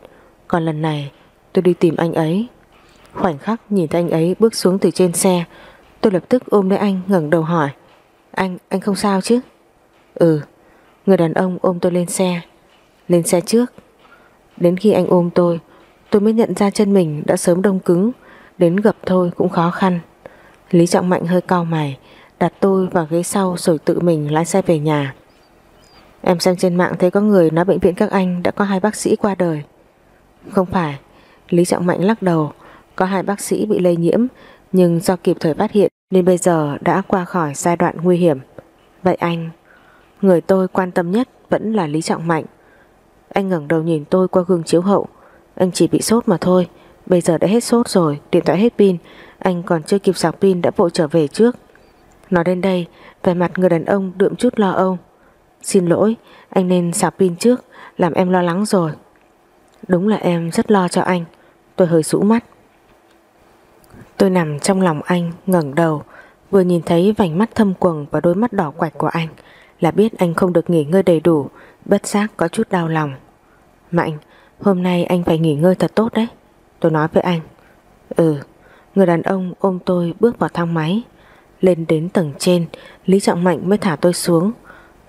còn lần này tôi đi tìm anh ấy. Khoảnh khắc nhìn thấy anh ấy bước xuống từ trên xe, Tôi lập tức ôm lấy anh ngẩng đầu hỏi. Anh, anh không sao chứ? Ừ. Người đàn ông ôm tôi lên xe. Lên xe trước. Đến khi anh ôm tôi Tôi mới nhận ra chân mình đã sớm đông cứng. Đến gập thôi cũng khó khăn. Lý Trọng Mạnh hơi cao mày Đặt tôi vào ghế sau rồi tự mình lái xe về nhà. Em xem trên mạng thấy có người nói bệnh viện các anh đã có hai bác sĩ qua đời. Không phải. Lý Trọng Mạnh lắc đầu. Có hai bác sĩ bị lây nhiễm Nhưng do kịp thời phát hiện nên bây giờ đã qua khỏi giai đoạn nguy hiểm. Vậy anh, người tôi quan tâm nhất vẫn là Lý Trọng Mạnh. Anh ngẩng đầu nhìn tôi qua gương chiếu hậu, anh chỉ bị sốt mà thôi, bây giờ đã hết sốt rồi, điện thoại hết pin, anh còn chưa kịp sạc pin đã vội trở về trước. Nói đến đây, vẻ mặt người đàn ông đượm chút lo âu. Xin lỗi, anh nên sạc pin trước, làm em lo lắng rồi. Đúng là em rất lo cho anh, tôi hơi rũ mắt. Tôi nằm trong lòng anh, ngẩng đầu, Vừa nhìn thấy vành mắt thâm quầng Và đôi mắt đỏ quạch của anh, Là biết anh không được nghỉ ngơi đầy đủ, Bất giác có chút đau lòng. Mạnh, hôm nay anh phải nghỉ ngơi thật tốt đấy, Tôi nói với anh. Ừ Người đàn ông ôm tôi bước vào thang máy, Lên đến tầng trên, Lý Trọng Mạnh mới thả tôi xuống.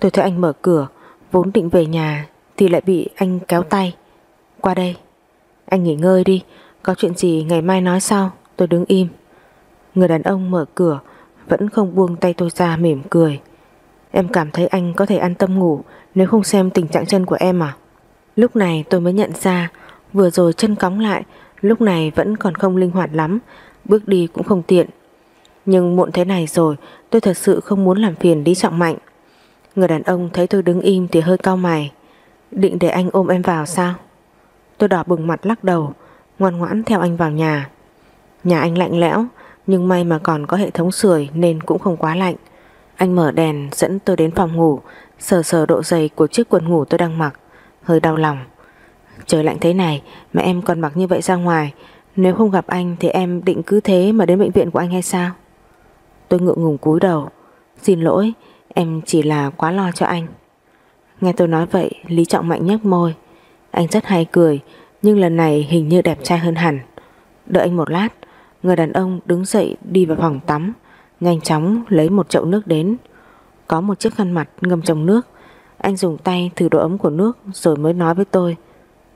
Tôi thấy anh mở cửa, Vốn định về nhà Thì lại bị anh kéo tay. Qua đây, Anh nghỉ ngơi đi, Có chuyện gì ngày mai nói sau. Tôi đứng im. Người đàn ông mở cửa, Vẫn không buông tay tôi ra mỉm cười. Em cảm thấy anh có thể an tâm ngủ, Nếu không xem tình trạng chân của em à? Lúc này tôi mới nhận ra, Vừa rồi chân cóng lại, Lúc này vẫn còn không linh hoạt lắm, Bước đi cũng không tiện. Nhưng muộn thế này rồi, Tôi thật sự không muốn làm phiền Lý Trọng Mạnh. Người đàn ông thấy tôi đứng im thì hơi cao mày. Định để anh ôm em vào sao? Tôi đỏ bừng mặt lắc đầu, Ngoan ngoãn theo anh vào nhà. Nhà anh lạnh lẽo, Nhưng may mà còn có hệ thống sưởi Nên cũng không quá lạnh. Anh mở đèn, dẫn tôi đến phòng ngủ. Sờ sờ độ dày của chiếc quần ngủ tôi đang mặc. Hơi đau lòng. Trời lạnh thế này, mà em còn mặc như vậy ra ngoài. Nếu không gặp anh thì em định cứ thế Mà đến bệnh viện của anh hay sao? Tôi ngượng ngùng cúi đầu. Xin lỗi, em chỉ là quá lo cho anh. Nghe tôi nói vậy, Lý Trọng Mạnh nhếch môi. Anh rất hay cười, Nhưng lần này hình như đẹp trai hơn hẳn. Đợi anh một lát Người đàn ông đứng dậy đi vào phòng tắm, Nhanh chóng lấy một chậu nước đến. Có một chiếc khăn mặt ngâm trong nước. Anh dùng tay thử độ ấm của nước Rồi mới nói với tôi,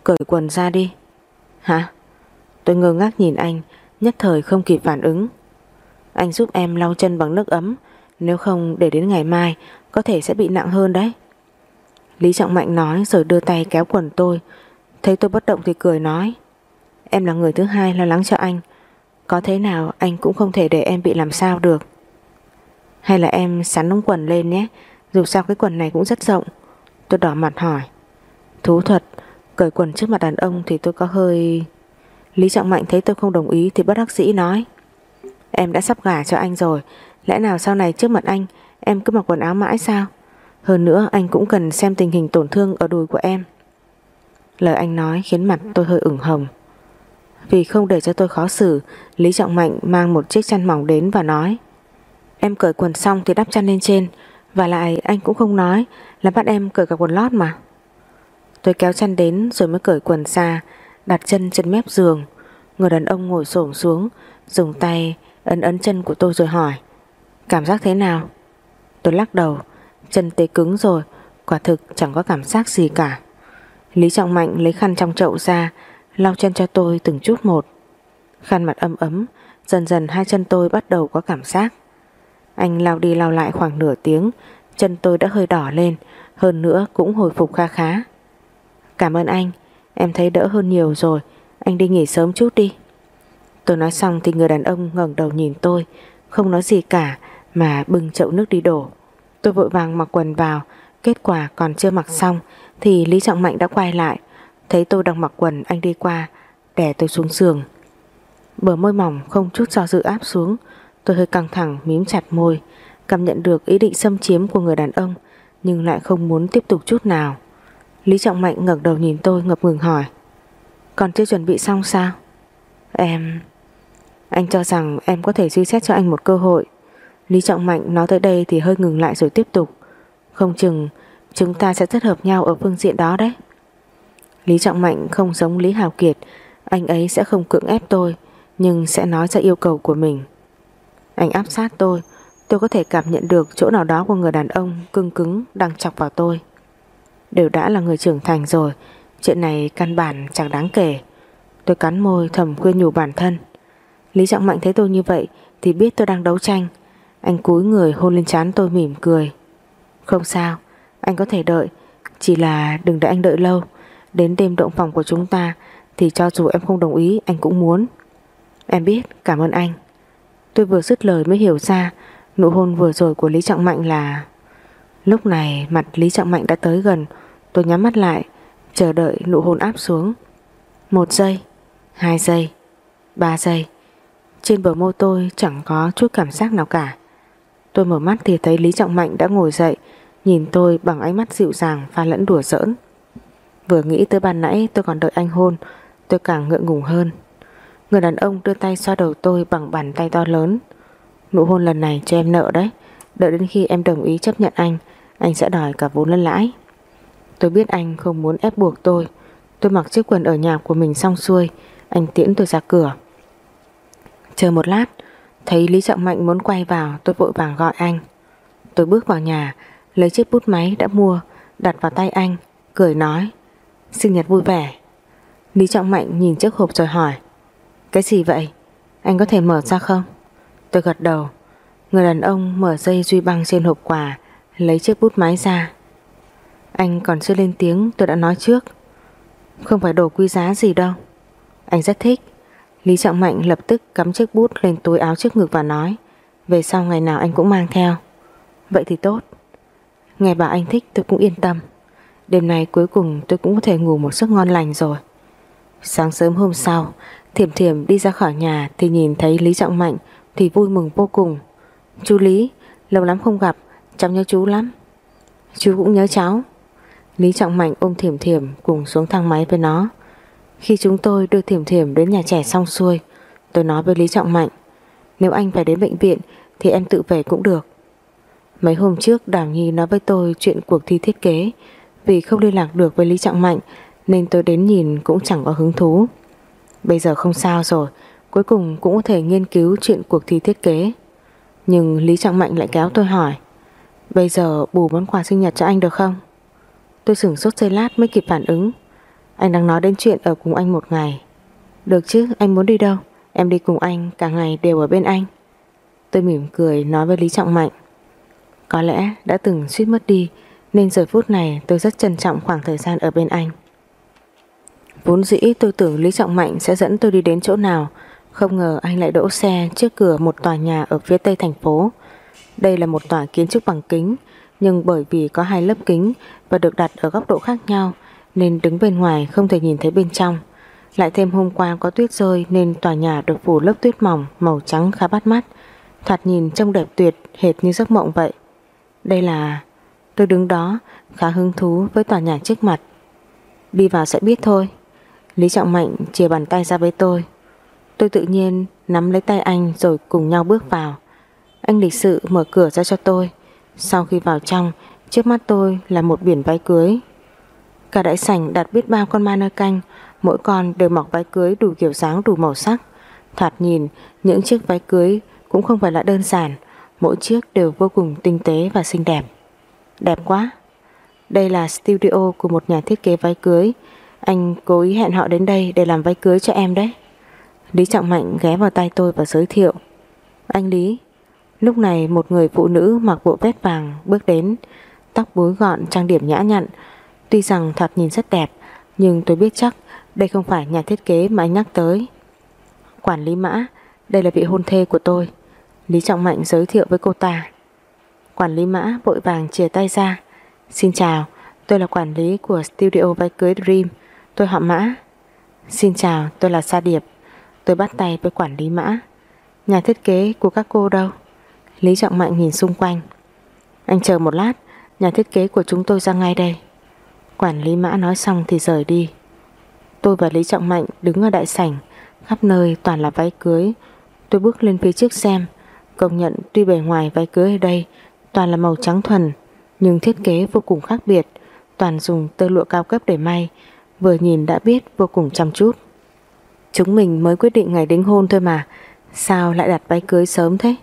Cởi quần ra đi. Hả? Tôi ngơ ngác nhìn anh, Nhất thời không kịp phản ứng. Anh giúp em lau chân bằng nước ấm, Nếu không để đến ngày mai Có thể sẽ bị nặng hơn đấy. Lý Trọng Mạnh nói rồi đưa tay kéo quần tôi. Thấy tôi bất động thì cười nói, Em là người thứ hai lo lắng cho anh có thế nào anh cũng không thể để em bị làm sao được. Hay là em sắn ống quần lên nhé, Dù sao cái quần này cũng rất rộng. Tôi đỏ mặt hỏi. Thú thuật Cởi quần trước mặt đàn ông thì tôi có hơi Lý Trọng Mạnh thấy tôi không đồng ý Thì bất đắc dĩ nói. Em đã sắp gả cho anh rồi, Lẽ nào sau này trước mặt anh, Em cứ mặc quần áo mãi sao? Hơn nữa, anh cũng cần xem tình hình tổn thương ở đùi của em. Lời anh nói khiến mặt tôi hơi ửng hồng. Vì không để cho tôi khó xử, Lý Trọng Mạnh mang một chiếc chăn mỏng đến và nói, Em cởi quần xong thì đắp chăn lên trên. Và lại anh cũng không nói Là bắt em cởi cả quần lót mà. Tôi kéo chăn đến rồi mới cởi quần ra, Đặt chân trên mép giường. Người đàn ông ngồi xổm xuống, Dùng tay ấn ấn chân của tôi rồi hỏi, Cảm giác thế nào? Tôi lắc đầu, Chân tê cứng rồi, Quả thực chẳng có cảm giác gì cả. Lý Trọng Mạnh lấy khăn trong chậu ra lau chân cho tôi từng chút một. Khăn mặt ấm ấm, Dần dần hai chân tôi bắt đầu có cảm giác. Anh lau đi lau lại khoảng nửa tiếng, Chân tôi đã hơi đỏ lên, Hơn nữa cũng hồi phục kha khá. Cảm ơn anh, Em thấy đỡ hơn nhiều rồi, Anh đi nghỉ sớm chút đi. Tôi nói xong thì người đàn ông ngẩng đầu nhìn tôi, Không nói gì cả Mà bưng chậu nước đi đổ. Tôi vội vàng mặc quần vào, Kết quả còn chưa mặc xong Thì Lý Trọng Mạnh đã quay lại Thấy tôi đang mặc quần, anh đi qua, Đè tôi xuống giường. Bờ môi mỏng, không chút do dự áp xuống. Tôi hơi căng thẳng, mím chặt môi, Cảm nhận được ý định xâm chiếm của người đàn ông, Nhưng lại không muốn tiếp tục chút nào. Lý Trọng Mạnh ngẩng đầu nhìn tôi, ngập ngừng hỏi, Còn chưa chuẩn bị xong sao? Em, Anh cho rằng em có thể suy xét cho anh một cơ hội. Lý Trọng Mạnh nói tới đây Thì hơi ngừng lại rồi tiếp tục, Không chừng chúng ta sẽ rất hợp nhau Ở phương diện đó đấy. Lý Trọng Mạnh không giống Lý Hào Kiệt, Anh ấy sẽ không cưỡng ép tôi, Nhưng sẽ nói ra yêu cầu của mình. Anh áp sát tôi Tôi có thể cảm nhận được chỗ nào đó của người đàn ông Cưng cứng đang chọc vào tôi. Đều đã là người trưởng thành rồi, Chuyện này căn bản chẳng đáng kể. Tôi cắn môi thầm khuyên nhủ bản thân. Lý Trọng Mạnh thấy tôi như vậy Thì biết tôi đang đấu tranh. Anh cúi người hôn lên trán tôi mỉm cười. Không sao, Anh có thể đợi, Chỉ là đừng để anh đợi lâu. Đến đêm động phòng của chúng ta, Thì cho dù em không đồng ý, anh cũng muốn. Em biết, cảm ơn anh. Tôi vừa dứt lời mới hiểu ra, Nụ hôn vừa rồi của Lý Trọng Mạnh là, Lúc này mặt Lý Trọng Mạnh đã tới gần, Tôi nhắm mắt lại, Chờ đợi nụ hôn áp xuống. Một giây, Hai giây, Ba giây, Trên bờ môi tôi chẳng có chút cảm giác nào cả. Tôi mở mắt thì thấy Lý Trọng Mạnh đã ngồi dậy, Nhìn tôi bằng ánh mắt dịu dàng, Pha lẫn đùa giỡn. Vừa nghĩ tới ban nãy tôi còn đợi anh hôn, Tôi càng ngượng ngùng hơn. Người đàn ông đưa tay xoa đầu tôi bằng bàn tay to lớn. Nụ hôn lần này cho em nợ đấy, Đợi đến khi em đồng ý chấp nhận anh Anh sẽ đòi cả vốn lẫn lãi. Tôi biết anh không muốn ép buộc tôi. Tôi mặc chiếc quần ở nhà của mình xong xuôi, Anh tiễn tôi ra cửa. Chờ một lát, Thấy Lý Trọng Mạnh muốn quay vào, Tôi vội vàng gọi anh. Tôi bước vào nhà, Lấy chiếc bút máy đã mua, Đặt vào tay anh, Cười nói. Sinh nhật vui vẻ. Lý Trọng Mạnh nhìn chiếc hộp rồi hỏi, Cái gì vậy? Anh có thể mở ra không? Tôi gật đầu. Người đàn ông mở dây duy băng trên hộp quà, Lấy chiếc bút máy ra. Anh còn chưa lên tiếng, tôi đã nói trước. Không phải đồ quý giá gì đâu. Anh rất thích. Lý Trọng Mạnh lập tức cắm chiếc bút lên túi áo trước ngực và nói, Về sau ngày nào anh cũng mang theo. Vậy thì tốt. Nghe bà anh thích tôi cũng yên tâm. Đêm nay cuối cùng tôi cũng có thể ngủ một giấc ngon lành rồi. Sáng sớm hôm sau, Thiểm thiểm đi ra khỏi nhà Thì nhìn thấy Lý Trọng Mạnh Thì vui mừng vô cùng. Chú Lý, lâu lắm không gặp, Cháu nhớ chú lắm. Chú cũng nhớ cháu. Lý Trọng Mạnh ôm Thiểm Thiểm cùng xuống thang máy với nó. Khi chúng tôi đưa Thiểm Thiểm đến nhà trẻ xong xuôi, Tôi nói với Lý Trọng Mạnh, Nếu anh phải đến bệnh viện Thì em tự về cũng được. Mấy hôm trước Đào Nhi nói với tôi Chuyện cuộc thi thiết kế vì không liên lạc được với Lý Trọng Mạnh Nên tôi đến nhìn cũng chẳng có hứng thú. Bây giờ không sao rồi Cuối cùng cũng có thể nghiên cứu chuyện cuộc thi thiết kế. Nhưng Lý Trọng Mạnh lại kéo tôi hỏi Bây giờ bù món quà sinh nhật cho anh được không? Tôi sửng sốt giây lát mới kịp phản ứng. Anh đang nói đến chuyện ở cùng anh một ngày. Được chứ, anh muốn đi đâu? Em đi cùng anh, cả ngày đều ở bên anh. Tôi mỉm cười nói với Lý Trọng Mạnh Có lẽ đã từng suýt mất đi nên giờ phút này tôi rất trân trọng khoảng thời gian ở bên anh. Vốn dĩ tôi tưởng Lý Trọng Mạnh sẽ dẫn tôi đi đến chỗ nào. Không ngờ anh lại đỗ xe trước cửa một tòa nhà ở phía tây thành phố. Đây là một tòa kiến trúc bằng kính, Nhưng bởi vì có hai lớp kính Và được đặt ở góc độ khác nhau, Nên đứng bên ngoài không thể nhìn thấy bên trong. Lại thêm hôm qua có tuyết rơi Nên tòa nhà được phủ lớp tuyết mỏng, Màu trắng khá bắt mắt. Thoạt nhìn trông đẹp tuyệt, hệt như giấc mộng vậy. Đây là Tôi đứng đó, khá hứng thú với tòa nhà trước mặt. Đi vào sẽ biết thôi. Lý Trọng Mạnh chia bàn tay ra với tôi. Tôi tự nhiên nắm lấy tay anh rồi cùng nhau bước vào. Anh lịch sự mở cửa ra cho tôi. Sau khi vào trong, Trước mắt tôi là một biển váy cưới. Cả đại sảnh đặt biết bao con ma nơ canh, Mỗi con đều mặc váy cưới đủ kiểu dáng, đủ màu sắc. Thoạt nhìn, những chiếc váy cưới cũng không phải là đơn giản, Mỗi chiếc đều vô cùng tinh tế và xinh đẹp. Đẹp quá. Đây là studio của một nhà thiết kế váy cưới. Anh cố ý hẹn họ đến đây để làm váy cưới cho em đấy. Lý Trọng Mạnh ghé vào tay tôi và giới thiệu. Anh Lý, Lúc này một người phụ nữ mặc bộ vest vàng bước đến. Tóc búi gọn, trang điểm nhã nhặn. Tuy rằng thoạt nhìn rất đẹp, Nhưng tôi biết chắc đây không phải nhà thiết kế mà anh nhắc tới. Quản lý mã, Đây là vị hôn thê của tôi. Lý Trọng Mạnh giới thiệu với cô ta. Quản lý mã, vội vàng chia tay ra. Xin chào, Tôi là quản lý của studio váy cưới Dream. Tôi họ Mã. Xin chào, tôi là Sa Điệp. Tôi bắt tay với quản lý Mã. Nhà thiết kế của các cô đâu? Lý Trọng Mạnh nhìn xung quanh. Anh chờ một lát, Nhà thiết kế của chúng tôi ra ngay đây. Quản lý Mã nói xong thì rời đi. Tôi và Lý Trọng Mạnh đứng ở đại sảnh, Khắp nơi toàn là váy cưới. Tôi bước lên phía trước xem, Công nhận tuy bề ngoài váy cưới ở đây Toàn là màu trắng thuần, Nhưng thiết kế vô cùng khác biệt. Toàn dùng tơ lụa cao cấp để may, Vừa nhìn đã biết vô cùng chăm chút. Chúng mình mới quyết định ngày đính hôn thôi mà, Sao lại đặt váy cưới sớm thế?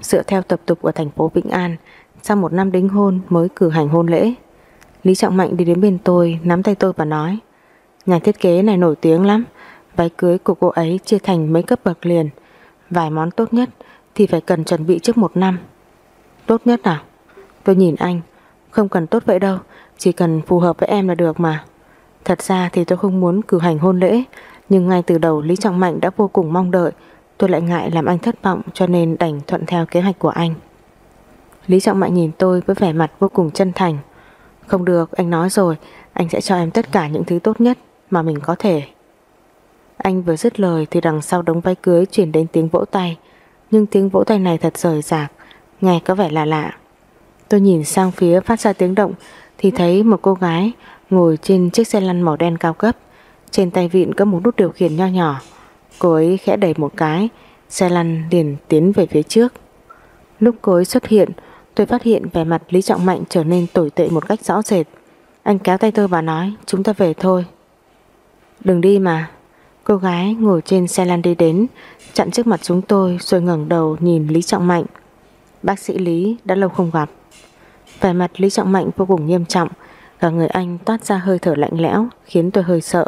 Dựa theo tập tục ở thành phố Vĩnh An, Sau một năm đính hôn mới cử hành hôn lễ. Lý Trọng Mạnh đi đến bên tôi, Nắm tay tôi và nói, Nhà thiết kế này nổi tiếng lắm, Váy cưới của cô ấy chia thành mấy cấp bậc liền. Vài món tốt nhất Thì phải cần chuẩn bị trước một năm. Tốt nhất à Tôi nhìn anh, Không cần tốt vậy đâu, Chỉ cần phù hợp với em là được mà. Thật ra thì tôi không muốn cử hành hôn lễ, Nhưng ngay từ đầu Lý Trọng Mạnh đã vô cùng mong đợi. Tôi lại ngại làm anh thất vọng Cho nên đành thuận theo kế hoạch của anh. Lý Trọng Mạnh nhìn tôi với vẻ mặt vô cùng chân thành. Không được, anh nói rồi, Anh sẽ cho em tất cả những thứ tốt nhất Mà mình có thể. Anh vừa dứt lời thì đằng sau đống váy cưới Chuyển đến tiếng vỗ tay. Nhưng tiếng vỗ tay này thật rời rạc. Nghe có vẻ là lạ Tôi nhìn sang phía phát ra tiếng động Thì thấy một cô gái ngồi trên chiếc xe lăn màu đen cao cấp. Trên tay vịn có một nút điều khiển nho nhỏ. Cô ấy khẽ đẩy một cái, xe lăn liền tiến về phía trước. Lúc cô ấy xuất hiện, tôi phát hiện vẻ mặt Lý Trọng Mạnh trở nên tồi tệ một cách rõ rệt. Anh kéo tay tôi và nói, chúng ta về thôi. Đừng đi mà. Cô gái ngồi trên xe lăn đi đến, chặn trước mặt chúng tôi rồi ngẩng đầu nhìn Lý Trọng Mạnh. Bác sĩ Lý đã lâu không gặp. Vẻ mặt Lý Trọng Mạnh vô cùng nghiêm trọng, Cả người anh toát ra hơi thở lạnh lẽo Khiến tôi hơi sợ.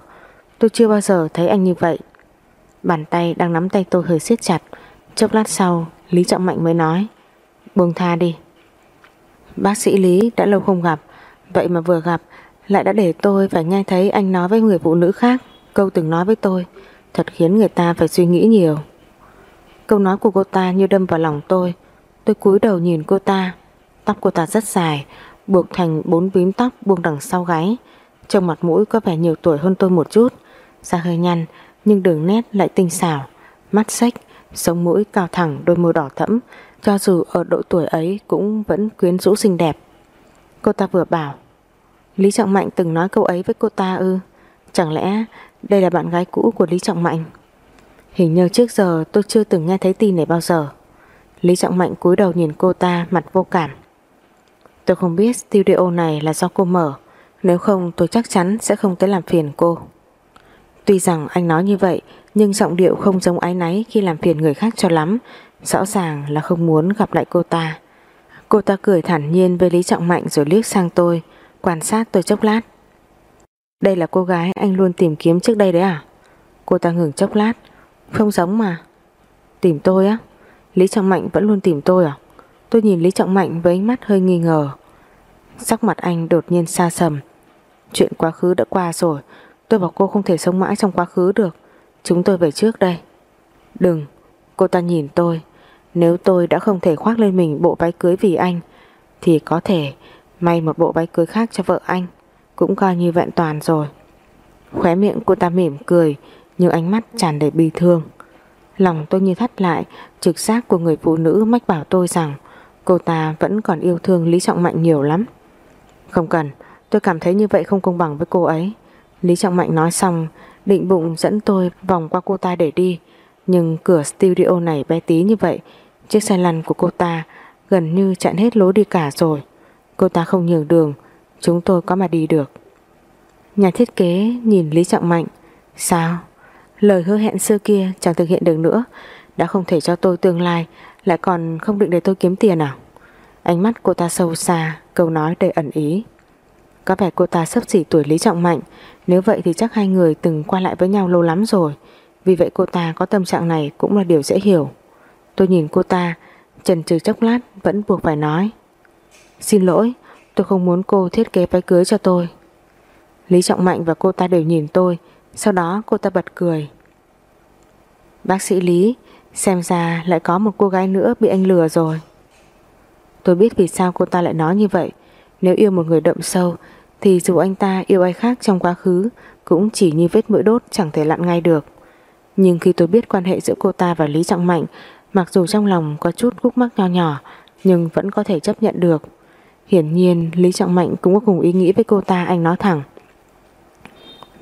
Tôi chưa bao giờ thấy anh như vậy. Bàn tay đang nắm tay tôi hơi siết chặt. Chốc lát sau Lý Trọng Mạnh mới nói Buông tha đi. Bác sĩ Lý đã lâu không gặp Vậy mà vừa gặp Lại đã để tôi phải nghe thấy anh nói với người phụ nữ khác. Câu từng nói với tôi Thật khiến người ta phải suy nghĩ nhiều. Câu nói của cô ta như đâm vào lòng tôi Tôi cúi đầu nhìn cô ta Tóc cô ta rất dài buộc thành bốn bím tóc buông đằng sau gáy. Trong mặt mũi có vẻ nhiều tuổi hơn tôi một chút, da hơi nhăn nhưng đường nét lại tinh xảo, mắt xách, sống mũi cao thẳng đôi môi đỏ thẫm, cho dù ở độ tuổi ấy cũng vẫn quyến rũ xinh đẹp. Cô ta vừa bảo, Lý Trọng Mạnh từng nói câu ấy với cô ta ư, chẳng lẽ đây là bạn gái cũ của Lý Trọng Mạnh? Hình như trước giờ tôi chưa từng nghe thấy tin này bao giờ. Lý Trọng Mạnh cúi đầu nhìn cô ta, mặt vô cảm. Tôi không biết studio này là do cô mở. Nếu không, tôi chắc chắn sẽ không tới làm phiền cô. Tuy rằng anh nói như vậy, Nhưng giọng điệu không giống ái náy khi làm phiền người khác cho lắm. Rõ ràng là không muốn gặp lại cô ta. Cô ta cười thản nhiên với Lý Trọng Mạnh rồi liếc sang tôi, Quan sát tôi chốc lát. Đây là cô gái anh luôn tìm kiếm trước đây đấy à? Cô ta ngừng chốc lát. Không giống mà. Tìm tôi á? Lý Trọng Mạnh vẫn luôn tìm tôi à? Tôi nhìn Lý Trọng Mạnh với ánh mắt hơi nghi ngờ. Sắc mặt anh đột nhiên xa sầm. Chuyện quá khứ đã qua rồi. Tôi bảo cô không thể sống mãi trong quá khứ được. Chúng tôi về trước đây. Đừng, Cô ta nhìn tôi. Nếu tôi đã không thể khoác lên mình bộ váy cưới vì anh, Thì có thể May một bộ váy cưới khác cho vợ anh. Cũng coi như vẹn toàn rồi. Khóe miệng cô ta mỉm cười, Nhưng ánh mắt tràn đầy bi thương. Lòng tôi như thắt lại, Trực giác của người phụ nữ mách bảo tôi rằng, Cô ta vẫn còn yêu thương Lý Trọng Mạnh nhiều lắm. Không cần, Tôi cảm thấy như vậy không công bằng với cô ấy. Lý Trọng Mạnh nói xong, Định bụng dẫn tôi vòng qua cô ta để đi. Nhưng cửa studio này bé tí như vậy, Chiếc xe lăn của cô ta Gần như chặn hết lối đi cả rồi. Cô ta không nhường đường, Chúng tôi có mà đi được. Nhà thiết kế nhìn Lý Trọng Mạnh. Sao? Lời hứa hẹn xưa kia chẳng thực hiện được nữa. Đã không thể cho tôi tương lai, Lại còn không định để tôi kiếm tiền à? Ánh mắt cô ta sâu xa, Câu nói đầy ẩn ý. Có vẻ cô ta sắp xỉ tuổi Lý Trọng Mạnh. Nếu vậy thì chắc hai người từng qua lại với nhau lâu lắm rồi. Vì vậy cô ta có tâm trạng này Cũng là điều dễ hiểu. Tôi nhìn cô ta Trần trừ chốc lát, vẫn buộc phải nói. Xin lỗi, Tôi không muốn cô thiết kế váy cưới cho tôi. Lý Trọng Mạnh và cô ta đều nhìn tôi sau đó cô ta bật cười. Bác sĩ Lý, Xem ra lại có một cô gái nữa bị anh lừa rồi. Tôi biết vì sao cô ta lại nói như vậy. Nếu yêu một người đậm sâu, Thì dù anh ta yêu ai khác trong quá khứ, Cũng chỉ như vết mũi đốt chẳng thể lặn ngay được. Nhưng khi tôi biết quan hệ giữa cô ta và Lý Trọng Mạnh, Mặc dù trong lòng có chút khúc mắc nho nhỏ, Nhưng vẫn có thể chấp nhận được. Hiển nhiên, Lý Trọng Mạnh cũng có cùng ý nghĩ với cô ta, anh nói thẳng.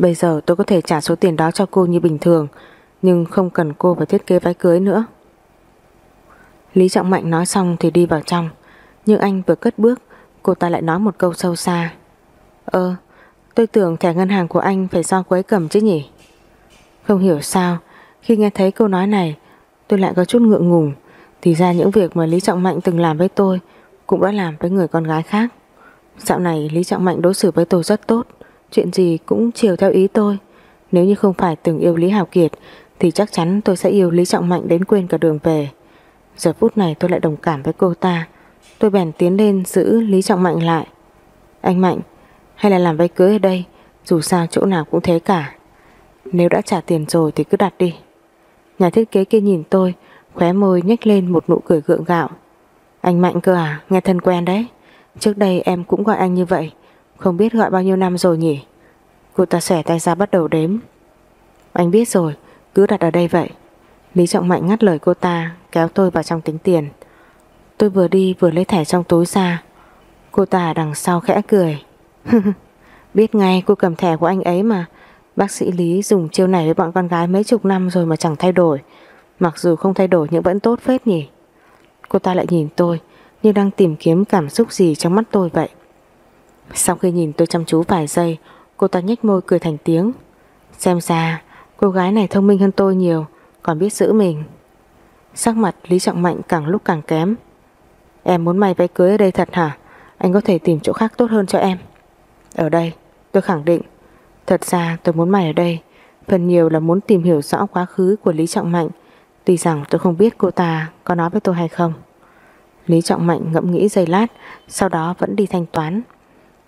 Bây giờ tôi có thể trả số tiền đó cho cô như bình thường Nhưng không cần cô phải thiết kế váy cưới nữa. Lý Trọng Mạnh nói xong thì đi vào trong. Nhưng anh vừa cất bước Cô ta lại nói một câu sâu xa. Ơ tôi tưởng thẻ ngân hàng của anh Phải do cô ấy cầm chứ nhỉ? Không hiểu sao Khi nghe thấy câu nói này Tôi lại có chút ngượng ngùng. Thì ra những việc mà Lý Trọng Mạnh từng làm với tôi cũng đã làm với người con gái khác. Dạo này Lý Trọng Mạnh đối xử với tôi rất tốt, chuyện gì cũng chiều theo ý tôi. Nếu như không phải từng yêu Lý Hào Kiệt thì chắc chắn tôi sẽ yêu Lý Trọng Mạnh đến quên cả đường về. Giờ phút này tôi lại đồng cảm với cô ta. Tôi bèn tiến lên giữ Lý Trọng Mạnh lại. Anh Mạnh, hay là làm váy cưới ở đây, dù sao chỗ nào cũng thế cả. Nếu đã trả tiền rồi thì cứ đặt đi. Nhà thiết kế kia nhìn tôi, khóe môi nhếch lên một nụ cười gượng gạo. Anh Mạnh cơ à, nghe thân quen đấy. Trước đây em cũng gọi anh như vậy, không biết gọi bao nhiêu năm rồi nhỉ. Cô ta xẻ tay ra bắt đầu đếm. Anh biết rồi, cứ đặt ở đây vậy. Lý Trọng Mạnh ngắt lời cô ta, kéo tôi vào trong tính tiền. Tôi vừa đi vừa lấy thẻ trong túi ra. Cô ta đằng sau khẽ cười. biết ngay cô cầm thẻ của anh ấy mà. Bác sĩ Lý dùng chiêu này với bọn con gái mấy chục năm rồi mà chẳng thay đổi. Mặc dù không thay đổi nhưng vẫn tốt phết nhỉ. Cô ta lại nhìn tôi Như đang tìm kiếm cảm xúc gì trong mắt tôi vậy sau khi nhìn tôi chăm chú vài giây, Cô ta nhếch môi cười thành tiếng. Xem ra, cô gái này thông minh hơn tôi nhiều, Còn biết giữ mình. Sắc mặt Lý Trọng Mạnh càng lúc càng kém. Em muốn may váy cưới ở đây thật hả? Anh có thể tìm chỗ khác tốt hơn cho em. Ở đây, tôi khẳng định. Thật ra tôi muốn mày ở đây. Phần nhiều là muốn tìm hiểu rõ quá khứ của Lý Trọng Mạnh. Tuy rằng tôi không biết cô ta có nói với tôi hay không. Lý Trọng Mạnh ngẫm nghĩ giây lát, Sau đó vẫn đi thanh toán.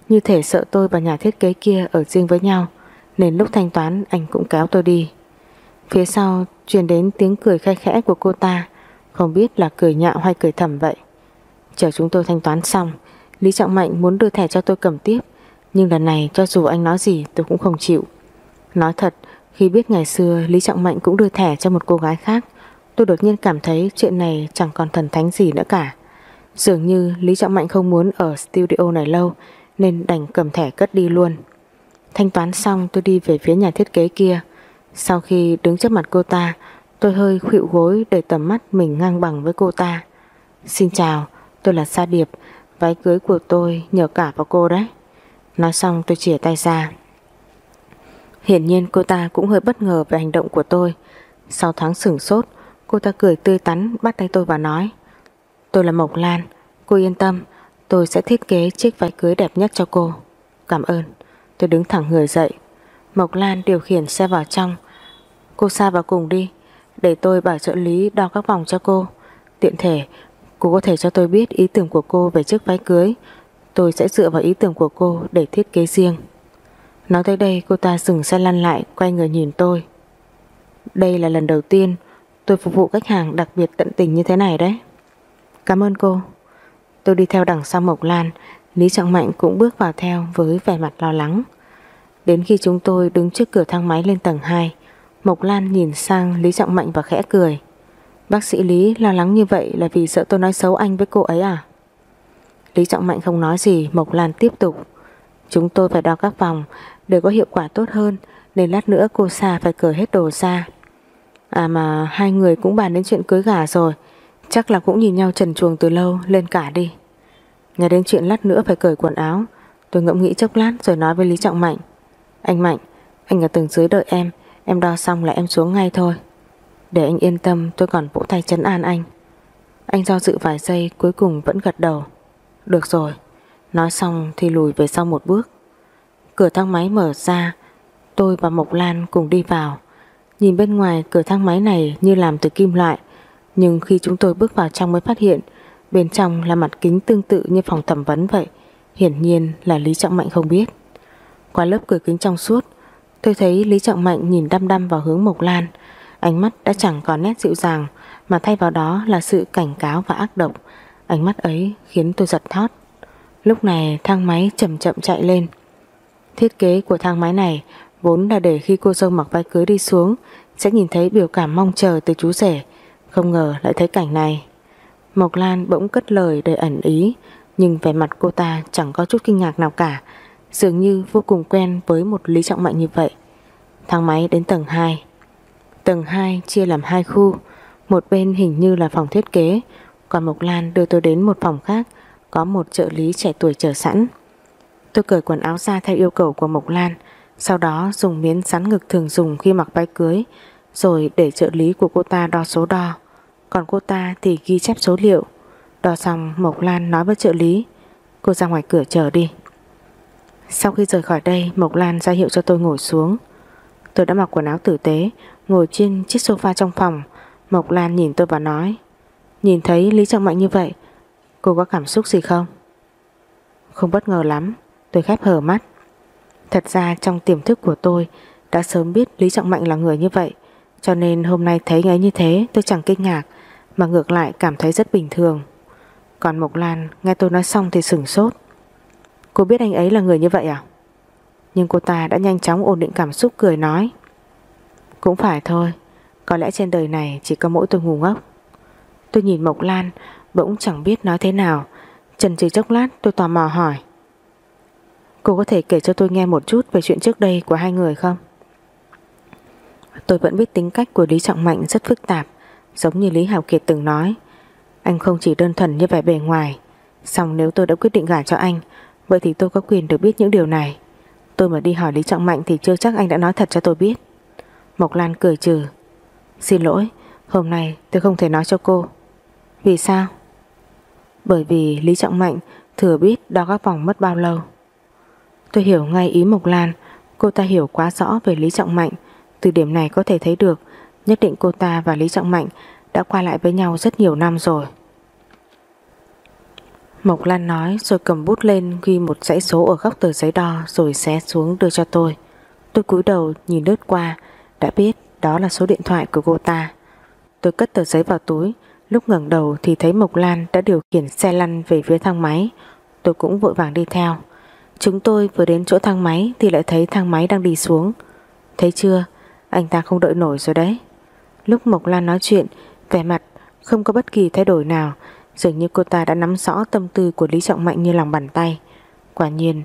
Như thể sợ tôi và nhà thiết kế kia Ở riêng với nhau, Nên lúc thanh toán anh cũng kéo tôi đi. Phía sau truyền đến tiếng cười khai khẽ của cô ta, Không biết là cười nhạo hay cười thầm vậy. Chờ chúng tôi thanh toán xong, Lý Trọng Mạnh muốn đưa thẻ cho tôi cầm tiếp, Nhưng lần này cho dù anh nói gì tôi cũng không chịu. Nói thật, Khi biết ngày xưa Lý Trọng Mạnh cũng đưa thẻ cho một cô gái khác, Tôi đột nhiên cảm thấy chuyện này chẳng còn thần thánh gì nữa cả. Dường như Lý Trọng Mạnh không muốn ở studio này lâu nên đành cầm thẻ cất đi luôn. Thanh toán xong tôi đi về phía nhà thiết kế kia. Sau khi đứng trước mặt cô ta Tôi hơi khuỵu gối để tầm mắt mình ngang bằng với cô ta. Xin chào, tôi là Sa Điệp Váy cưới của tôi nhờ cả vào cô đấy. Nói xong tôi chìa tay ra. Hiển nhiên cô ta cũng hơi bất ngờ về hành động của tôi. Sau tháng sửng sốt Cô ta cười tươi tắn bắt tay tôi và nói Tôi là Mộc Lan Cô yên tâm Tôi sẽ thiết kế chiếc váy cưới đẹp nhất cho cô. Cảm ơn. Tôi đứng thẳng người dậy. Mộc Lan điều khiển xe vào trong. Cô xa vào cùng đi, Để tôi bảo trợ lý đo các vòng cho cô. Tiện thể, Cô có thể cho tôi biết ý tưởng của cô về chiếc váy cưới. Tôi sẽ dựa vào ý tưởng của cô để thiết kế riêng. Nói tới đây, cô ta dừng xe lăn lại, Quay người nhìn tôi. Đây là lần đầu tiên Tôi phục vụ khách hàng đặc biệt tận tình như thế này đấy. Cảm ơn cô. Tôi đi theo đằng sau Mộc Lan, Lý Trọng Mạnh cũng bước vào theo với vẻ mặt lo lắng. Đến khi chúng tôi đứng trước cửa thang máy lên tầng 2 Mộc Lan nhìn sang Lý Trọng Mạnh và khẽ cười. Bác sĩ Lý, lo lắng như vậy là vì sợ tôi nói xấu anh với cô ấy à? Lý Trọng Mạnh không nói gì, Mộc Lan tiếp tục. Chúng tôi phải đo các vòng, Để có hiệu quả tốt hơn, Nên lát nữa cô Sa phải cởi hết đồ ra. À mà hai người cũng bàn đến chuyện cưới gả rồi. Chắc là cũng nhìn nhau trần chuồng từ lâu, Lên cả đi. Nghe đến chuyện lát nữa phải cởi quần áo. Tôi ngẫm nghĩ chốc lát rồi nói với Lý Trọng Mạnh. Anh Mạnh, Anh ở tầng dưới đợi em. Em đo xong là em xuống ngay thôi. Để anh yên tâm, tôi còn vỗ tay chấn an anh. Anh do dự vài giây, Cuối cùng vẫn gật đầu. Được rồi. Nói xong thì lùi về sau một bước. Cửa thang máy mở ra. Tôi và Mộc Lan cùng đi vào. Nhìn bên ngoài, cửa thang máy này như làm từ kim loại. Nhưng khi chúng tôi bước vào trong mới phát hiện, Bên trong là mặt kính tương tự như phòng thẩm vấn vậy. Hiển nhiên là Lý Trọng Mạnh không biết. Qua lớp cửa kính trong suốt, Tôi thấy Lý Trọng Mạnh nhìn đăm đăm vào hướng Mộc Lan. Ánh mắt đã chẳng còn nét dịu dàng, Mà thay vào đó là sự cảnh cáo và ác độc Ánh mắt ấy khiến tôi giật thót. Lúc này thang máy chậm chậm chạy lên. Thiết kế của thang máy này Vốn là để khi cô dâu mặc váy cưới đi xuống, Sẽ nhìn thấy biểu cảm mong chờ từ chú rể. Không ngờ lại thấy cảnh này. Mộc Lan bỗng cất lời đầy ẩn ý, Nhưng vẻ mặt cô ta chẳng có chút kinh ngạc nào cả. Dường như vô cùng quen với một Lý Trọng Mạnh như vậy. Thang máy đến tầng 2 Tầng 2 chia làm hai khu, Một bên hình như là phòng thiết kế, Còn Mộc Lan đưa tôi đến một phòng khác, Có một trợ lý trẻ tuổi chờ sẵn. Tôi cởi quần áo ra theo yêu cầu của Mộc Lan, Sau đó dùng miếng sắn ngực thường dùng khi mặc váy cưới, Rồi để trợ lý của cô ta đo số đo. Còn cô ta thì ghi chép số liệu. Đo xong, Mộc Lan nói với trợ lý. Cô ra ngoài cửa chờ đi. Sau khi rời khỏi đây, Mộc Lan ra hiệu cho tôi ngồi xuống. Tôi đã mặc quần áo tử tế, Ngồi trên chiếc sofa trong phòng. Mộc Lan nhìn tôi và nói, Nhìn thấy Lý Trọng Mạnh như vậy, Cô có cảm xúc gì không? Không bất ngờ lắm, Tôi khép hờ mắt. Thật ra trong tiềm thức của tôi Đã sớm biết Lý Trọng Mạnh là người như vậy, Cho nên hôm nay thấy ngay như thế, Tôi chẳng kinh ngạc. Mà ngược lại cảm thấy rất bình thường. Còn Mộc Lan, nghe tôi nói xong thì sửng sốt. Cô biết anh ấy là người như vậy à? Nhưng cô ta đã nhanh chóng ổn định cảm xúc cười nói. Cũng phải thôi, Có lẽ trên đời này chỉ có mỗi tôi ngu ngốc. Tôi nhìn Mộc Lan, Bỗng chẳng biết nói thế nào. Trần trừ chốc lát, tôi tò mò hỏi. Cô có thể kể cho tôi nghe một chút Về chuyện trước đây của hai người không? Tôi vẫn biết tính cách của Lý Trọng Mạnh rất phức tạp. Giống như Lý Hào Kiệt từng nói, Anh không chỉ đơn thuần như vẻ bề ngoài Xong nếu tôi đã quyết định gả cho anh, Vậy thì tôi có quyền được biết những điều này. Tôi mà đi hỏi Lý Trọng Mạnh Thì chưa chắc anh đã nói thật cho tôi biết. Mộc Lan cười trừ, Xin lỗi, Hôm nay tôi không thể nói cho cô. Vì sao? Bởi vì Lý Trọng Mạnh Thừa biết đo các vòng mất bao lâu. Tôi hiểu ngay ý Mộc Lan, Cô ta hiểu quá rõ về Lý Trọng Mạnh, Từ điểm này có thể thấy được Nhất định cô ta và Lý Trọng Mạnh Đã qua lại với nhau rất nhiều năm rồi Mộc Lan nói rồi cầm bút lên ghi một dãy số ở góc tờ giấy đo rồi xé xuống đưa cho tôi. Tôi cúi đầu nhìn lướt qua, đã biết đó là số điện thoại của cô ta. Tôi cất tờ giấy vào túi, lúc ngẩng đầu thì thấy Mộc Lan đã điều khiển xe lăn về phía thang máy. Tôi cũng vội vàng đi theo. Chúng tôi vừa đến chỗ thang máy thì lại thấy thang máy đang đi xuống. Thấy chưa, anh ta không đợi nổi rồi đấy. Lúc Mộc Lan nói chuyện, vẻ mặt không có bất kỳ thay đổi nào, Dường như cô ta đã nắm rõ tâm tư của Lý Trọng Mạnh như lòng bàn tay. Quả nhiên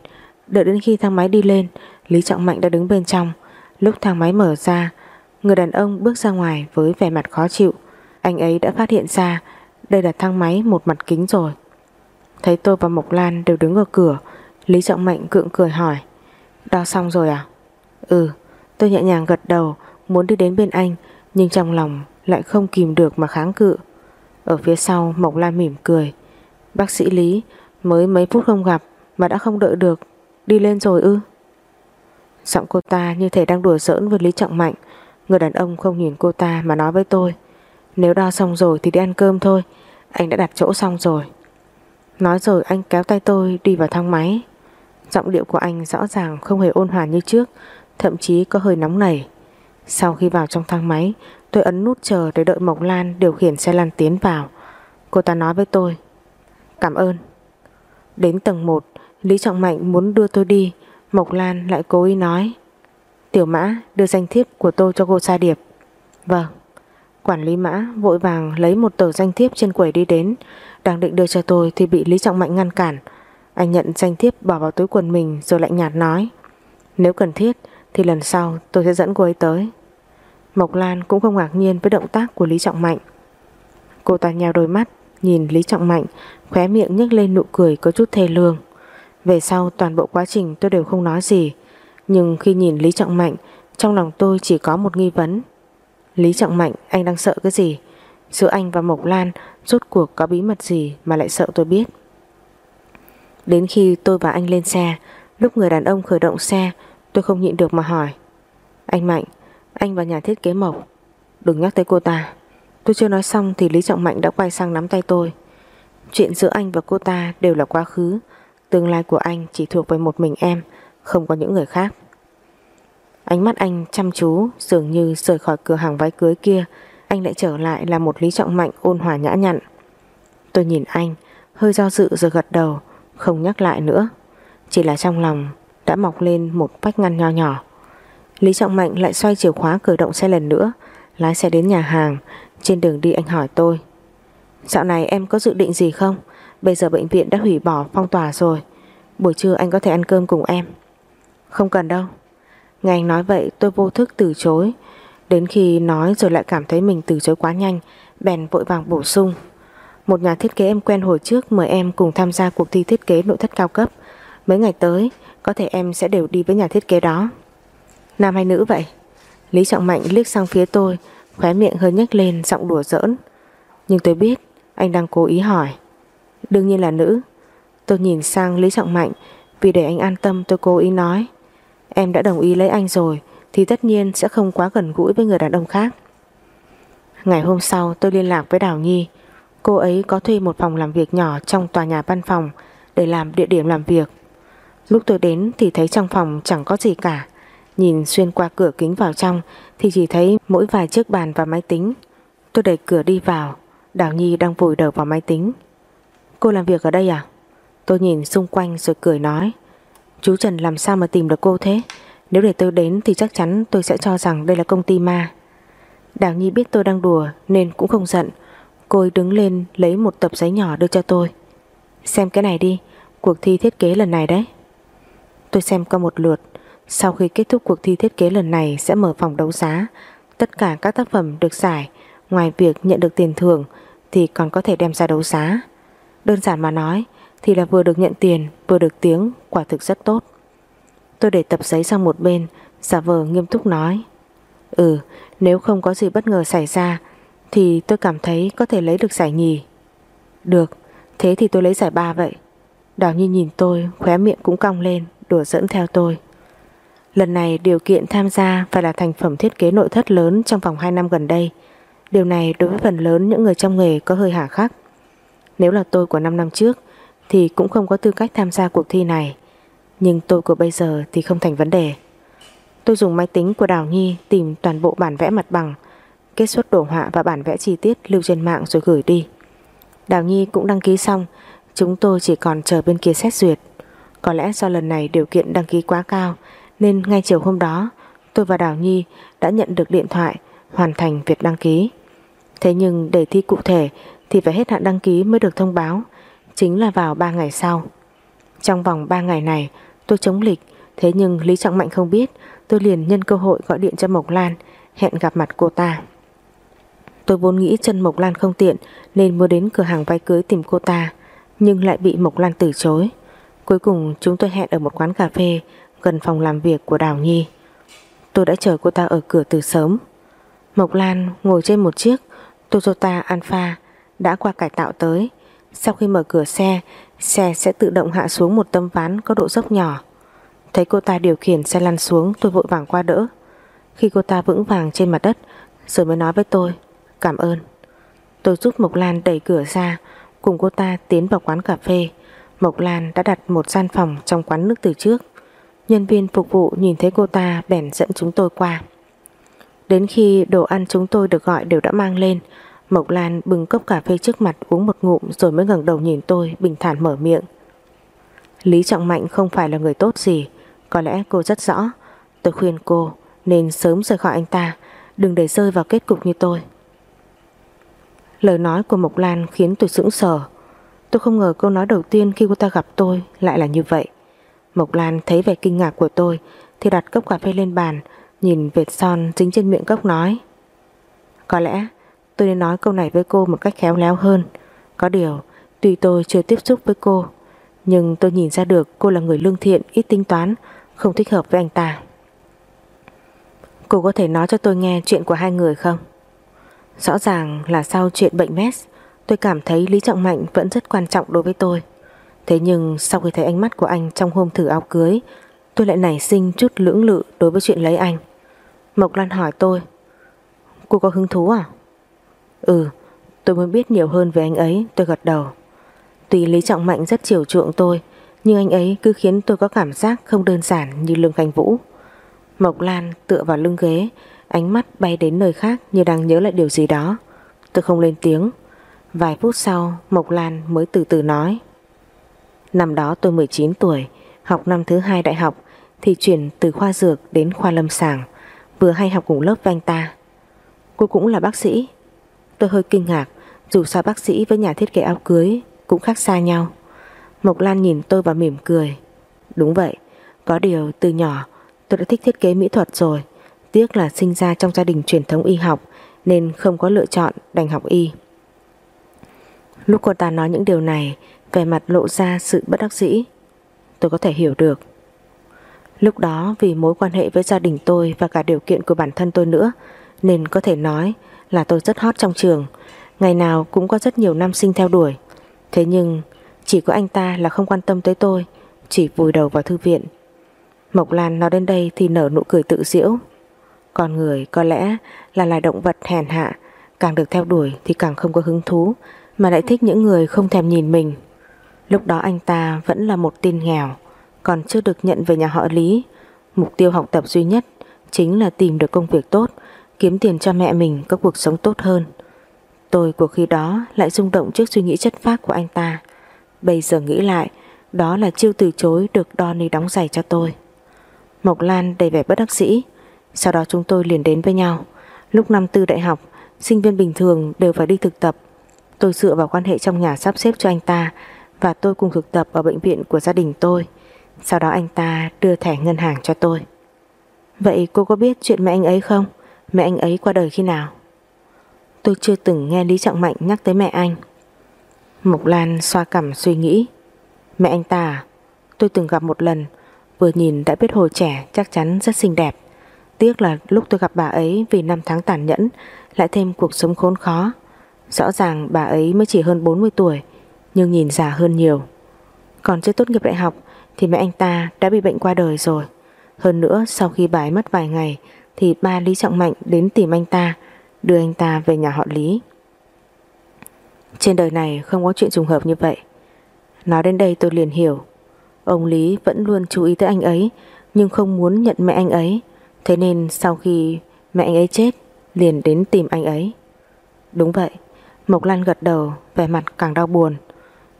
Đợi đến khi thang máy đi lên Lý Trọng Mạnh đã đứng bên trong. Lúc thang máy mở ra Người đàn ông bước ra ngoài với vẻ mặt khó chịu. Anh ấy đã phát hiện ra Đây là thang máy một mặt kính rồi. Thấy tôi và Mộc Lan đều đứng ở cửa Lý Trọng Mạnh cượng cười hỏi Đo xong rồi à? Ừ. Tôi nhẹ nhàng gật đầu Muốn đi đến bên anh nhưng trong lòng lại không kìm được mà kháng cự. Ở phía sau Mộc Lan mỉm cười. Bác sĩ Lý mới mấy phút không gặp mà đã không đợi được. Đi lên rồi ư? Giọng cô ta như thể đang đùa giỡn với Lý Trọng Mạnh. Người đàn ông không nhìn cô ta mà nói với tôi. Nếu đo xong rồi thì đi ăn cơm thôi. Anh đã đặt chỗ xong rồi. Nói rồi anh kéo tay tôi đi vào thang máy. Giọng điệu của anh rõ ràng không hề ôn hòa như trước, thậm chí có hơi nóng nảy. Sau khi vào trong thang máy, tôi ấn nút chờ để đợi Mộc Lan điều khiển xe lăn tiến vào. Cô ta nói với tôi, cảm ơn. Đến tầng 1, Lý Trọng Mạnh muốn đưa tôi đi, Mộc Lan lại cố ý nói, Tiểu Mã đưa danh thiếp của tôi cho cô Sa Điệp. Vâng. Quản lý Mã vội vàng lấy một tờ danh thiếp trên quầy đi đến, đang định đưa cho tôi thì bị Lý Trọng Mạnh ngăn cản. Anh nhận danh thiếp bỏ vào túi quần mình rồi lạnh nhạt nói, nếu cần thiết thì lần sau tôi sẽ dẫn cô ấy tới. Mộc Lan cũng không ngạc nhiên với động tác của Lý Trọng Mạnh. Cô ta nhào đôi mắt, nhìn Lý Trọng Mạnh, khóe miệng nhếch lên nụ cười có chút thê lương. Về sau toàn bộ quá trình tôi đều không nói gì, nhưng khi nhìn Lý Trọng Mạnh, trong lòng tôi chỉ có một nghi vấn. Lý Trọng Mạnh, anh đang sợ cái gì? Giữa anh và Mộc Lan rốt cuộc có bí mật gì mà lại sợ tôi biết? Đến khi tôi và anh lên xe, lúc người đàn ông khởi động xe, tôi không nhịn được mà hỏi. Anh Mạnh, anh và nhà thiết kế Mộc. Đừng nhắc tới cô ta. Tôi chưa nói xong thì Lý Trọng Mạnh đã quay sang nắm tay tôi. Chuyện giữa anh và cô ta đều là quá khứ. Tương lai của anh chỉ thuộc về một mình em Không có những người khác. Ánh mắt anh chăm chú Dường như rời khỏi cửa hàng váy cưới kia Anh lại trở lại là một Lý Trọng Mạnh ôn hòa nhã nhặn. Tôi nhìn anh Hơi do dự rồi gật đầu Không nhắc lại nữa. Chỉ là trong lòng đã mọc lên một vách ngăn nho nhỏ. Lý Trọng Mạnh lại xoay chìa khóa khởi động xe lần nữa, Lái xe đến nhà hàng. Trên đường đi anh hỏi tôi, Dạo này em có dự định gì không? Bây giờ bệnh viện đã hủy bỏ phong tỏa rồi. Buổi trưa anh có thể ăn cơm cùng em. Không cần đâu. Nghe anh nói vậy, tôi vô thức từ chối. Đến khi nói rồi lại cảm thấy mình từ chối quá nhanh, Bèn vội vàng bổ sung. Một nhà thiết kế em quen hồi trước Mời em cùng tham gia cuộc thi thiết kế nội thất cao cấp. Mấy ngày tới Có thể em sẽ đều đi với nhà thiết kế đó Nam hay nữ vậy? Lý Trọng Mạnh liếc sang phía tôi, khóe miệng hơi nhếch lên giọng đùa giỡn. Nhưng tôi biết anh đang cố ý hỏi. Đương nhiên là nữ. Tôi nhìn sang Lý Trọng Mạnh vì để anh an tâm tôi cố ý nói. Em đã đồng ý lấy anh rồi thì tất nhiên sẽ không quá gần gũi với người đàn ông khác. Ngày hôm sau tôi liên lạc với Đào Nhi. Cô ấy có thuê một phòng làm việc nhỏ trong tòa nhà văn phòng để làm địa điểm làm việc. Lúc tôi đến thì thấy trong phòng chẳng có gì cả Nhìn xuyên qua cửa kính vào trong thì chỉ thấy mỗi vài chiếc bàn và máy tính. Tôi đẩy cửa đi vào, Đào Nhi đang vùi đầu vào máy tính. Cô làm việc ở đây à? Tôi nhìn xung quanh rồi cười nói. Chú Trần làm sao mà tìm được cô thế? Nếu để tôi đến thì chắc chắn tôi sẽ cho rằng đây là công ty ma. Đào Nhi biết tôi đang đùa nên cũng không giận. Cô ấy đứng lên lấy một tập giấy nhỏ đưa cho tôi. Xem cái này đi, cuộc thi thiết kế lần này đấy. Tôi xem qua một lượt sau khi kết thúc cuộc thi thiết kế lần này sẽ mở phòng đấu giá, tất cả các tác phẩm được giải, ngoài việc nhận được tiền thưởng thì còn có thể đem ra đấu giá. Đơn giản mà nói thì là vừa được nhận tiền, vừa được tiếng, quả thực rất tốt. Tôi để tập giấy sang một bên, giả vờ nghiêm túc nói. Ừ, nếu không có gì bất ngờ xảy ra thì tôi cảm thấy có thể lấy được giải nhì. Được, thế thì tôi lấy giải ba vậy. Đào Nhi nhìn tôi, khóe miệng cũng cong lên, đùa dẫn theo tôi. Lần này điều kiện tham gia phải là thành phẩm thiết kế nội thất lớn trong vòng 2 năm gần đây. Điều này đối với phần lớn những người trong nghề có hơi hà khắc. Nếu là tôi của 5 năm trước thì cũng không có tư cách tham gia cuộc thi này. Nhưng tôi của bây giờ thì không thành vấn đề. Tôi dùng máy tính của Đào Nhi tìm toàn bộ bản vẽ mặt bằng, kết xuất đồ họa và bản vẽ chi tiết lưu trên mạng rồi gửi đi. Đào Nhi cũng đăng ký xong, chúng tôi chỉ còn chờ bên kia xét duyệt. Có lẽ do lần này điều kiện đăng ký quá cao nên ngay chiều hôm đó tôi và Đào Nhi đã nhận được điện thoại hoàn thành việc đăng ký. Thế nhưng để thi cụ thể thì phải hết hạn đăng ký mới được thông báo, chính là vào 3 ngày sau. Trong vòng 3 ngày này tôi chống lịch, thế nhưng Lý Trọng Mạnh không biết, tôi liền nhân cơ hội gọi điện cho Mộc Lan, hẹn gặp mặt cô ta. Tôi vốn nghĩ chân Mộc Lan không tiện nên muốn đến cửa hàng váy cưới tìm cô ta, nhưng lại bị Mộc Lan từ chối. Cuối cùng chúng tôi hẹn ở một quán cà phê gần phòng làm việc của Đào Nhi. Tôi đã chờ cô ta ở cửa từ sớm. Mộc Lan ngồi trên một chiếc Toyota Alpha đã qua cải tạo tới. Sau khi mở cửa xe, xe sẽ tự động hạ xuống một tấm ván có độ dốc nhỏ. Thấy cô ta điều khiển xe lăn xuống tôi vội vàng qua đỡ. Khi cô ta vững vàng trên mặt đất rồi mới nói với tôi cảm ơn. Tôi giúp Mộc Lan đẩy cửa ra cùng cô ta tiến vào quán cà phê. Mộc Lan đã đặt một gian phòng trong quán nước từ trước. Nhân viên phục vụ nhìn thấy cô ta bèn dẫn chúng tôi qua. Đến khi đồ ăn chúng tôi được gọi đều đã mang lên, Mộc Lan bưng cốc cà phê trước mặt uống một ngụm rồi mới ngẩng đầu nhìn tôi bình thản mở miệng. Lý Trọng Mạnh không phải là người tốt gì, có lẽ cô rất rõ. Tôi khuyên cô nên sớm rời khỏi anh ta, đừng để rơi vào kết cục như tôi. Lời nói của Mộc Lan khiến tôi sững sờ. Tôi không ngờ câu nói đầu tiên khi cô ta gặp tôi lại là như vậy. Mộc Lan thấy vẻ kinh ngạc của tôi thì đặt cốc cà phê lên bàn, nhìn vệt son dính trên miệng cốc nói. Có lẽ tôi nên nói câu này với cô một cách khéo léo hơn. Có điều, tuy tôi chưa tiếp xúc với cô, nhưng tôi nhìn ra được cô là người lương thiện, ít tính toán, không thích hợp với anh ta. Cô có thể nói cho tôi nghe chuyện của hai người không? Rõ ràng là sau chuyện bệnh MERS, tôi cảm thấy Lý Trọng Mạnh vẫn rất quan trọng đối với tôi. Thế nhưng sau khi thấy ánh mắt của anh trong hôm thử áo cưới, tôi lại nảy sinh chút lưỡng lự đối với chuyện lấy anh. Mộc Lan hỏi tôi, cô có hứng thú à? Ừ, tôi muốn biết nhiều hơn về anh ấy, tôi gật đầu. Tuy Lý Trọng Mạnh rất chiều chuộng tôi, nhưng anh ấy cứ khiến tôi có cảm giác không đơn giản như Lương Khánh Vũ. Mộc Lan tựa vào lưng ghế, ánh mắt bay đến nơi khác như đang nhớ lại điều gì đó. Tôi không lên tiếng. Vài phút sau, Mộc Lan mới từ từ nói. Năm đó tôi 19 tuổi, học năm thứ hai đại học thì chuyển từ khoa dược đến khoa lâm sàng, vừa hay học cùng lớp với anh ta. Cô cũng là bác sĩ. Tôi hơi kinh ngạc, dù sao bác sĩ với nhà thiết kế áo cưới cũng khác xa nhau. Mộc Lan nhìn tôi và mỉm cười. Đúng vậy, có điều từ nhỏ tôi đã thích thiết kế mỹ thuật rồi. Tiếc là sinh ra trong gia đình truyền thống y học nên không có lựa chọn đành học y. Lúc cô ta nói những điều này, về mặt lộ ra sự bất đắc dĩ. Tôi có thể hiểu được. Lúc đó vì mối quan hệ với gia đình tôi và cả điều kiện của bản thân tôi nữa nên có thể nói là tôi rất hot trong trường. Ngày nào cũng có rất nhiều nam sinh theo đuổi. Thế nhưng chỉ có anh ta là không quan tâm tới tôi, chỉ vùi đầu vào thư viện. Mộc Lan nói đến đây thì nở nụ cười tự diễu. Con người có lẽ là loài động vật hèn hạ, càng được theo đuổi thì càng không có hứng thú, mà lại thích những người không thèm nhìn mình. Lúc đó anh ta vẫn là một tin nghèo, còn chưa được nhận về nhà họ Lý. Mục tiêu học tập duy nhất chính là tìm được công việc tốt, kiếm tiền cho mẹ mình có cuộc sống tốt hơn. Tôi của khi đó lại rung động trước suy nghĩ chất phác của anh ta. Bây giờ nghĩ lại, đó là chiêu từ chối được Donny đóng giày cho tôi. Mộc Lan đầy vẻ bất đắc sĩ, sau đó chúng tôi liền đến với nhau. Lúc năm tư đại học, sinh viên bình thường đều phải đi thực tập. Tôi dựa vào quan hệ trong nhà sắp xếp cho anh ta và tôi cùng thực tập ở bệnh viện của gia đình tôi. Sau đó anh ta đưa thẻ ngân hàng cho tôi. Vậy cô có biết chuyện mẹ anh ấy không? Mẹ anh ấy qua đời khi nào? Tôi chưa từng nghe Lý Trọng Mạnh nhắc tới mẹ anh. Mộc Lan xoa cằm suy nghĩ. Mẹ anh ta à? Tôi từng gặp một lần, vừa nhìn đã biết hồi trẻ chắc chắn rất xinh đẹp. Tiếc là lúc tôi gặp bà ấy vì năm tháng tàn nhẫn lại thêm cuộc sống khốn khó. Rõ ràng bà ấy mới chỉ hơn 40 tuổi, nhưng nhìn già hơn nhiều. Còn chưa tốt nghiệp đại học thì mẹ anh ta đã bị bệnh qua đời rồi. Hơn nữa, sau khi bà ấy mất vài ngày thì ba Lý Trọng Mạnh đến tìm anh ta, đưa anh ta về nhà họ Lý. Trên đời này không có chuyện trùng hợp như vậy. Nói đến đây tôi liền hiểu. Ông Lý vẫn luôn chú ý tới anh ấy, nhưng không muốn nhận mẹ anh ấy. Thế nên sau khi mẹ anh ấy chết, liền đến tìm anh ấy. Đúng vậy. Mộc Lan gật đầu vẻ mặt càng đau buồn.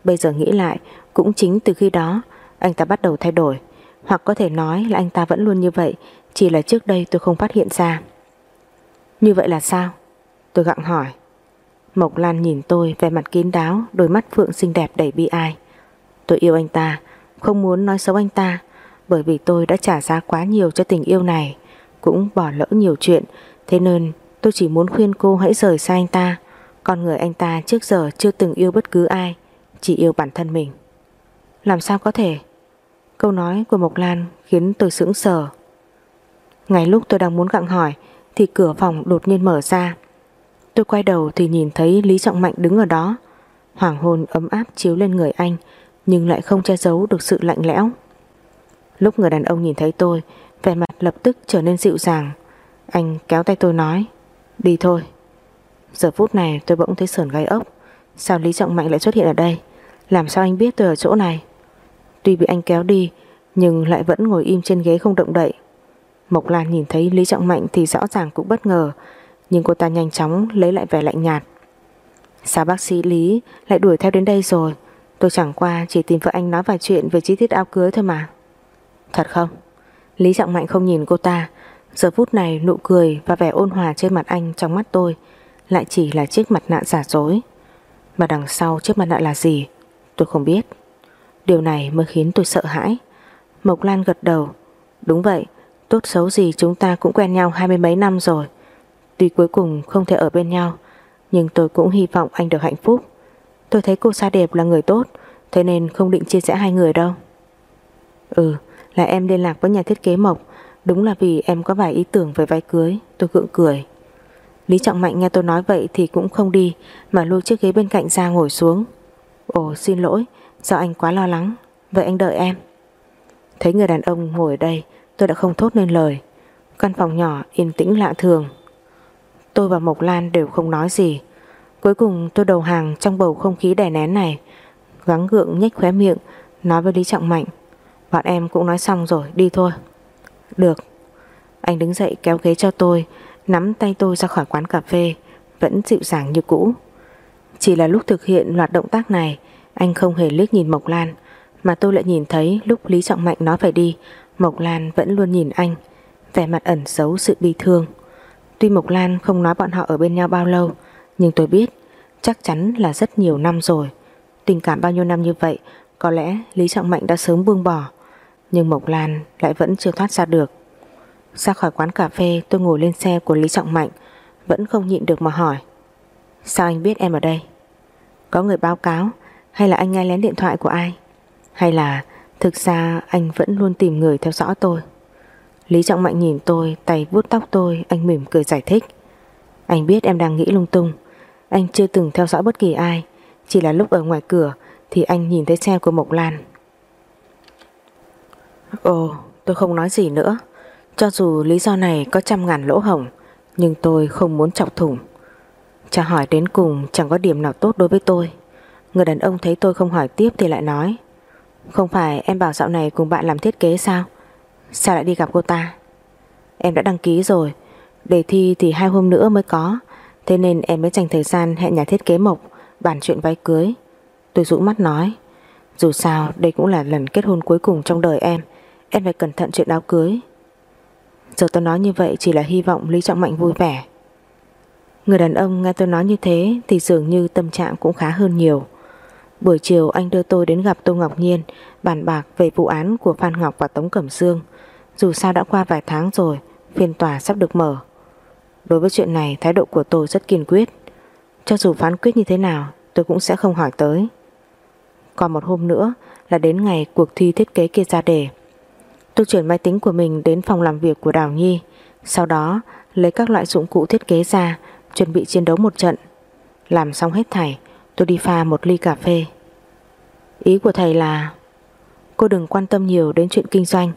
Bây giờ nghĩ lại cũng chính từ khi đó anh ta bắt đầu thay đổi. Hoặc có thể nói là anh ta vẫn luôn như vậy chỉ là trước đây tôi không phát hiện ra. Như vậy là sao? Tôi gặng hỏi. Mộc Lan nhìn tôi vẻ mặt kín đáo, đôi mắt phượng xinh đẹp đầy bi ai. Tôi yêu anh ta, không muốn nói xấu anh ta, bởi vì tôi đã trả giá quá nhiều cho tình yêu này, cũng bỏ lỡ nhiều chuyện, thế nên tôi chỉ muốn khuyên cô hãy rời xa anh ta. Con người anh ta trước giờ chưa từng yêu bất cứ ai, chỉ yêu bản thân mình. Làm sao có thể? Câu nói của Mộc Lan khiến tôi sững sờ. Ngay lúc tôi đang muốn gặng hỏi thì cửa phòng đột nhiên mở ra. Tôi quay đầu thì nhìn thấy Lý Trọng Mạnh đứng ở đó. Hoàng hôn ấm áp chiếu lên người anh nhưng lại không che giấu được sự lạnh lẽo. Lúc người đàn ông nhìn thấy tôi, vẻ mặt lập tức trở nên dịu dàng. Anh kéo tay tôi nói, đi thôi. Giờ phút này tôi bỗng thấy sờn gai ốc. Sao Lý Trọng Mạnh lại xuất hiện ở đây? Làm sao anh biết tôi ở chỗ này? Tuy bị anh kéo đi, nhưng lại vẫn ngồi im trên ghế không động đậy. Mộc Lan nhìn thấy Lý Trọng Mạnh thì rõ ràng cũng bất ngờ, nhưng cô ta nhanh chóng lấy lại vẻ lạnh nhạt. Sao bác sĩ Lý lại đuổi theo đến đây rồi? Tôi chẳng qua chỉ tìm vợ anh nói vài chuyện về chi tiết áo cưới thôi mà. Thật không? Lý Trọng Mạnh không nhìn cô ta, giờ phút này nụ cười và vẻ ôn hòa trên mặt anh trong mắt tôi lại chỉ là chiếc mặt nạ giả dối. Mà đằng sau chiếc mặt nạ là gì? Tôi không biết. Điều này mới khiến tôi sợ hãi. Mộc Lan gật đầu. Đúng vậy, tốt xấu gì chúng ta cũng quen nhau hai mươi mấy năm rồi. Tuy cuối cùng không thể ở bên nhau, nhưng tôi cũng hy vọng anh được hạnh phúc. Tôi thấy cô Sa Đẹp là người tốt, thế nên không định chia sẻ hai người đâu. Ừ, là em liên lạc với nhà thiết kế Mộc, đúng là vì em có vài ý tưởng về váy cưới, tôi gượng cười. Lý Trọng Mạnh nghe tôi nói vậy thì cũng không đi, mà lôi chiếc ghế bên cạnh ra ngồi xuống. Ồ, xin lỗi, do anh quá lo lắng, vậy anh đợi em. Thấy người đàn ông ngồi ở đây, tôi đã không thốt nên lời. Căn phòng nhỏ yên tĩnh lạ thường. Tôi và Mộc Lan đều không nói gì. Cuối cùng tôi đầu hàng trong bầu không khí đè nén này. Gắng gượng nhếch khóe miệng, nói với Lý Trọng Mạnh. Bọn em cũng nói xong rồi, đi thôi. Được. Anh đứng dậy kéo ghế cho tôi, nắm tay tôi ra khỏi quán cà phê, vẫn dịu dàng như cũ. Chỉ là lúc thực hiện loạt động tác này, anh không hề liếc nhìn Mộc Lan, mà tôi lại nhìn thấy lúc Lý Trọng Mạnh nói phải đi, Mộc Lan vẫn luôn nhìn anh, vẻ mặt ẩn giấu sự bi thương. Tuy Mộc Lan không nói bọn họ ở bên nhau bao lâu, nhưng tôi biết chắc chắn là rất nhiều năm rồi. Tình cảm bao nhiêu năm như vậy, có lẽ Lý Trọng Mạnh đã sớm buông bỏ, nhưng Mộc Lan lại vẫn chưa thoát ra được. Ra khỏi quán cà phê tôi ngồi lên xe của Lý Trọng Mạnh, vẫn không nhịn được mà hỏi. Sao anh biết em ở đây? Có người báo cáo hay là anh nghe lén điện thoại của ai? Hay là thực ra anh vẫn luôn tìm người theo dõi tôi? Lý Trọng Mạnh nhìn tôi, tay vuốt tóc tôi, anh mỉm cười giải thích. Anh biết em đang nghĩ lung tung, anh chưa từng theo dõi bất kỳ ai, chỉ là lúc ở ngoài cửa thì anh nhìn thấy xe của Mộc Lan. Ồ, tôi không nói gì nữa. Cho dù lý do này có trăm ngàn lỗ hổng, nhưng tôi không muốn chọc thủng. Chả hỏi đến cùng chẳng có điểm nào tốt đối với tôi. Người đàn ông thấy tôi không hỏi tiếp thì lại nói Không phải em bảo dạo này cùng bạn làm thiết kế sao? Sao lại đi gặp cô ta? Em đã đăng ký rồi, đề thi thì hai hôm nữa mới có, thế nên em mới dành thời gian hẹn nhà thiết kế Mộc bàn chuyện váy cưới. Tôi rũ mắt nói Dù sao đây cũng là lần kết hôn cuối cùng trong đời em Em phải cẩn thận chuyện áo cưới Giờ tôi nói như vậy chỉ là hy vọng Lý Trọng Mạnh vui vẻ. Người đàn ông nghe tôi nói như thế Thì dường như tâm trạng cũng khá hơn nhiều. Buổi chiều anh đưa tôi đến gặp Tô Ngọc Nhiên, Bàn bạc về vụ án của Phan Ngọc và Tống Cẩm Dương. Dù sao đã qua vài tháng rồi, Phiên tòa sắp được mở. Đối với chuyện này, thái độ của tôi rất kiên quyết. Cho dù phán quyết như thế nào, Tôi cũng sẽ không hỏi tới. Còn một hôm nữa là đến ngày cuộc thi thiết kế kia ra đề. Tôi chuyển máy tính của mình đến phòng làm việc của Đào Nhi. Sau đó, lấy các loại dụng cụ thiết kế ra, Chuẩn bị chiến đấu một trận. Làm xong hết thảy, Tôi đi pha một ly cà phê. Ý của thầy là, Cô đừng quan tâm nhiều đến chuyện kinh doanh.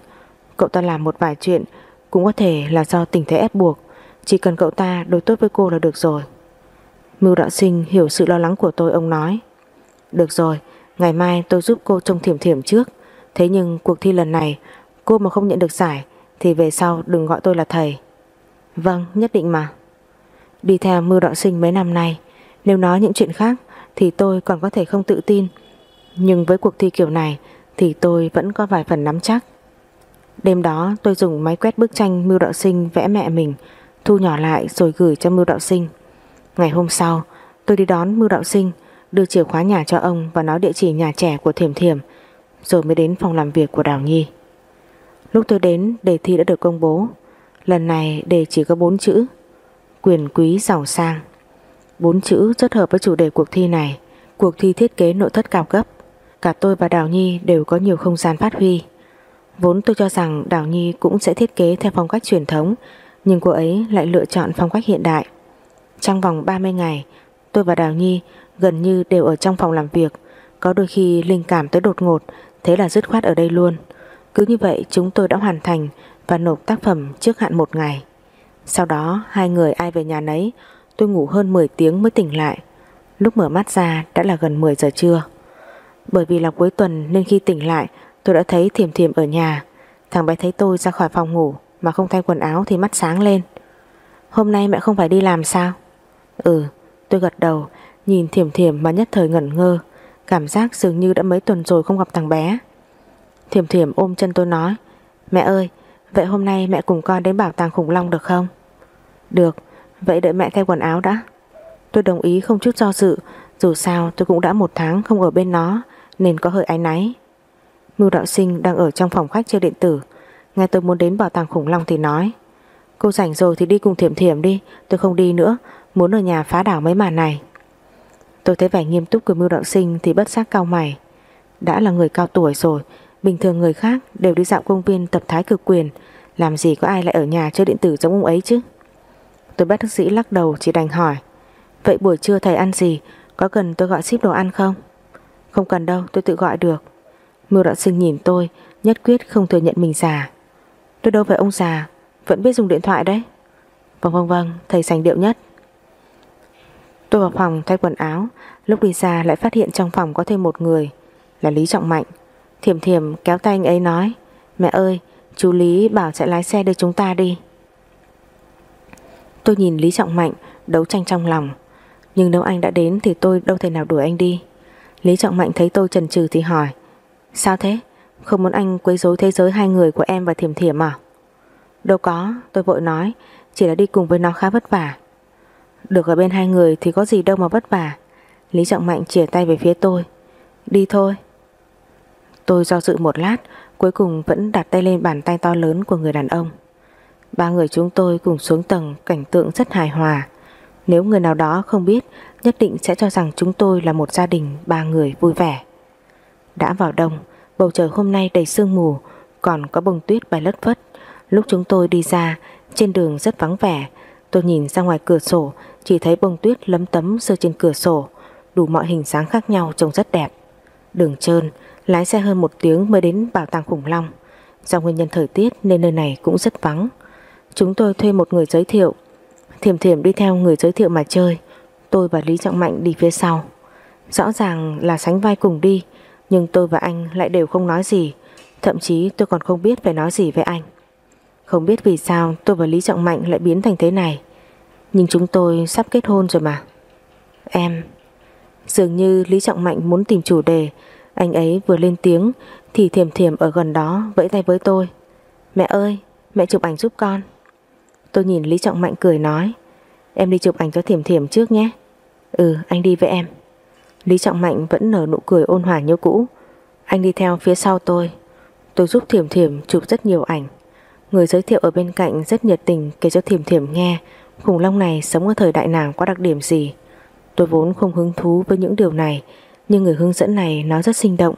Cậu ta làm một vài chuyện Cũng có thể là do tình thế ép buộc. Chỉ cần cậu ta đối tốt với cô là được rồi. Mưu đạo sinh hiểu sự lo lắng của tôi, ông nói. Được rồi, Ngày mai tôi giúp cô trông thiểm thiểm trước. Thế nhưng cuộc thi lần này Cô mà không nhận được giải, Thì về sau đừng gọi tôi là thầy. Vâng nhất định mà. Đi theo mưu đạo sinh mấy năm nay, Nếu nói những chuyện khác Thì tôi còn có thể không tự tin. Nhưng với cuộc thi kiểu này Thì tôi vẫn có vài phần nắm chắc. Đêm đó tôi dùng máy quét bức tranh Mưu đạo sinh vẽ mẹ mình, Thu nhỏ lại rồi gửi cho Mưu đạo sinh. Ngày hôm sau, tôi đi đón Mưu đạo sinh, Đưa chìa khóa nhà cho ông Và nói địa chỉ nhà trẻ của Thiểm Thiểm, Rồi mới đến phòng làm việc của Đào Nhi. Lúc tôi đến, đề thi đã được công bố. Lần này đề chỉ có 4 chữ. Quyền quý giàu sang. Bốn chữ rất hợp với chủ đề cuộc thi này. Cuộc thi thiết kế nội thất cao cấp. Cả tôi và Đào Nhi đều có nhiều không gian phát huy. Vốn tôi cho rằng Đào Nhi cũng sẽ thiết kế theo phong cách truyền thống, Nhưng cô ấy lại lựa chọn phong cách hiện đại. Trong vòng 30 ngày, Tôi và Đào Nhi gần như đều ở trong phòng làm việc. Có đôi khi linh cảm tới đột ngột, Thế là dứt khoát ở đây luôn. Cứ như vậy chúng tôi đã hoàn thành Và nộp tác phẩm trước hạn một ngày. Sau đó, hai người ai về nhà nấy, Tôi ngủ hơn 10 tiếng mới tỉnh lại. Lúc mở mắt ra đã là gần 10 giờ trưa. Bởi vì là cuối tuần nên khi tỉnh lại, Tôi đã thấy Thiểm Thiểm ở nhà. Thằng bé thấy tôi ra khỏi phòng ngủ Mà không thay quần áo thì mắt sáng lên. Hôm nay mẹ không phải đi làm sao? Ừ tôi gật đầu, Nhìn Thiểm Thiểm mà nhất thời ngẩn ngơ. Cảm giác dường như đã mấy tuần rồi không gặp thằng bé. Thiểm Thiểm ôm chân tôi nói, Mẹ ơi, Vậy hôm nay mẹ cùng con đến bảo tàng khủng long được không? Được, Vậy đợi mẹ thay quần áo đã. Tôi đồng ý không chút do dự, Dù sao tôi cũng đã một tháng không ở bên nó, Nên có hơi áy náy. Mưu đạo sinh đang ở trong phòng khách chơi điện tử, Nghe tôi muốn đến bảo tàng khủng long thì nói, Cô rảnh rồi thì đi cùng thiểm thiểm đi, Tôi không đi nữa, Muốn ở nhà phá đảo mấy màn này. Tôi thấy vẻ nghiêm túc của mưu đạo sinh Thì bất giác cao mày, Đã là người cao tuổi rồi Bình thường người khác đều đi dạo công viên tập thái cực quyền. Làm gì có ai lại ở nhà chơi điện tử giống ông ấy chứ? Tôi bắt bác sĩ lắc đầu, chỉ đành hỏi. Vậy buổi trưa thầy ăn gì? Có cần tôi gọi ship đồ ăn không? Không cần đâu, tôi tự gọi được. Mưu đạo sinh nhìn tôi, Nhất quyết không thừa nhận mình già. Tôi đâu phải ông già, Vẫn biết dùng điện thoại đấy. Vâng vâng vâng thầy sành điệu nhất. Tôi vào phòng thay quần áo, Lúc đi ra lại phát hiện trong phòng có thêm một người, Là Lý Trọng Mạnh. Thiểm thiểm kéo tay anh ấy nói Mẹ ơi chú Lý bảo sẽ lái xe đưa chúng ta đi. Tôi nhìn Lý Trọng Mạnh đấu tranh trong lòng Nhưng nếu anh đã đến thì tôi đâu thể nào đuổi anh đi. Lý Trọng Mạnh thấy tôi chần chừ thì hỏi Sao thế? Không muốn anh quấy rối thế giới hai người của em và Thiểm Thiểm à? Đâu có, tôi vội nói Chỉ là đi cùng với nó khá vất vả. Được ở bên hai người thì có gì đâu mà vất vả. Lý Trọng Mạnh chìa tay về phía tôi Đi thôi. Tôi do dự một lát, Cuối cùng vẫn đặt tay lên bàn tay to lớn của người đàn ông. Ba người chúng tôi cùng xuống tầng, Cảnh tượng rất hài hòa. Nếu người nào đó không biết, Nhất định sẽ cho rằng chúng tôi là một gia đình Ba người vui vẻ. Đã vào đông, Bầu trời hôm nay đầy sương mù, Còn có bông tuyết bay lất phất. Lúc chúng tôi đi ra, Trên đường rất vắng vẻ. Tôi nhìn ra ngoài cửa sổ, Chỉ thấy bông tuyết lấm tấm rơi trên cửa sổ. Đủ mọi hình dáng khác nhau trông rất đẹp. Đường trơn Lái xe hơn một tiếng mới đến bảo tàng khủng long. Do nguyên nhân thời tiết nên nơi này cũng rất vắng. Chúng tôi thuê một người giới thiệu. Thiểm thiểm đi theo người giới thiệu mà chơi. Tôi và Lý Trọng Mạnh đi phía sau. Rõ ràng là sánh vai cùng đi, Nhưng tôi và anh lại đều không nói gì. Thậm chí tôi còn không biết phải nói gì với anh. Không biết vì sao tôi và Lý Trọng Mạnh lại biến thành thế này. Nhưng chúng tôi sắp kết hôn rồi mà. Em, Dường như Lý Trọng Mạnh muốn tìm chủ đề anh ấy vừa lên tiếng Thì Thiềm Thiềm ở gần đó vẫy tay với tôi. Mẹ ơi Mẹ chụp ảnh giúp con. Tôi nhìn Lý Trọng Mạnh cười nói Em đi chụp ảnh cho Thiềm Thiềm trước nhé. Ừ anh đi với em. Lý Trọng Mạnh vẫn nở nụ cười ôn hòa như cũ. Anh đi theo phía sau tôi. Tôi giúp Thiềm Thiềm chụp rất nhiều ảnh. Người giới thiệu ở bên cạnh rất nhiệt tình kể cho Thiềm Thiềm nghe khủng long này sống ở thời đại nào có đặc điểm gì. Tôi vốn không hứng thú với những điều này, nhưng người hướng dẫn này nói rất sinh động,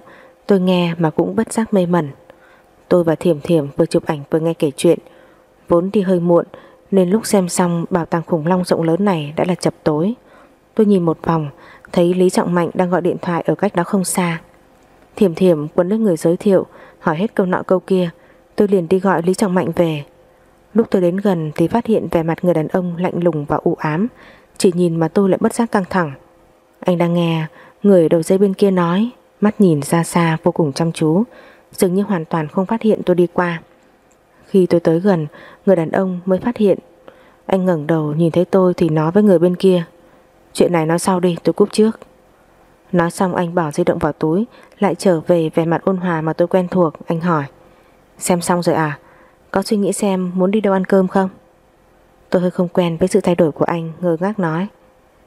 tôi nghe mà cũng bất giác mê mẩn. Tôi và Thiểm Thiểm vừa chụp ảnh vừa nghe kể chuyện, vốn đi hơi muộn nên lúc xem xong bảo tàng khủng long rộng lớn này đã là chập tối. Tôi nhìn một vòng, thấy Lý Trọng Mạnh đang gọi điện thoại ở cách đó không xa. Thiểm Thiểm quấn lấy người giới thiệu, hỏi hết câu nọ câu kia, tôi liền đi gọi Lý Trọng Mạnh về. Lúc tôi đến gần thì phát hiện vẻ mặt người đàn ông lạnh lùng và u ám, chỉ nhìn mà tôi lại bất giác căng thẳng. Anh đang nghe người đầu dây bên kia nói, mắt nhìn ra xa vô cùng chăm chú, dường như hoàn toàn không phát hiện tôi đi qua. Khi tôi tới gần, người đàn ông mới phát hiện. Anh ngẩng đầu nhìn thấy tôi thì nói với người bên kia. Chuyện này nói sau đi, tôi cúp trước. Nói xong anh bỏ di động vào túi, lại trở về vẻ mặt ôn hòa mà tôi quen thuộc, anh hỏi. Xem xong rồi à? Có suy nghĩ xem muốn đi đâu ăn cơm không? Tôi hơi không quen với sự thay đổi của anh, ngơ ngác nói.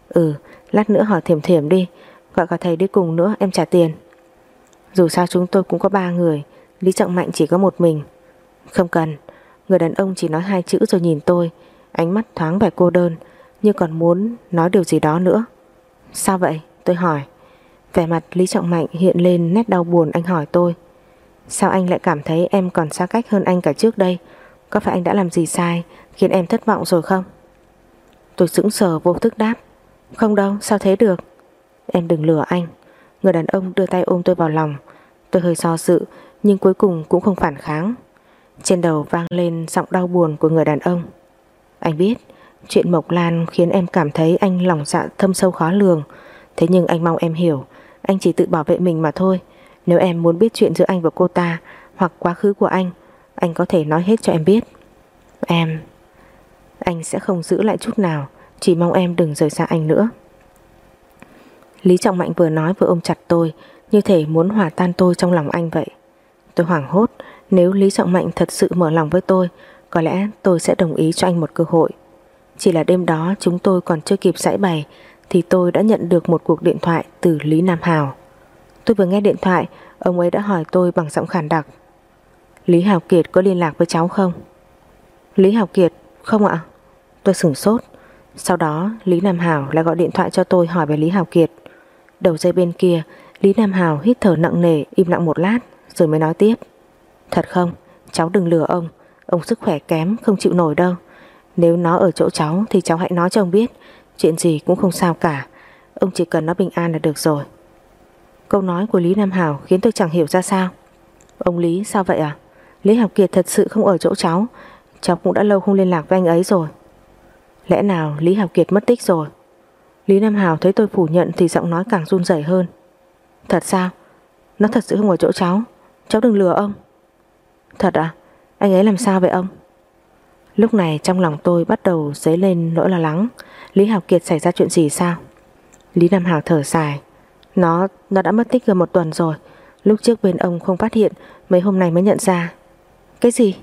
Ừ, lát nữa hỏi thiểm thiểm đi, gọi cả thầy đi cùng nữa em trả tiền. Dù sao chúng tôi cũng có ba người, Lý Trọng Mạnh chỉ có một mình. Không cần, người đàn ông chỉ nói hai chữ rồi nhìn tôi, ánh mắt thoáng vẻ cô đơn, như còn muốn nói điều gì đó nữa. Sao vậy? Tôi hỏi. Vẻ mặt Lý Trọng Mạnh hiện lên nét đau buồn anh hỏi tôi. Sao anh lại cảm thấy em còn xa cách hơn anh cả trước đây? Có phải anh đã làm gì sai Khiến em thất vọng rồi không Tôi sững sờ vô thức đáp Không đâu sao thế được Em đừng lừa anh. Người đàn ông đưa tay ôm tôi vào lòng. Tôi hơi do dự, nhưng cuối cùng cũng không phản kháng. Trên đầu vang lên giọng đau buồn của người đàn ông. Anh biết, Chuyện Mộc Lan khiến em cảm thấy anh lòng dạ thâm sâu khó lường. Thế nhưng anh mong em hiểu, Anh chỉ tự bảo vệ mình mà thôi. Nếu em muốn biết chuyện giữa anh và cô ta, Hoặc quá khứ của anh Anh có thể nói hết cho em biết. Em, Anh sẽ không giữ lại chút nào, Chỉ mong em đừng rời xa anh nữa. Lý Trọng Mạnh vừa nói vừa ôm chặt tôi, Như thể muốn hòa tan tôi trong lòng anh vậy. Tôi hoảng hốt, Nếu Lý Trọng Mạnh thật sự mở lòng với tôi, Có lẽ tôi sẽ đồng ý cho anh một cơ hội. Chỉ là đêm đó chúng tôi còn chưa kịp giải bày, Thì tôi đã nhận được một cuộc điện thoại từ Lý Nam Hào. Tôi vừa nghe điện thoại, Ông ấy đã hỏi tôi bằng giọng khản đặc. Lý Hào Kiệt có liên lạc với cháu không? Lý Hào Kiệt, Không ạ. Tôi sửng sốt. Sau đó, Lý Nam Hảo lại gọi điện thoại cho tôi hỏi về Lý Hào Kiệt. Đầu dây bên kia, Lý Nam Hào hít thở nặng nề, Im lặng một lát, rồi mới nói tiếp. Thật không? Cháu đừng lừa ông. Ông sức khỏe kém, không chịu nổi đâu. Nếu nó ở chỗ cháu thì cháu hãy nói cho ông biết. Chuyện gì cũng không sao cả. Ông chỉ cần nó bình an là được rồi. Câu nói của Lý Nam Hào khiến tôi chẳng hiểu ra sao. Ông Lý, sao vậy à Lý Học Kiệt thật sự không ở chỗ cháu. Cháu cũng đã lâu không liên lạc với anh ấy rồi. Lẽ nào Lý Học Kiệt mất tích rồi? Lý Nam Hào thấy tôi phủ nhận Thì giọng nói càng run rẩy hơn. Thật sao? Nó thật sự không ở chỗ cháu. Cháu đừng lừa ông. Thật à? Anh ấy làm sao vậy ông? Lúc này trong lòng tôi bắt đầu dấy lên nỗi lo lắng. Lý Hào Kiệt xảy ra chuyện gì sao? Lý Nam Hào thở dài. Nó nó đã mất tích gần một tuần rồi. Lúc trước bên ông không phát hiện, Mấy hôm nay mới nhận ra. Cái gì?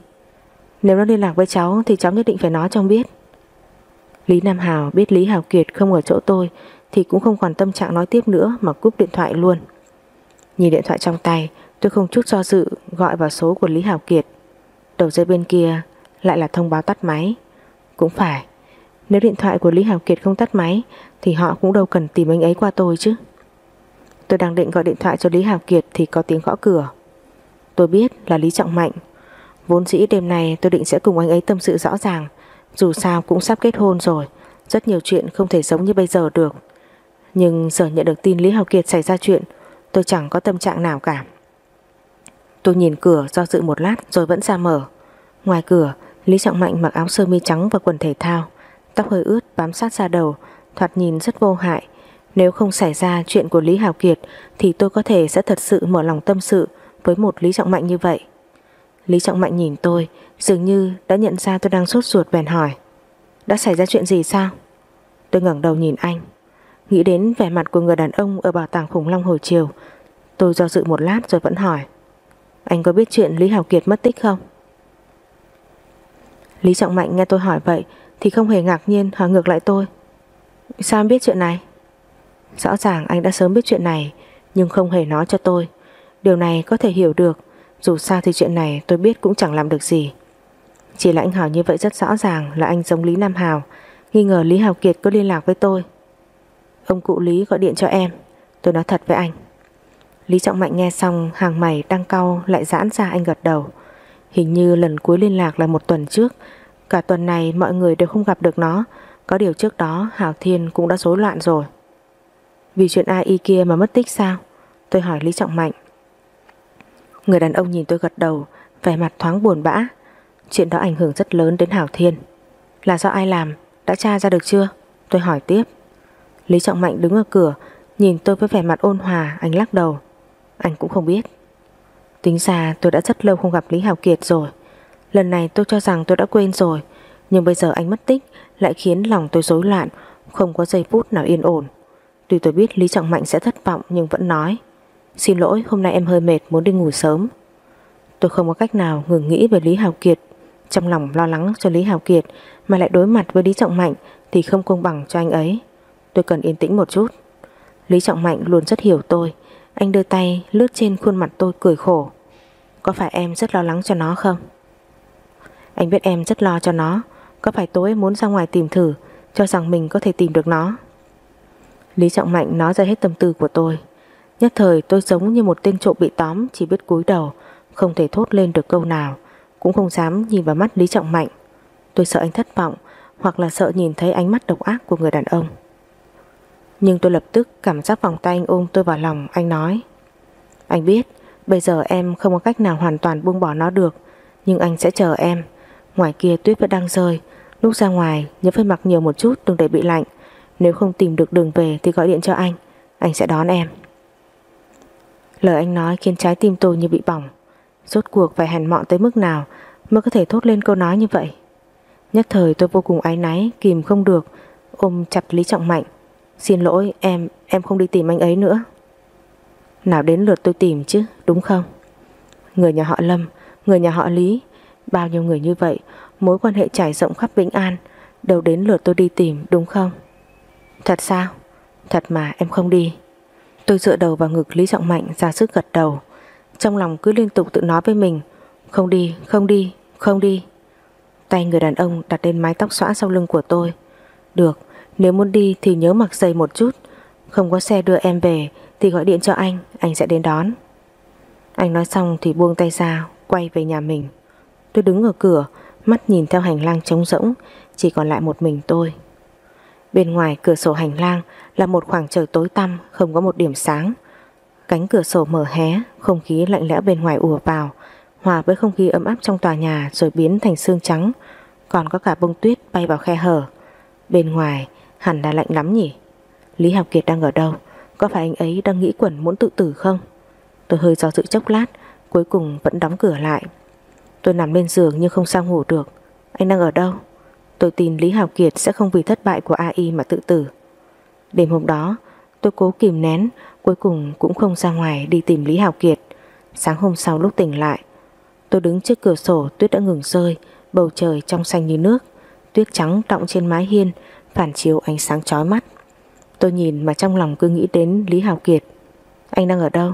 Nếu nó liên lạc với cháu thì cháu nhất định phải nói cho ông biết. Lý Nam Hào biết Lý Hào Kiệt không ở chỗ tôi Thì cũng không còn tâm trạng nói tiếp nữa Mà cúp điện thoại luôn. Nhìn điện thoại trong tay, Tôi không chút do dự gọi vào số của Lý Hào Kiệt. Đầu dây bên kia lại là thông báo tắt máy. Cũng phải, Nếu điện thoại của Lý Hào Kiệt không tắt máy Thì họ cũng đâu cần tìm anh ấy qua tôi chứ. Tôi đang định gọi điện thoại cho Lý Hào Kiệt Thì có tiếng gõ cửa. Tôi biết là Lý Trọng Mạnh. Vốn dĩ đêm này tôi định sẽ cùng anh ấy tâm sự rõ ràng dù sao cũng sắp kết hôn rồi Rất nhiều chuyện không thể giống như bây giờ được Nhưng giờ nhận được tin Lý Hào Kiệt xảy ra chuyện Tôi chẳng có tâm trạng nào cả Tôi nhìn cửa do dự một lát rồi vẫn ra mở. Ngoài cửa, Lý Trọng Mạnh mặc áo sơ mi trắng và quần thể thao, tóc hơi ướt bám sát ra đầu, thoạt nhìn rất vô hại. Nếu không xảy ra chuyện của Lý Hào Kiệt thì tôi có thể sẽ thật sự mở lòng tâm sự với một Lý Trọng Mạnh như vậy. Lý Trọng Mạnh nhìn tôi, dường như đã nhận ra tôi đang sốt ruột bèn hỏi. Đã xảy ra chuyện gì sao? Tôi ngẩng đầu nhìn anh. Nghĩ đến vẻ mặt của người đàn ông ở bảo tàng khủng long hồi chiều. Tôi do dự một lát rồi vẫn hỏi. Anh có biết chuyện Lý Hảo Kiệt mất tích không? Lý Trọng Mạnh nghe tôi hỏi vậy thì không hề ngạc nhiên, hỏi ngược lại tôi. Sao anh biết chuyện này? Rõ ràng anh đã sớm biết chuyện này, nhưng không hề nói cho tôi. Điều này có thể hiểu được, dù sao thì chuyện này tôi biết cũng chẳng làm được gì. Chỉ là anh hỏi như vậy rất rõ ràng là anh giống Lý Nam Hào nghi ngờ Lý Hào Kiệt có liên lạc với tôi. Ông cụ Lý gọi điện cho em tôi nói thật với anh. Lý Trọng Mạnh nghe xong hàng mày đang cau lại giãn ra anh gật đầu. Hình như lần cuối liên lạc là một tuần trước. Cả tuần này mọi người đều không gặp được nó. Có điều trước đó Hảo Thiên cũng đã rối loạn rồi. Vì chuyện ai kia mà mất tích sao? Tôi hỏi Lý Trọng Mạnh. Người đàn ông nhìn tôi gật đầu, vẻ mặt thoáng buồn bã. Chuyện đó ảnh hưởng rất lớn đến Hảo Thiên. Là do ai làm? Đã tra ra được chưa? Tôi hỏi tiếp. Lý Trọng Mạnh đứng ở cửa, nhìn tôi với vẻ mặt ôn hòa, anh lắc đầu. Anh cũng không biết Tính ra tôi đã rất lâu không gặp Lý hảo Kiệt rồi Lần này tôi cho rằng tôi đã quên rồi Nhưng bây giờ anh mất tích Lại khiến lòng tôi rối loạn Không có giây phút nào yên ổn Tuy tôi biết Lý Trọng Mạnh sẽ thất vọng Nhưng vẫn nói Xin lỗi hôm nay em hơi mệt muốn đi ngủ sớm Tôi không có cách nào ngừng nghĩ về Lý Hào Kiệt trong lòng lo lắng cho Lý Hào Kiệt Mà lại đối mặt với Lý Trọng Mạnh Thì không công bằng cho anh ấy. Tôi cần yên tĩnh một chút. Lý Trọng Mạnh luôn rất hiểu tôi. Anh đưa tay lướt trên khuôn mặt tôi cười khổ. Có phải em rất lo lắng cho nó không? Anh biết em rất lo cho nó. Có phải tối muốn ra ngoài tìm thử, Cho rằng mình có thể tìm được nó? Lý Trọng Mạnh nói ra hết tâm tư của tôi. Nhất thời tôi giống như một tên trộm bị tóm, Chỉ biết cúi đầu, Không thể thốt lên được câu nào. Cũng không dám nhìn vào mắt Lý Trọng Mạnh. Tôi sợ anh thất vọng, Hoặc là sợ nhìn thấy ánh mắt độc ác của người đàn ông. Nhưng tôi lập tức cảm giác vòng tay anh ôm tôi vào lòng, Anh nói, Anh biết, bây giờ em không có cách nào hoàn toàn buông bỏ nó được, Nhưng anh sẽ chờ em. Ngoài kia tuyết vẫn đang rơi, Lúc ra ngoài, nhớ phải mặc nhiều một chút, đừng để bị lạnh. Nếu không tìm được đường về thì gọi điện cho anh Anh sẽ đón em. Lời anh nói khiến trái tim tôi như bị bỏng. Rốt cuộc phải hèn mọn tới mức nào Mới có thể thốt lên câu nói như vậy? Nhất thời tôi vô cùng áy náy, Kìm không được, Ôm chặt Lý Trọng Mạnh. Xin lỗi, em Em không đi tìm anh ấy nữa. Nào đến lượt tôi tìm chứ, Đúng không? Người nhà họ Lâm, Người nhà họ Lý, Bao nhiêu người như vậy, Mối quan hệ trải rộng khắp Vĩnh An Đâu đến lượt tôi đi tìm, đúng không? Thật sao? Thật mà, em không đi. Tôi dựa đầu vào ngực Lý Trọng Mạnh ra sức gật đầu. Trong lòng cứ liên tục tự nói với mình Không đi, không đi, không đi. Tay người đàn ông đặt lên mái tóc xõa sau lưng của tôi. Được, nếu muốn đi thì nhớ mặc giày một chút. Không có xe đưa em về Thì gọi điện cho anh, anh sẽ đến đón. Anh nói xong thì buông tay ra Quay về nhà mình. Tôi đứng ở cửa Mắt nhìn theo hành lang trống rỗng Chỉ còn lại một mình tôi. Bên ngoài cửa sổ hành lang Là một khoảng trời tối tăm Không có một điểm sáng. Cánh cửa sổ mở hé, Không khí lạnh lẽo bên ngoài ùa vào, Hòa với không khí ấm áp trong tòa nhà Rồi biến thành sương trắng. Còn có cả bông tuyết bay vào khe hở. Bên ngoài, hẳn là lạnh lắm nhỉ? Lý Học Kiệt đang ở đâu? Có phải anh ấy đang nghĩ quẩn muốn tự tử không? Tôi hơi do dự chốc lát, Cuối cùng vẫn đóng cửa lại. Tôi nằm lên giường nhưng không sao ngủ được. Anh đang ở đâu? Tôi tin Lý Hào Kiệt sẽ không vì thất bại của AI mà tự tử. Đêm hôm đó, Tôi cố kìm nén Cuối cùng cũng không ra ngoài đi tìm Lý Hào Kiệt. Sáng hôm sau lúc tỉnh lại, Tôi đứng trước cửa sổ, tuyết đã ngừng rơi, Bầu trời trong xanh như nước, Tuyết trắng đọng trên mái hiên, Phản chiếu ánh sáng chói mắt. Tôi nhìn mà trong lòng cứ nghĩ đến Lý Hào Kiệt. Anh đang ở đâu?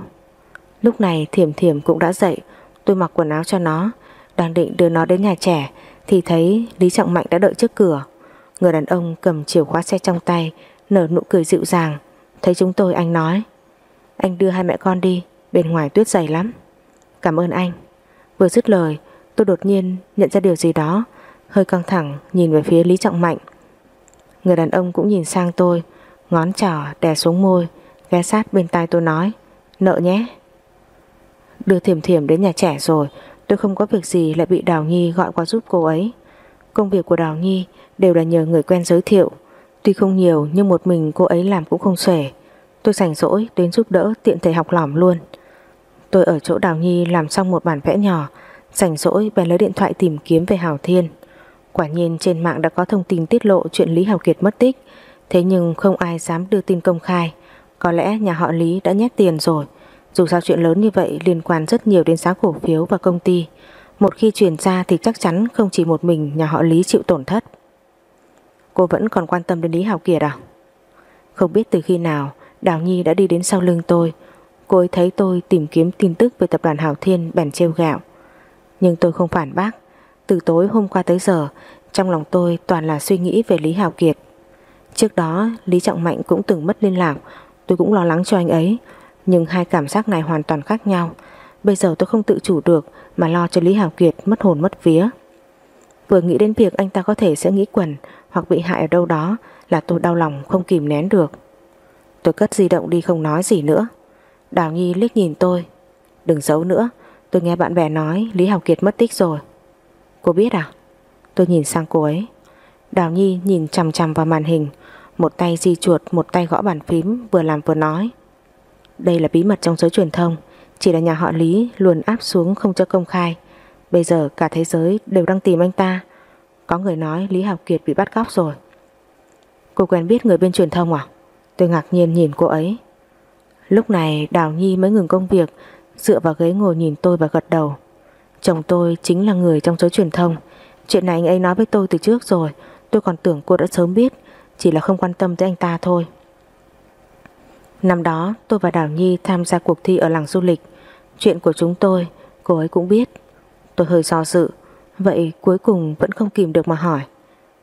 Lúc này thiểm thiểm cũng đã dậy, Tôi mặc quần áo cho nó, đang định đưa nó đến nhà trẻ, Thì thấy Lý Trọng Mạnh đã đợi trước cửa. Người đàn ông cầm chìa khóa xe trong tay, Nở nụ cười dịu dàng, Thấy chúng tôi, anh nói anh đưa hai mẹ con đi, Bên ngoài tuyết dày lắm. Cảm ơn anh. Vừa dứt lời, tôi đột nhiên nhận ra điều gì đó, Hơi căng thẳng nhìn về phía Lý Trọng Mạnh. Người đàn ông cũng nhìn sang tôi, Ngón trỏ đè xuống môi, Ghé sát bên tai tôi nói, Nợ nhé. Đưa thiểm thiểm đến nhà trẻ rồi, Tôi không có việc gì lại bị Đào Nhi gọi qua giúp cô ấy. Công việc của Đào Nhi đều là nhờ người quen giới thiệu. Tuy không nhiều, nhưng một mình cô ấy làm cũng không xuể. Tôi rảnh rỗi đến giúp đỡ tiện thể học lỏm luôn. Tôi ở chỗ Đào Nhi làm xong một bản vẽ nhỏ Rảnh rỗi bèn lấy điện thoại tìm kiếm về Hào Thiên. Quả nhiên trên mạng đã có thông tin tiết lộ chuyện Lý Hào Kiệt mất tích, Thế nhưng không ai dám đưa tin công khai. Có lẽ nhà họ Lý đã nhét tiền rồi. Dù sao chuyện lớn như vậy liên quan rất nhiều đến giá cổ phiếu và công ty. Một khi truyền ra thì chắc chắn không chỉ một mình nhà họ Lý chịu tổn thất. Cô vẫn còn quan tâm đến Lý Hào Kiệt à? Không biết từ khi nào Đào Nhi đã đi đến sau lưng tôi. Cô ấy thấy tôi tìm kiếm tin tức về tập đoàn Hảo Thiên bèn trêu gạo. Nhưng tôi không phản bác. Từ tối hôm qua tới giờ, Trong lòng tôi toàn là suy nghĩ về Lý Hào Kiệt. Trước đó, Lý Trọng Mạnh cũng từng mất liên lạc. Tôi cũng lo lắng cho anh ấy. Nhưng hai cảm giác này hoàn toàn khác nhau. Bây giờ tôi không tự chủ được Mà lo cho Lý Hào Kiệt mất hồn mất vía. Vừa nghĩ đến việc anh ta có thể sẽ nghĩ quẩn Hoặc bị hại ở đâu đó Là tôi đau lòng không kìm nén được. Tôi cất di động đi không nói gì nữa. Đào Nhi liếc nhìn tôi. Đừng giấu nữa, Tôi nghe bạn bè nói Lý Hào Kiệt mất tích rồi. Cô biết à? Tôi nhìn sang cô ấy. Đào Nhi nhìn chằm chằm vào màn hình. Một tay di chuột, Một tay gõ bàn phím, Vừa làm vừa nói. Đây là bí mật trong giới truyền thông. Chỉ là nhà họ Lý luôn áp xuống không cho công khai. Bây giờ cả thế giới đều đang tìm anh ta. Có người nói Lý Học Kiệt bị bắt cóc rồi. Cô quen biết người bên truyền thông à? Tôi ngạc nhiên nhìn cô ấy. Lúc này, Đào Nhi mới ngừng công việc, Dựa vào ghế ngồi nhìn tôi và gật đầu. Chồng tôi chính là người trong giới truyền thông. Chuyện này anh ấy nói với tôi từ trước rồi. Tôi còn tưởng cô đã sớm biết, Chỉ là không quan tâm tới anh ta thôi. Năm đó, tôi và Đào Nhi tham gia cuộc thi ở làng du lịch. Chuyện của chúng tôi, Cô ấy cũng biết. Tôi hơi do dự. Vậy cuối cùng vẫn không kìm được mà hỏi.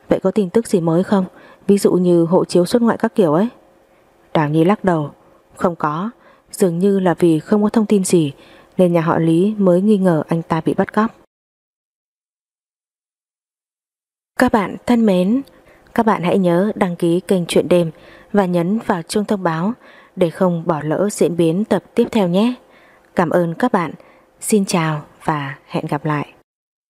Vậy có tin tức gì mới không? Ví dụ như hộ chiếu xuất ngoại các kiểu ấy. Đào Nhi lắc đầu. Không có, Dường như là vì không có thông tin gì, Nên nhà họ Lý mới nghi ngờ anh ta bị bắt cóc. Các bạn thân mến, Các bạn hãy nhớ đăng ký kênh Chuyện Đêm Và nhấn vào chuông thông báo Để không bỏ lỡ diễn biến tập tiếp theo nhé. Cảm ơn các bạn. Xin chào và hẹn gặp lại.